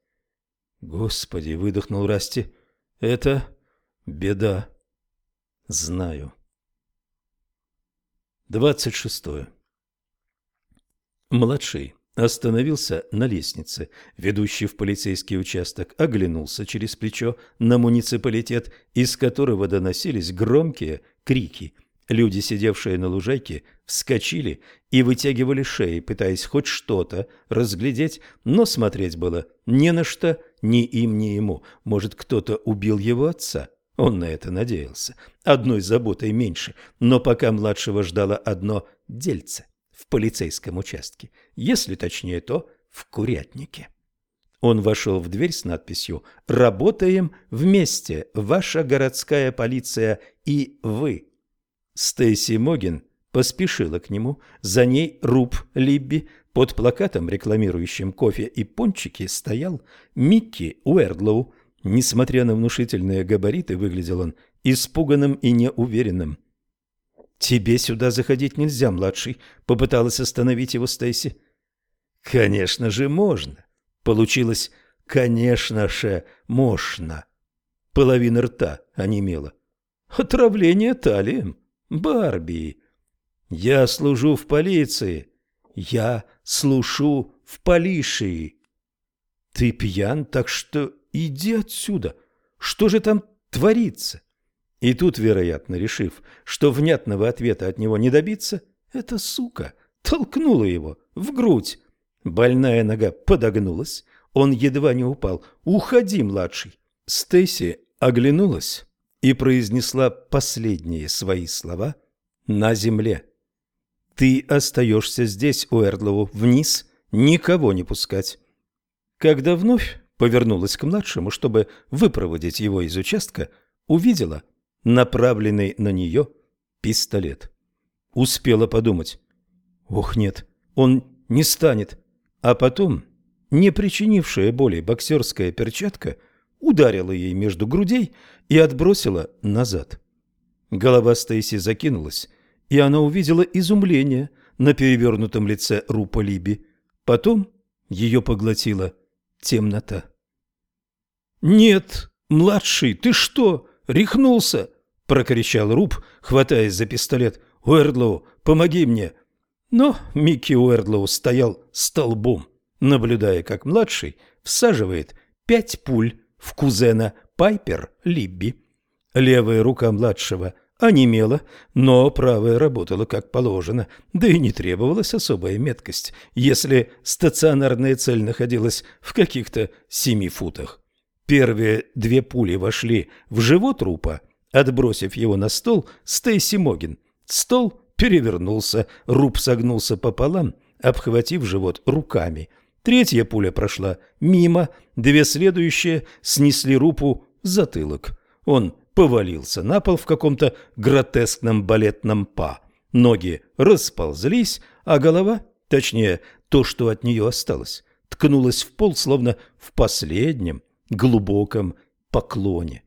S1: «Господи!» — выдохнул Расти. «Это беда. Знаю». Двадцать шестое. Младший остановился на лестнице, ведущей в полицейский участок, оглянулся через плечо на муниципалитет, из которого доносились громкие крики. Люди, сидевшие на лужайке, вскочили и вытягивали шеи, пытаясь хоть что-то разглядеть, но смотреть было не на что, ни им, ни ему. Может, кто-то убил его отца? Он на это надеялся. Одной заботой меньше, но пока младшего ждало одно дельце в полицейском участке, если точнее, то в курятнике. Он вошел в дверь с надписью «Работаем вместе, ваша городская полиция и вы». Стейси Могин поспешила к нему, за ней Руб Либби, под плакатом, рекламирующим кофе и пончики, стоял Микки Уэрдлоу. Несмотря на внушительные габариты, выглядел он испуганным и неуверенным. «Тебе сюда заходить нельзя, младший», — попыталась остановить его Стейси. «Конечно же можно». Получилось «конечно же можно». Половина рта онемела. «Отравление талием, Барби». «Я служу в полиции. Я служу в полиции». «Ты пьян, так что иди отсюда. Что же там творится?» И тут, вероятно, решив, что внятного ответа от него не добиться, эта сука толкнула его в грудь. Больная нога подогнулась, он едва не упал. «Уходи, младший!» Стейси оглянулась и произнесла последние свои слова на земле. «Ты остаешься здесь, Уэрдлоу, вниз, никого не пускать». Когда вновь повернулась к младшему, чтобы выпроводить его из участка, увидела – направленный на нее пистолет. Успела подумать. Ох, нет, он не станет. А потом, не причинившая боли боксерская перчатка, ударила ей между грудей и отбросила назад. Голова Стейси закинулась, и она увидела изумление на перевернутом лице Рупа Либи. Потом ее поглотила темнота. «Нет, младший, ты что?» Рехнулся!» – прокричал Руб, хватаясь за пистолет. «Уэрдлоу, помоги мне!» Но Микки Уэрдлоу стоял столбом, наблюдая, как младший всаживает пять пуль в кузена Пайпер Либби. Левая рука младшего онемела, но правая работала как положено, да и не требовалась особая меткость, если стационарная цель находилась в каких-то семи футах. Первые две пули вошли в живот трупа, отбросив его на стол Стейси Могин. Стол перевернулся, Руб согнулся пополам, обхватив живот руками. Третья пуля прошла мимо, две следующие снесли Рупу затылок. Он повалился на пол в каком-то гротескном балетном па. Ноги расползлись, а голова, точнее, то, что от нее осталось, ткнулась в пол, словно в последнем глубоком поклоне.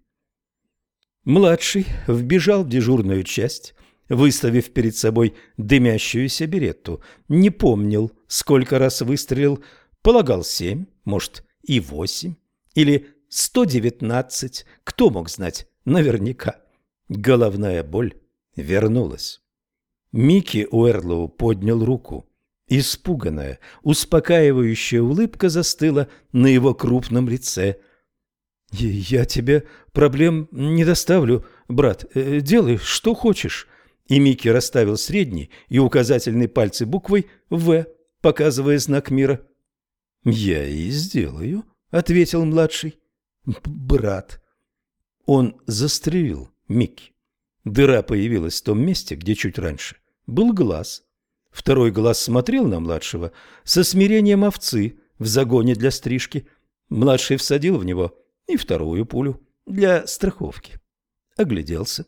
S1: Младший вбежал в дежурную часть, выставив перед собой дымящуюся беретту. Не помнил, сколько раз выстрелил, полагал семь, может, и восемь, или сто девятнадцать, кто мог знать наверняка. Головная боль вернулась. Микки Уэрлоу поднял руку. Испуганная, успокаивающая улыбка застыла на его крупном лице. «Я тебе проблем не доставлю, брат. Э, делай, что хочешь». И Микки расставил средний и указательный пальцы буквой «В», показывая знак мира. «Я и сделаю», — ответил младший. «Брат». Он застрелил Микки. Дыра появилась в том месте, где чуть раньше был глаз. Второй глаз смотрел на младшего со смирением овцы в загоне для стрижки. Младший всадил в него и вторую пулю для страховки. Огляделся.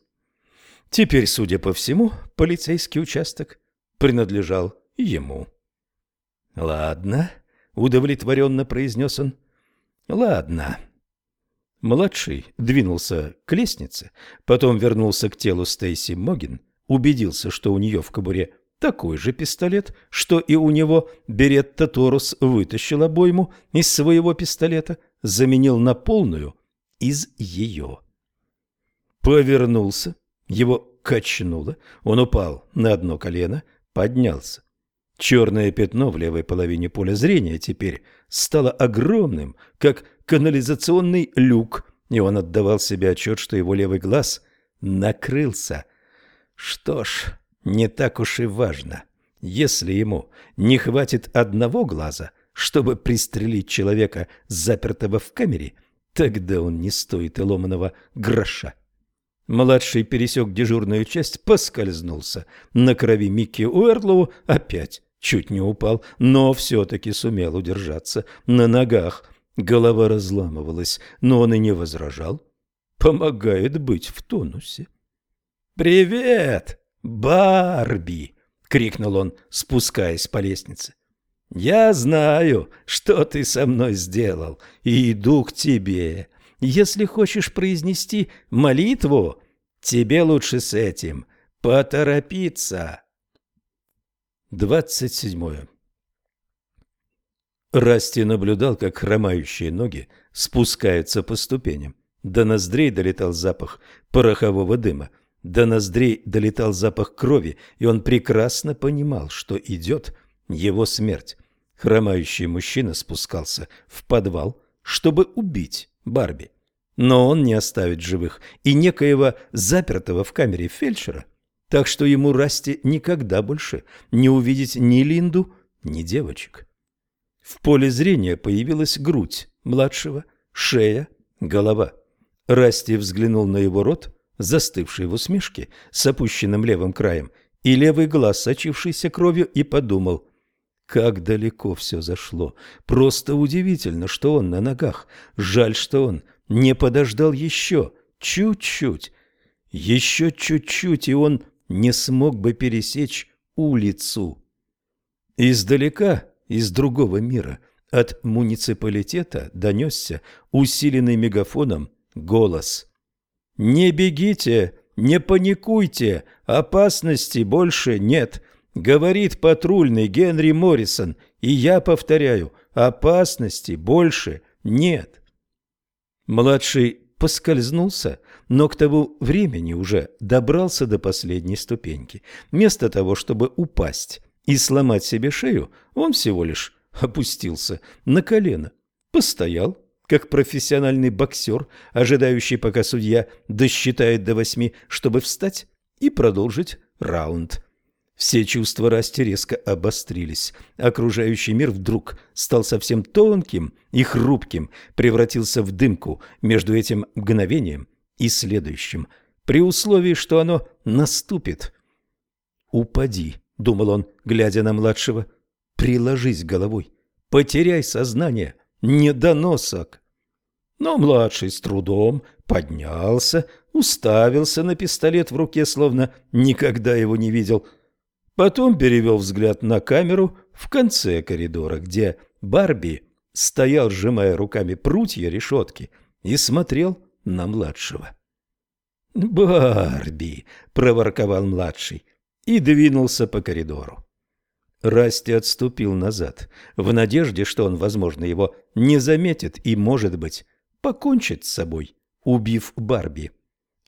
S1: Теперь, судя по всему, полицейский участок принадлежал ему. «Ладно», — удовлетворенно произнес он. «Ладно». Младший двинулся к лестнице, потом вернулся к телу Стейси Могин, убедился, что у нее в кобуре такой же пистолет, что и у него, Беретта Торус вытащил обойму из своего пистолета, заменил на полную из ее. Повернулся, его качнуло, он упал на одно колено, поднялся. Черное пятно в левой половине поля зрения теперь стало огромным, как канализационный люк, и он отдавал себе отчет, что его левый глаз накрылся. Что ж, не так уж и важно. Если ему не хватит одного глаза, чтобы пристрелить человека, запертого в камере, тогда он не стоит и ломаного гроша. Младший пересек дежурную часть, поскользнулся. На крови Микки Уэрлоу опять чуть не упал, но все-таки сумел удержаться на ногах. Голова разламывалась, но он и не возражал. Помогает быть в тонусе. «Привет, Барби!» — крикнул он, спускаясь по лестнице. «Я знаю, что ты со мной сделал, и иду к тебе. Если хочешь произнести молитву, тебе лучше с этим поторопиться». Двадцать седьмое. Расти наблюдал, как хромающие ноги спускаются по ступеням. До ноздрей долетал запах порохового дыма. До ноздрей долетал запах крови, и он прекрасно понимал, что идет его смерть. Хромающий мужчина спускался в подвал, чтобы убить Барби. Но он не оставит живых и некоего запертого в камере фельдшера – так что ему Расти никогда больше не увидеть ни Линду, ни девочек. В поле зрения появилась грудь младшего, шея, голова. Расти взглянул на его рот, застывший в усмешке, с опущенным левым краем, и левый глаз, сочившийся кровью, и подумал, как далеко все зашло. Просто удивительно, что он на ногах. Жаль, что он не подождал еще, чуть-чуть. Еще чуть-чуть, и он не смог бы пересечь улицу. Издалека, из другого мира, от муниципалитета донесся усиленный мегафоном голос. «Не бегите, не паникуйте, опасности больше нет», говорит патрульный Генри Моррисон, и я повторяю, опасности больше нет. Младший поскользнулся, но к тому времени уже добрался до последней ступеньки. Вместо того, чтобы упасть и сломать себе шею, он всего лишь опустился на колено, постоял, как профессиональный боксер, ожидающий, пока судья досчитает до восьми, чтобы встать и продолжить раунд. Все чувства Расти резко обострились. Окружающий мир вдруг стал совсем тонким и хрупким, превратился в дымку между этим мгновением и следующим, при условии, что оно наступит. «Упади», — думал он, глядя на младшего, — «приложись головой, потеряй сознание, недоносок». Но младший с трудом поднялся, уставился на пистолет в руке, словно никогда его не видел — Потом перевел взгляд на камеру в конце коридора, где Барби стоял, сжимая руками прутья решетки, и смотрел на младшего. «Барби!» – проворковал младший и двинулся по коридору. Расти отступил назад, в надежде, что он, возможно, его не заметит и, может быть, покончит с собой, убив Барби.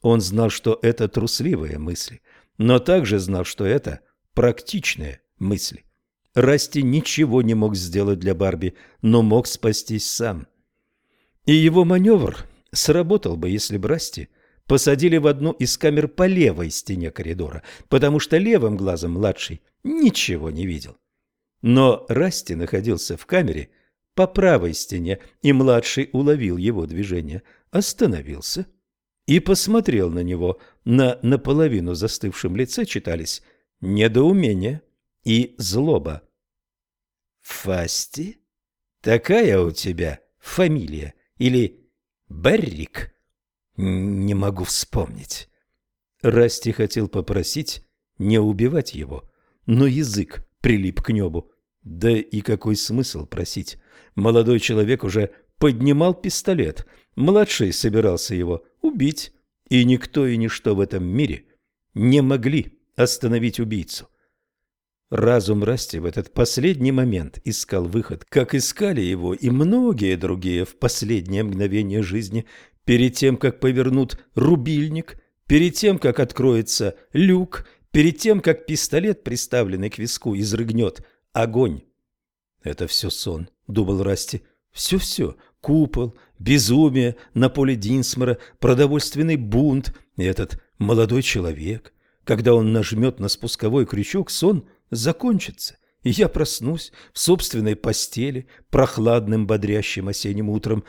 S1: Он знал, что это трусливые мысли, но также знал, что это практичные мысли. Расти ничего не мог сделать для Барби, но мог спастись сам. И его маневр сработал бы, если бы Расти посадили в одну из камер по левой стене коридора, потому что левым глазом младший ничего не видел. Но Расти находился в камере по правой стене, и младший уловил его движение, остановился и посмотрел на него. На наполовину застывшем лице читались недоумение и злоба. «Фасти? Такая у тебя фамилия? Или Беррик?» Не могу вспомнить. Расти хотел попросить не убивать его, но язык прилип к небу. Да и какой смысл просить? Молодой человек уже поднимал пистолет. Младший собирался его убить, и никто и ничто в этом мире не могли остановить убийцу. Разум Расти в этот последний момент искал выход, как искали его и многие другие в последнее мгновение жизни, перед тем, как повернут рубильник, перед тем, как откроется люк, перед тем, как пистолет, приставленный к виску, изрыгнет огонь. «Это все сон», — думал Расти. «Все-все. Купол, безумие на поле Динсмора, продовольственный бунт и этот молодой человек. Когда он нажмет на спусковой крючок, сон закончится, и я проснусь в собственной постели прохладным бодрящим осенним утром,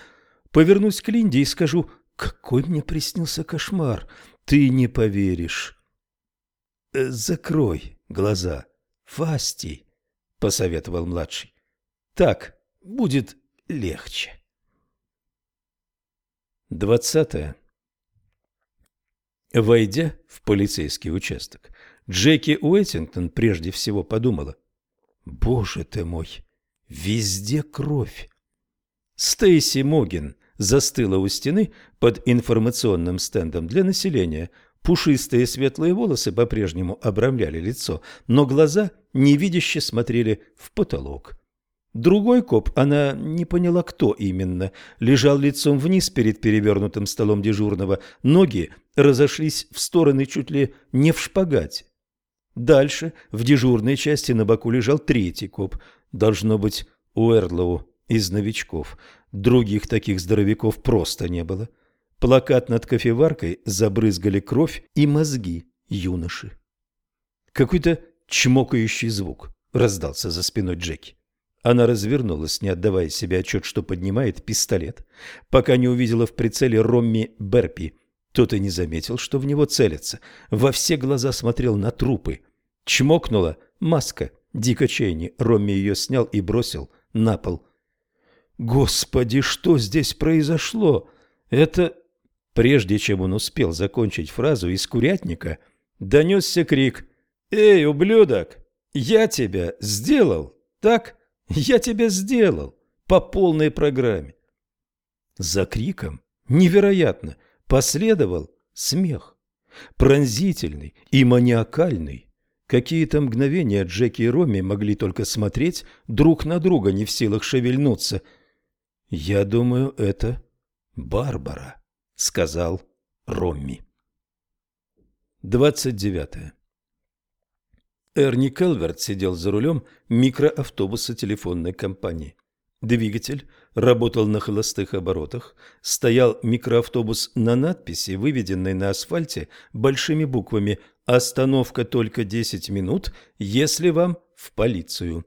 S1: Повернусь к Линде и скажу, какой мне приснился кошмар. Ты не поверишь. «Э, закрой глаза, Фасти, посоветовал младший. Так будет легче. Двадцатое. Войдя в полицейский участок, Джеки Уэттингтон прежде всего подумала. «Боже ты мой, везде кровь!» Стейси Могин застыла у стены под информационным стендом для населения. Пушистые светлые волосы по-прежнему обрамляли лицо, но глаза невидяще смотрели в потолок. Другой коп, она не поняла, кто именно, лежал лицом вниз перед перевернутым столом дежурного, ноги разошлись в стороны чуть ли не в шпагате. Дальше, в дежурной части на боку лежал третий коп, должно быть Уэрдлоу из новичков. Других таких здоровяков просто не было. Плакат над кофеваркой забрызгали кровь и мозги юноши. Какой-то чмокающий звук раздался за спиной Джеки. Она развернулась, не отдавая себе отчет, что поднимает пистолет, пока не увидела в прицеле Ромми Берпи. Тот и не заметил, что в него целятся. Во все глаза смотрел на трупы. Чмокнула маска Дика Чейни. Ромми ее снял и бросил на пол. Господи, что здесь произошло? Это... Прежде чем он успел закончить фразу из курятника, донесся крик. «Эй, ублюдок, я тебя сделал, так? Я тебя сделал по полной программе». За криком, невероятно, последовал смех. Пронзительный и маниакальный. Какие-то мгновения Джеки и Роми могли только смотреть друг на друга, не в силах шевельнуться – «Я думаю, это Барбара», — сказал Ромми. Двадцать девятое. Эрни Келверт сидел за рулем микроавтобуса телефонной компании. Двигатель работал на холостых оборотах, стоял микроавтобус на надписи, выведенной на асфальте большими буквами «Остановка только 10 минут, если вам в полицию».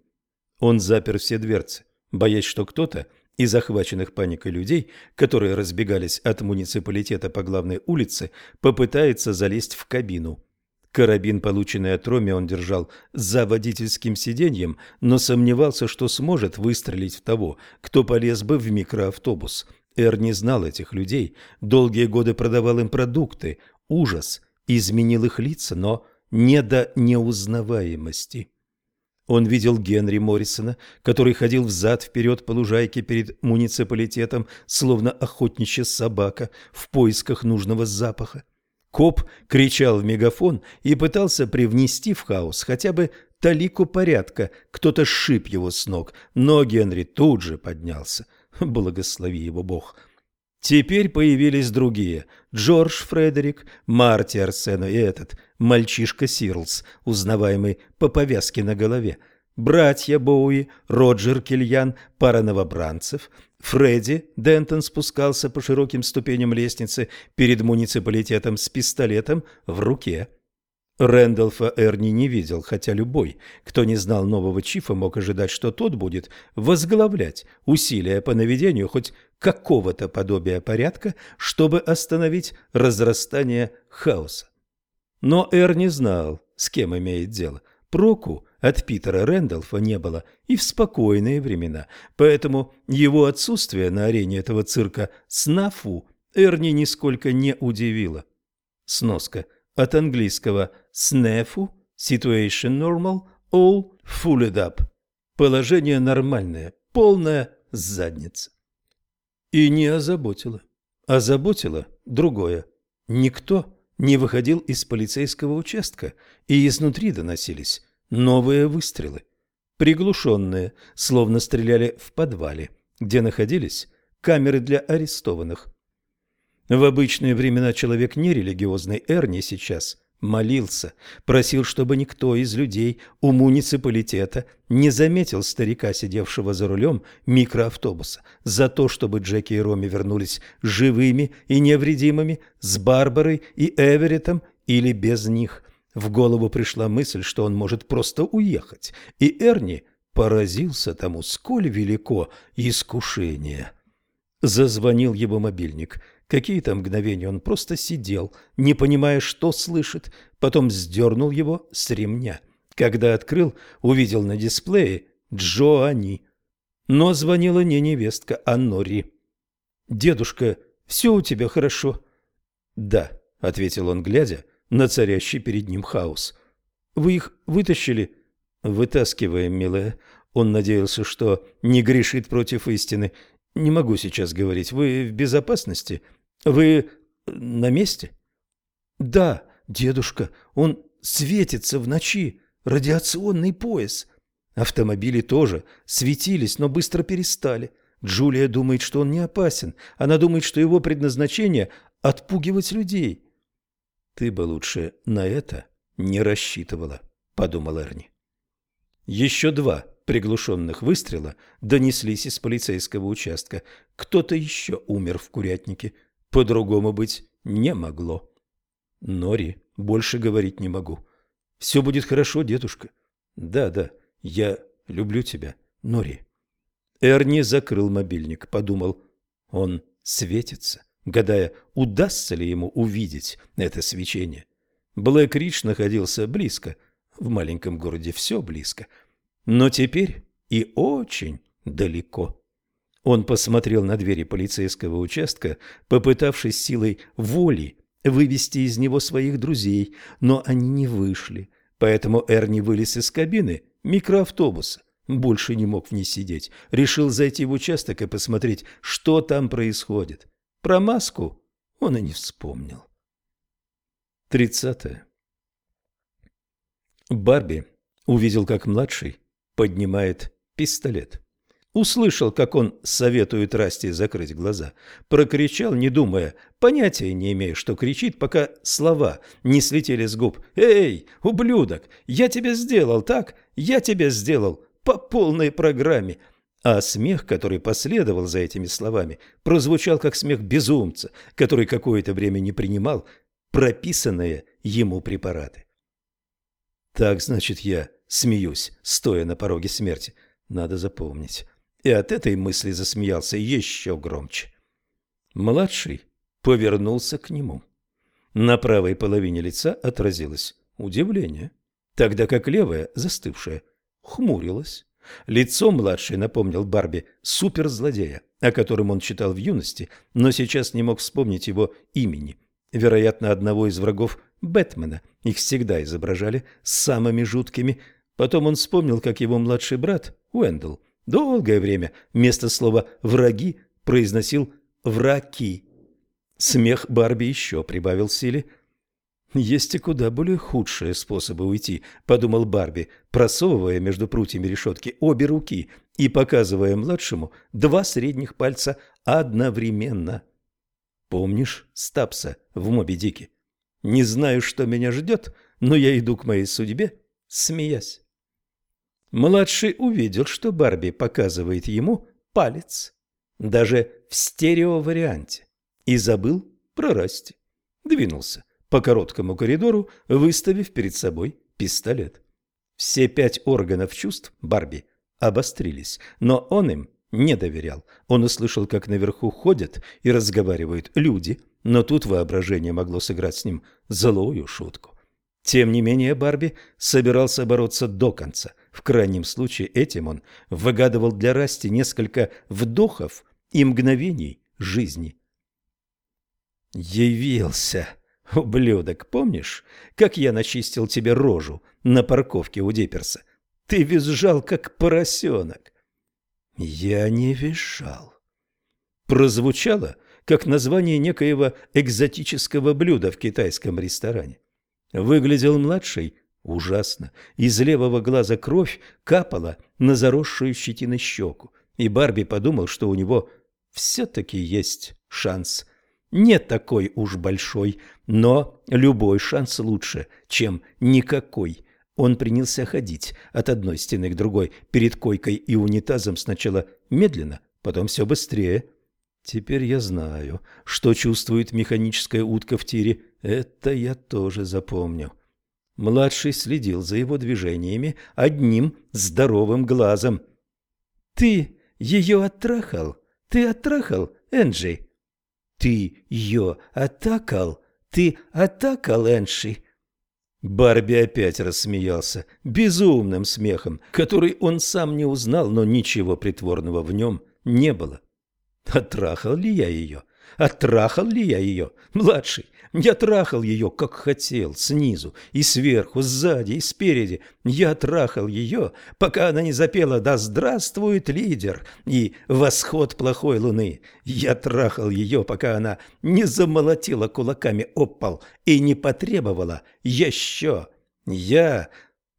S1: Он запер все дверцы, боясь, что кто-то и захваченных паникой людей, которые разбегались от муниципалитета по главной улице, попытается залезть в кабину. Карабин, полученный от Роми, он держал за водительским сиденьем, но сомневался, что сможет выстрелить в того, кто полез бы в микроавтобус. Эр не знал этих людей, долгие годы продавал им продукты. Ужас изменил их лица, но не до неузнаваемости. Он видел Генри Моррисона, который ходил взад-вперед по лужайке перед муниципалитетом, словно охотничья собака в поисках нужного запаха. Коп кричал в мегафон и пытался привнести в хаос хотя бы талику порядка. Кто-то сшиб его с ног, но Генри тут же поднялся. Благослови его Бог. Теперь появились другие. Джордж Фредерик, Марти Арсено и этот, мальчишка Сирлс, узнаваемый по повязке на голове. Братья Боуи, Роджер Кильян, пара новобранцев. Фредди Дентон спускался по широким ступеням лестницы перед муниципалитетом с пистолетом в руке. Рэндалфа Эрни не видел, хотя любой, кто не знал нового чифа, мог ожидать, что тот будет возглавлять усилия по наведению хоть какого-то подобия порядка, чтобы остановить разрастание хаоса. Но Эрни знал, с кем имеет дело. Проку от Питера Рэндалфа не было и в спокойные времена, поэтому его отсутствие на арене этого цирка «Снафу» Эрни нисколько не удивило. Сноска – от английского «снефу» – «situation normal», «all fulled up» – положение нормальное, полная задница. И не озаботило. Озаботило другое. Никто не выходил из полицейского участка, и изнутри доносились новые выстрелы. Приглушенные, словно стреляли в подвале, где находились камеры для арестованных. В обычные времена человек нерелигиозный Эрни сейчас молился, просил, чтобы никто из людей у муниципалитета не заметил старика, сидевшего за рулем микроавтобуса, за то, чтобы Джеки и Роми вернулись живыми и невредимыми, с Барбарой и Эверетом или без них. В голову пришла мысль, что он может просто уехать, и Эрни поразился тому, сколь велико искушение. Зазвонил его мобильник – Какие-то мгновения он просто сидел, не понимая, что слышит, потом сдернул его с ремня. Когда открыл, увидел на дисплее Джоани. Но звонила не невестка, а Нори. «Дедушка, все у тебя хорошо?» «Да», — ответил он, глядя на царящий перед ним хаос. «Вы их вытащили?» «Вытаскиваем, милая». Он надеялся, что не грешит против истины. «Не могу сейчас говорить. Вы в безопасности?» Вы на месте? Да, дедушка, он светится в ночи, радиационный пояс. Автомобили тоже светились, но быстро перестали. Джулия думает, что он не опасен. Она думает, что его предназначение – отпугивать людей. «Ты бы лучше на это не рассчитывала», – подумал Эрни. Еще два приглушенных выстрела донеслись из полицейского участка. Кто-то еще умер в курятнике – по-другому быть не могло. Нори, больше говорить не могу. Все будет хорошо, дедушка. Да, да, я люблю тебя, Нори. Эрни закрыл мобильник, подумал, он светится, гадая, удастся ли ему увидеть это свечение. Блэк Рич находился близко, в маленьком городе все близко, но теперь и очень далеко. Он посмотрел на двери полицейского участка, попытавшись силой воли вывести из него своих друзей, но они не вышли. Поэтому Эрни вылез из кабины микроавтобуса. Больше не мог в ней сидеть. Решил зайти в участок и посмотреть, что там происходит. Про маску он и не вспомнил. Тридцатое. Барби увидел, как младший поднимает пистолет. Услышал, как он советует Расти закрыть глаза. Прокричал, не думая, понятия не имея, что кричит, пока слова не слетели с губ. «Эй, ублюдок, я тебя сделал, так? Я тебя сделал по полной программе!» А смех, который последовал за этими словами, прозвучал как смех безумца, который какое-то время не принимал прописанные ему препараты. «Так, значит, я смеюсь, стоя на пороге смерти. Надо запомнить» и от этой мысли засмеялся еще громче. Младший повернулся к нему. На правой половине лица отразилось удивление, тогда как левая, застывшая, хмурилась. Лицо младший напомнил Барби суперзлодея, о котором он читал в юности, но сейчас не мог вспомнить его имени. Вероятно, одного из врагов Бэтмена. Их всегда изображали самыми жуткими. Потом он вспомнил, как его младший брат, Уэндл, Долгое время вместо слова «враги» произносил «враки». Смех Барби еще прибавил силе. Есть и куда более худшие способы уйти, подумал Барби, просовывая между прутьями решетки обе руки и показывая младшему два средних пальца одновременно. Помнишь Стапса в Моби Дике? Не знаю, что меня ждет, но я иду к моей судьбе, смеясь. Младший увидел, что Барби показывает ему палец, даже в стереоварианте, и забыл про Расти. Двинулся по короткому коридору, выставив перед собой пистолет. Все пять органов чувств Барби обострились, но он им не доверял. Он услышал, как наверху ходят и разговаривают люди, но тут воображение могло сыграть с ним злую шутку. Тем не менее Барби собирался бороться до конца. В крайнем случае этим он выгадывал для Расти несколько вдохов и мгновений жизни. «Явился!» Ублюдок, помнишь, как я начистил тебе рожу на парковке у Диперса? Ты визжал, как поросенок. Я не визжал. Прозвучало, как название некоего экзотического блюда в китайском ресторане. Выглядел младший ужасно. Из левого глаза кровь капала на заросшую щетиной щеку, и Барби подумал, что у него все-таки есть шанс не такой уж большой, но любой шанс лучше, чем никакой. Он принялся ходить от одной стены к другой перед койкой и унитазом сначала медленно, потом все быстрее. Теперь я знаю, что чувствует механическая утка в тире. Это я тоже запомню. Младший следил за его движениями одним здоровым глазом. «Ты ее оттрахал? Ты оттрахал, Энджи?» Ты ее атакал? Ты атакал, Энши?» Барби опять рассмеялся, безумным смехом, который он сам не узнал, но ничего притворного в нем не было. Отрахал ли я ее? Отрахал ли я ее? Младший, я трахал ее, как хотел, снизу и сверху, сзади и спереди. Я трахал ее, пока она не запела «Да здравствует лидер» и «Восход плохой луны». Я трахал ее, пока она не замолотила кулаками об пол и не потребовала «Еще». Я...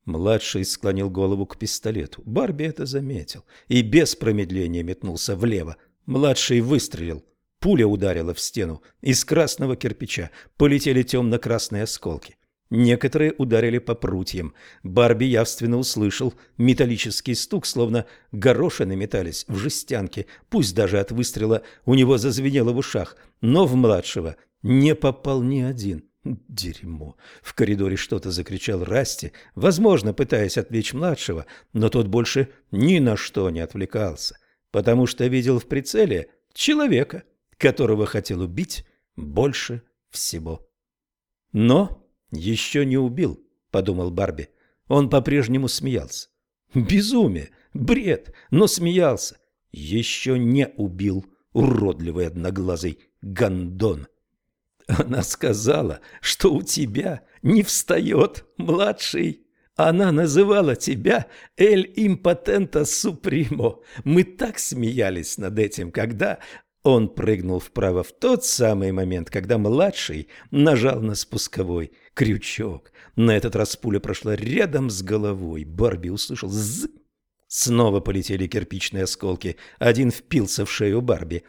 S1: Младший склонил голову к пистолету. Барби это заметил и без промедления метнулся влево. Младший выстрелил. Пуля ударила в стену. Из красного кирпича полетели темно-красные осколки. Некоторые ударили по прутьям. Барби явственно услышал металлический стук, словно горошины метались в жестянке. Пусть даже от выстрела у него зазвенело в ушах, но в младшего не попал ни один. Дерьмо. В коридоре что-то закричал Расти, возможно, пытаясь отвлечь младшего, но тот больше ни на что не отвлекался, потому что видел в прицеле человека которого хотел убить больше всего. Но еще не убил, подумал Барби. Он по-прежнему смеялся. Безумие, бред, но смеялся. Еще не убил уродливый одноглазый гондон. Она сказала, что у тебя не встает младший. Она называла тебя Эль Импотента Супримо. Мы так смеялись над этим, когда он прыгнул вправо в тот самый момент, когда младший нажал на спусковой крючок. На этот раз пуля прошла рядом с головой. Барби услышал «з». Снова полетели кирпичные осколки. Один впился в шею Барби.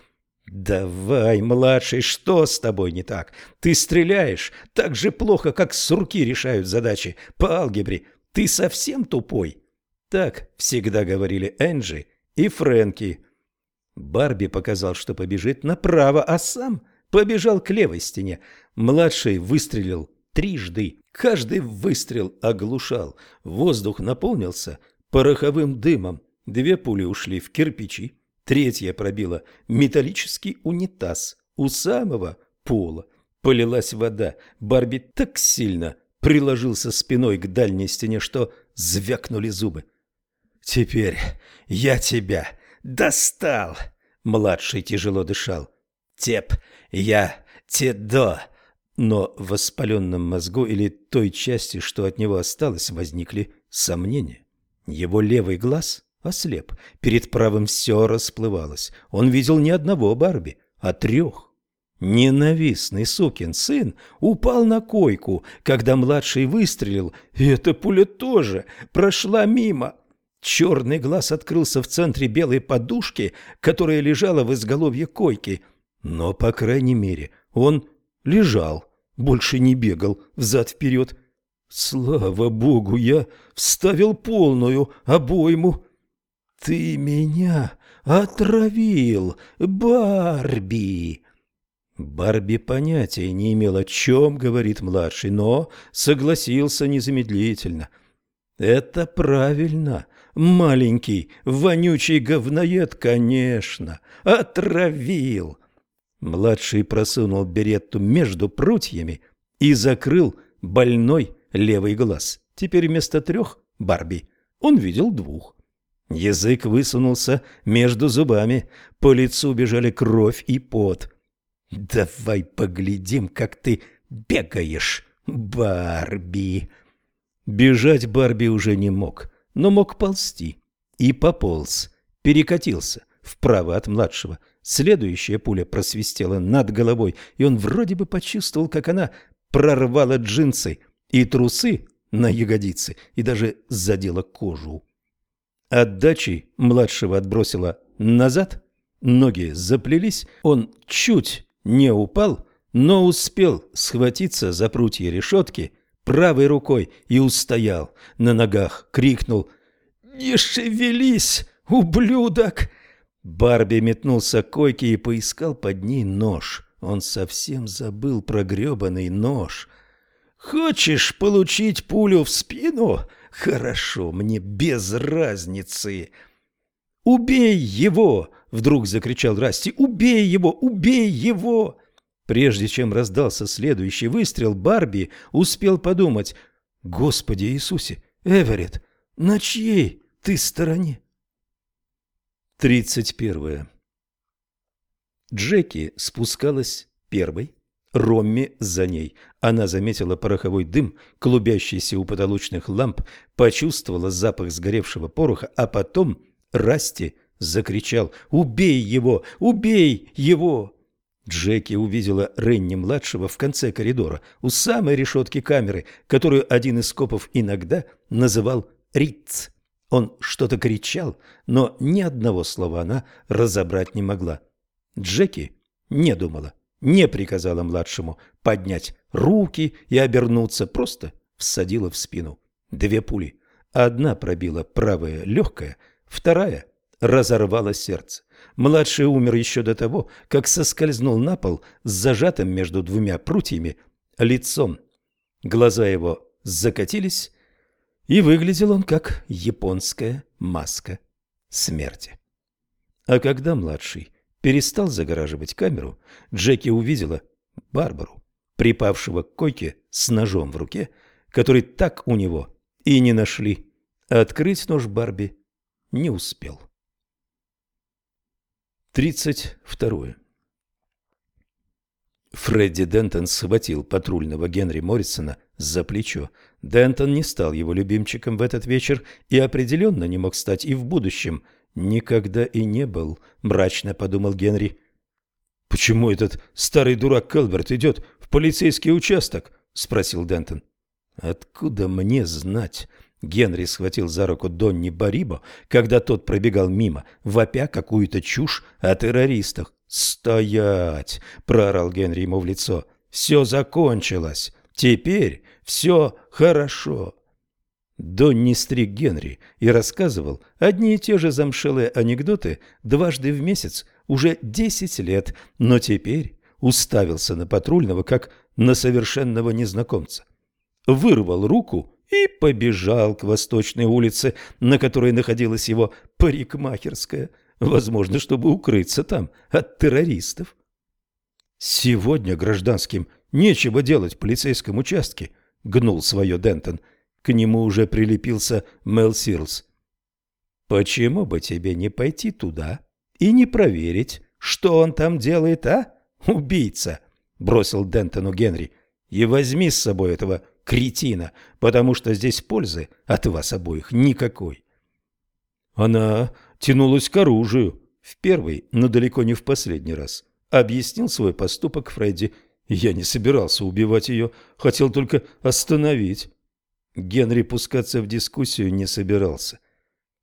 S1: «Давай, младший, что с тобой не так? Ты стреляешь так же плохо, как с руки решают задачи по алгебре. Ты совсем тупой?» Так всегда говорили Энджи и Фрэнки. Барби показал, что побежит направо, а сам побежал к левой стене. Младший выстрелил трижды. Каждый выстрел оглушал. Воздух наполнился пороховым дымом. Две пули ушли в кирпичи. Третья пробила металлический унитаз у самого пола. Полилась вода. Барби так сильно приложился спиной к дальней стене, что звякнули зубы. «Теперь я тебя «Достал!» — младший тяжело дышал. «Теп, я тедо!» Но в воспаленном мозгу или той части, что от него осталось, возникли сомнения. Его левый глаз ослеп, перед правым все расплывалось. Он видел не одного Барби, а трех. Ненавистный сукин сын упал на койку, когда младший выстрелил, и эта пуля тоже прошла мимо. Черный глаз открылся в центре белой подушки, которая лежала в изголовье койки. Но, по крайней мере, он лежал, больше не бегал взад-вперед. Слава богу, я вставил полную обойму. «Ты меня отравил, Барби!» Барби понятия не имел, о чем говорит младший, но согласился незамедлительно. «Это правильно, маленький, вонючий говноед, конечно, отравил!» Младший просунул беретту между прутьями и закрыл больной левый глаз. Теперь вместо трех Барби он видел двух. Язык высунулся между зубами, по лицу бежали кровь и пот. «Давай поглядим, как ты бегаешь, Барби!» Бежать Барби уже не мог, но мог ползти. И пополз, перекатился вправо от младшего. Следующая пуля просвистела над головой, и он вроде бы почувствовал, как она прорвала джинсы и трусы на ягодицы и даже задела кожу. Отдачей младшего отбросила назад, ноги заплелись, он чуть не упал, но успел схватиться за прутья решетки правой рукой и устоял на ногах, крикнул «Не шевелись, ублюдок!» Барби метнулся к койке и поискал под ней нож. Он совсем забыл про гребаный нож. «Хочешь получить пулю в спину? Хорошо, мне без разницы!» «Убей его!» — вдруг закричал Расти. «Убей его! Убей его!» Прежде чем раздался следующий выстрел, Барби успел подумать. «Господи Иисусе! Эверетт, на чьей ты стороне?» Тридцать первое. Джеки спускалась первой, Ромми за ней. Она заметила пороховой дым, клубящийся у потолочных ламп, почувствовала запах сгоревшего пороха, а потом Расти закричал «Убей его! Убей его!» Джеки увидела Ренни-младшего в конце коридора, у самой решетки камеры, которую один из копов иногда называл «Риц». Он что-то кричал, но ни одного слова она разобрать не могла. Джеки не думала, не приказала младшему поднять руки и обернуться, просто всадила в спину две пули. Одна пробила правое легкое – Вторая разорвала сердце. Младший умер еще до того, как соскользнул на пол с зажатым между двумя прутьями лицом. Глаза его закатились, и выглядел он как японская маска смерти. А когда младший перестал загораживать камеру, Джеки увидела Барбару, припавшего к койке с ножом в руке, который так у него и не нашли. Открыть нож Барби не успел. 32. Фредди Дентон схватил патрульного Генри Моррисона за плечо. Дентон не стал его любимчиком в этот вечер и определенно не мог стать и в будущем. «Никогда и не был», — мрачно подумал Генри. «Почему этот старый дурак Келберт идет в полицейский участок?» — спросил Дентон. «Откуда мне знать?» Генри схватил за руку Донни Барибо, когда тот пробегал мимо, вопя какую-то чушь о террористах. «Стоять!» – проорал Генри ему в лицо. «Все закончилось. Теперь все хорошо». Донни стриг Генри и рассказывал одни и те же замшелые анекдоты дважды в месяц, уже десять лет, но теперь уставился на патрульного, как на совершенного незнакомца. Вырвал руку и побежал к восточной улице, на которой находилась его парикмахерская, возможно, чтобы укрыться там от террористов. «Сегодня гражданским нечего делать в полицейском участке», — гнул свое Дентон. К нему уже прилепился Мел Сирлс. «Почему бы тебе не пойти туда и не проверить, что он там делает, а, убийца?» — бросил Дентону Генри. «И возьми с собой этого кретина, потому что здесь пользы от вас обоих никакой. Она тянулась к оружию в первый, но далеко не в последний раз. объяснил свой поступок Фредди. Я не собирался убивать ее, хотел только остановить. Генри пускаться в дискуссию не собирался.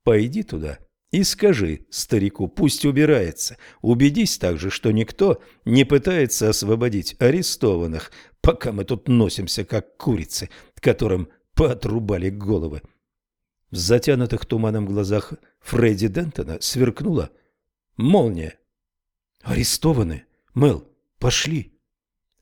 S1: Пойди туда и скажи старику, пусть убирается. Убедись также, что никто не пытается освободить арестованных, пока мы тут носимся, как курицы, которым поотрубали головы. В затянутых туманом глазах Фредди Дентона сверкнула молния. «Арестованы! Мел, пошли!»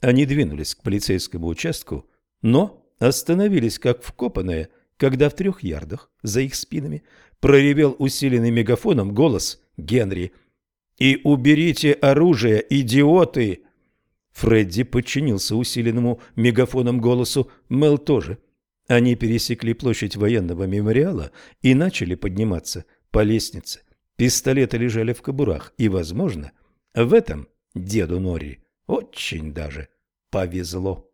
S1: Они двинулись к полицейскому участку, но остановились как вкопанные, когда в трех ярдах за их спинами проревел усиленный мегафоном голос Генри. «И уберите оружие, идиоты!» Фредди подчинился усиленному мегафоном голосу, Мел тоже. Они пересекли площадь военного мемориала и начали подниматься по лестнице. Пистолеты лежали в кобурах, и, возможно, в этом деду Нори очень даже повезло.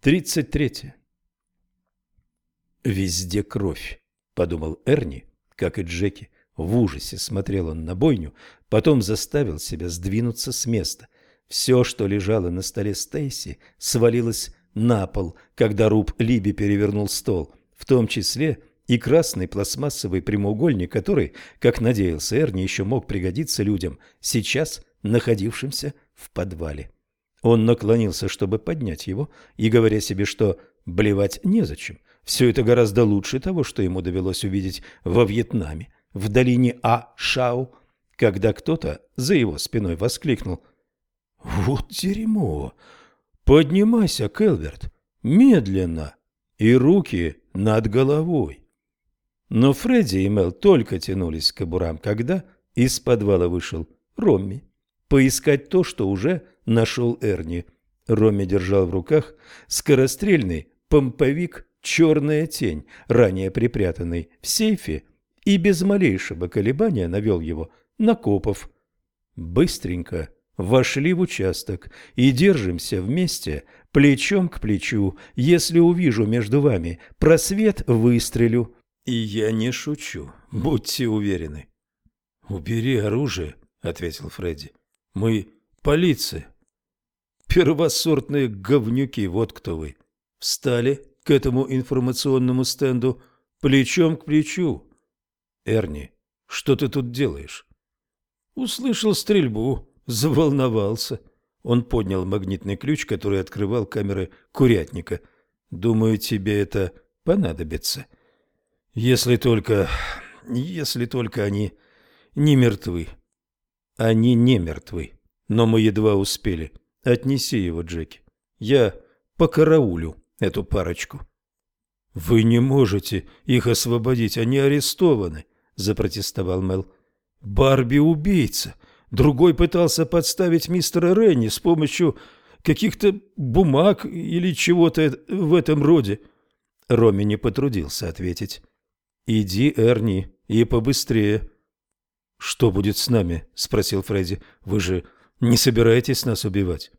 S1: 33. «Везде кровь», — подумал Эрни, как и Джеки. В ужасе смотрел он на бойню, потом заставил себя сдвинуться с места. Все, что лежало на столе Стейси, свалилось на пол, когда Руб Либи перевернул стол, в том числе и красный пластмассовый прямоугольник, который, как надеялся Эрни, еще мог пригодиться людям, сейчас находившимся в подвале. Он наклонился, чтобы поднять его, и, говоря себе, что блевать незачем, все это гораздо лучше того, что ему довелось увидеть во Вьетнаме, в долине А-Шау, когда кто-то за его спиной воскликнул «Вот дерьмо! Поднимайся, Келверт, медленно, и руки над головой!» Но Фредди и Мел только тянулись к кобурам, когда из подвала вышел Ромми. Поискать то, что уже нашел Эрни. Ромми держал в руках скорострельный помповик «Черная тень», ранее припрятанный в сейфе, и без малейшего колебания навел его на копов. Быстренько вошли в участок и держимся вместе, плечом к плечу. Если увижу между вами просвет, выстрелю. И я не шучу, будьте уверены. «Убери оружие», — ответил Фредди. «Мы полиция». «Первосортные говнюки, вот кто вы. Встали к этому информационному стенду плечом к плечу. Эрни, что ты тут делаешь?» «Услышал стрельбу, заволновался». Он поднял магнитный ключ, который открывал камеры курятника. «Думаю, тебе это понадобится». Если только... если только они не мертвы. Они не мертвы, но мы едва успели. Отнеси его, Джеки. Я покараулю эту парочку. Вы не можете их освободить, они арестованы, запротестовал Мел. Барби убийца. Другой пытался подставить мистера Ренни с помощью каких-то бумаг или чего-то в этом роде. Роми не потрудился ответить. «Иди, Эрни, и побыстрее». «Что будет с нами?» – спросил Фредди. «Вы же не собираетесь нас убивать?»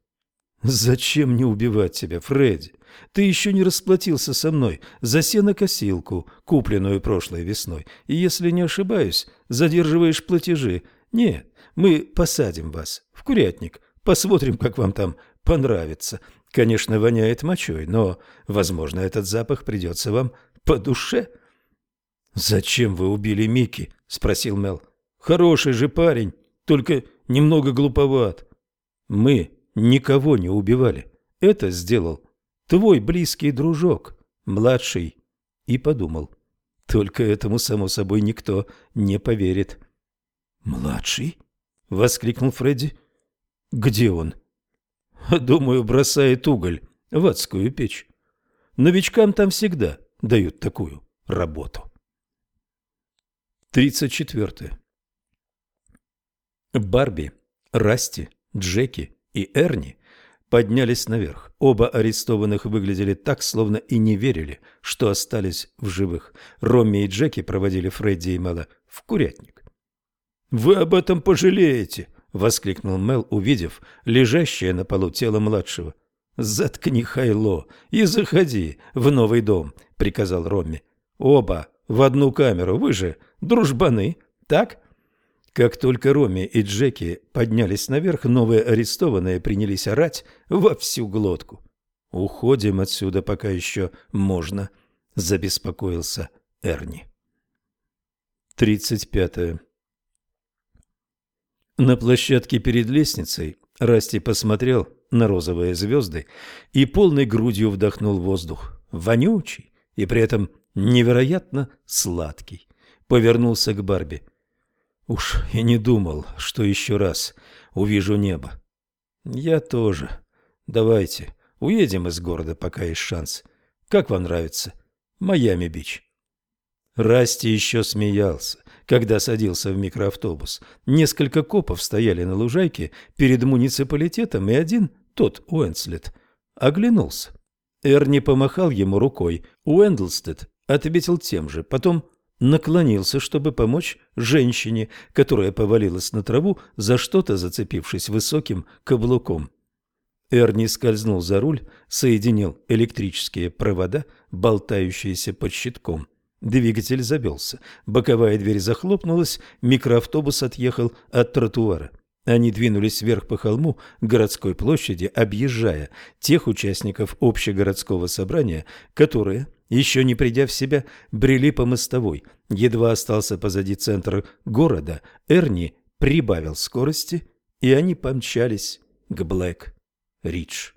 S1: «Зачем мне убивать тебя, Фредди? Ты еще не расплатился со мной за сенокосилку, купленную прошлой весной, и, если не ошибаюсь, задерживаешь платежи. Нет, мы посадим вас в курятник, посмотрим, как вам там понравится. Конечно, воняет мочой, но, возможно, этот запах придется вам по душе». «Зачем вы убили Микки?» – спросил Мел. «Хороший же парень, только немного глуповат». «Мы никого не убивали. Это сделал твой близкий дружок, младший». И подумал. Только этому, само собой, никто не поверит. «Младший?» — воскликнул Фредди. «Где он?» «Думаю, бросает уголь в адскую печь. Новичкам там всегда дают такую работу». 34. Барби, Расти, Джеки и Эрни поднялись наверх. Оба арестованных выглядели так, словно и не верили, что остались в живых. Ромми и Джеки проводили Фредди и Мэла в курятник. «Вы об этом пожалеете!» — воскликнул Мел, увидев лежащее на полу тело младшего. «Заткни хайло и заходи в новый дом», — приказал Ромми. «Оба в одну камеру, вы же дружбаны, так? Как только Роми и Джеки поднялись наверх, новые арестованные принялись орать во всю глотку. «Уходим отсюда, пока еще можно», — забеспокоился Эрни. Тридцать пятое. На площадке перед лестницей Расти посмотрел на розовые звезды и полной грудью вдохнул воздух, вонючий и при этом невероятно сладкий. Повернулся к Барби. Уж и не думал, что еще раз увижу небо. Я тоже. Давайте, уедем из города, пока есть шанс. Как вам нравится? Майами-Бич. Расти еще смеялся, когда садился в микроавтобус. Несколько копов стояли на лужайке перед муниципалитетом, и один, тот Уэнслет, оглянулся. Эрни помахал ему рукой. Уэндлстед ответил тем же, потом наклонился, чтобы помочь женщине, которая повалилась на траву, за что-то зацепившись высоким каблуком. Эрни скользнул за руль, соединил электрические провода, болтающиеся под щитком. Двигатель завелся, боковая дверь захлопнулась, микроавтобус отъехал от тротуара. Они двинулись вверх по холму городской площади, объезжая тех участников общегородского собрания, которые, еще не придя в себя, брели по мостовой. Едва остался позади центра города, Эрни прибавил скорости, и они помчались к Блэк-Ридж.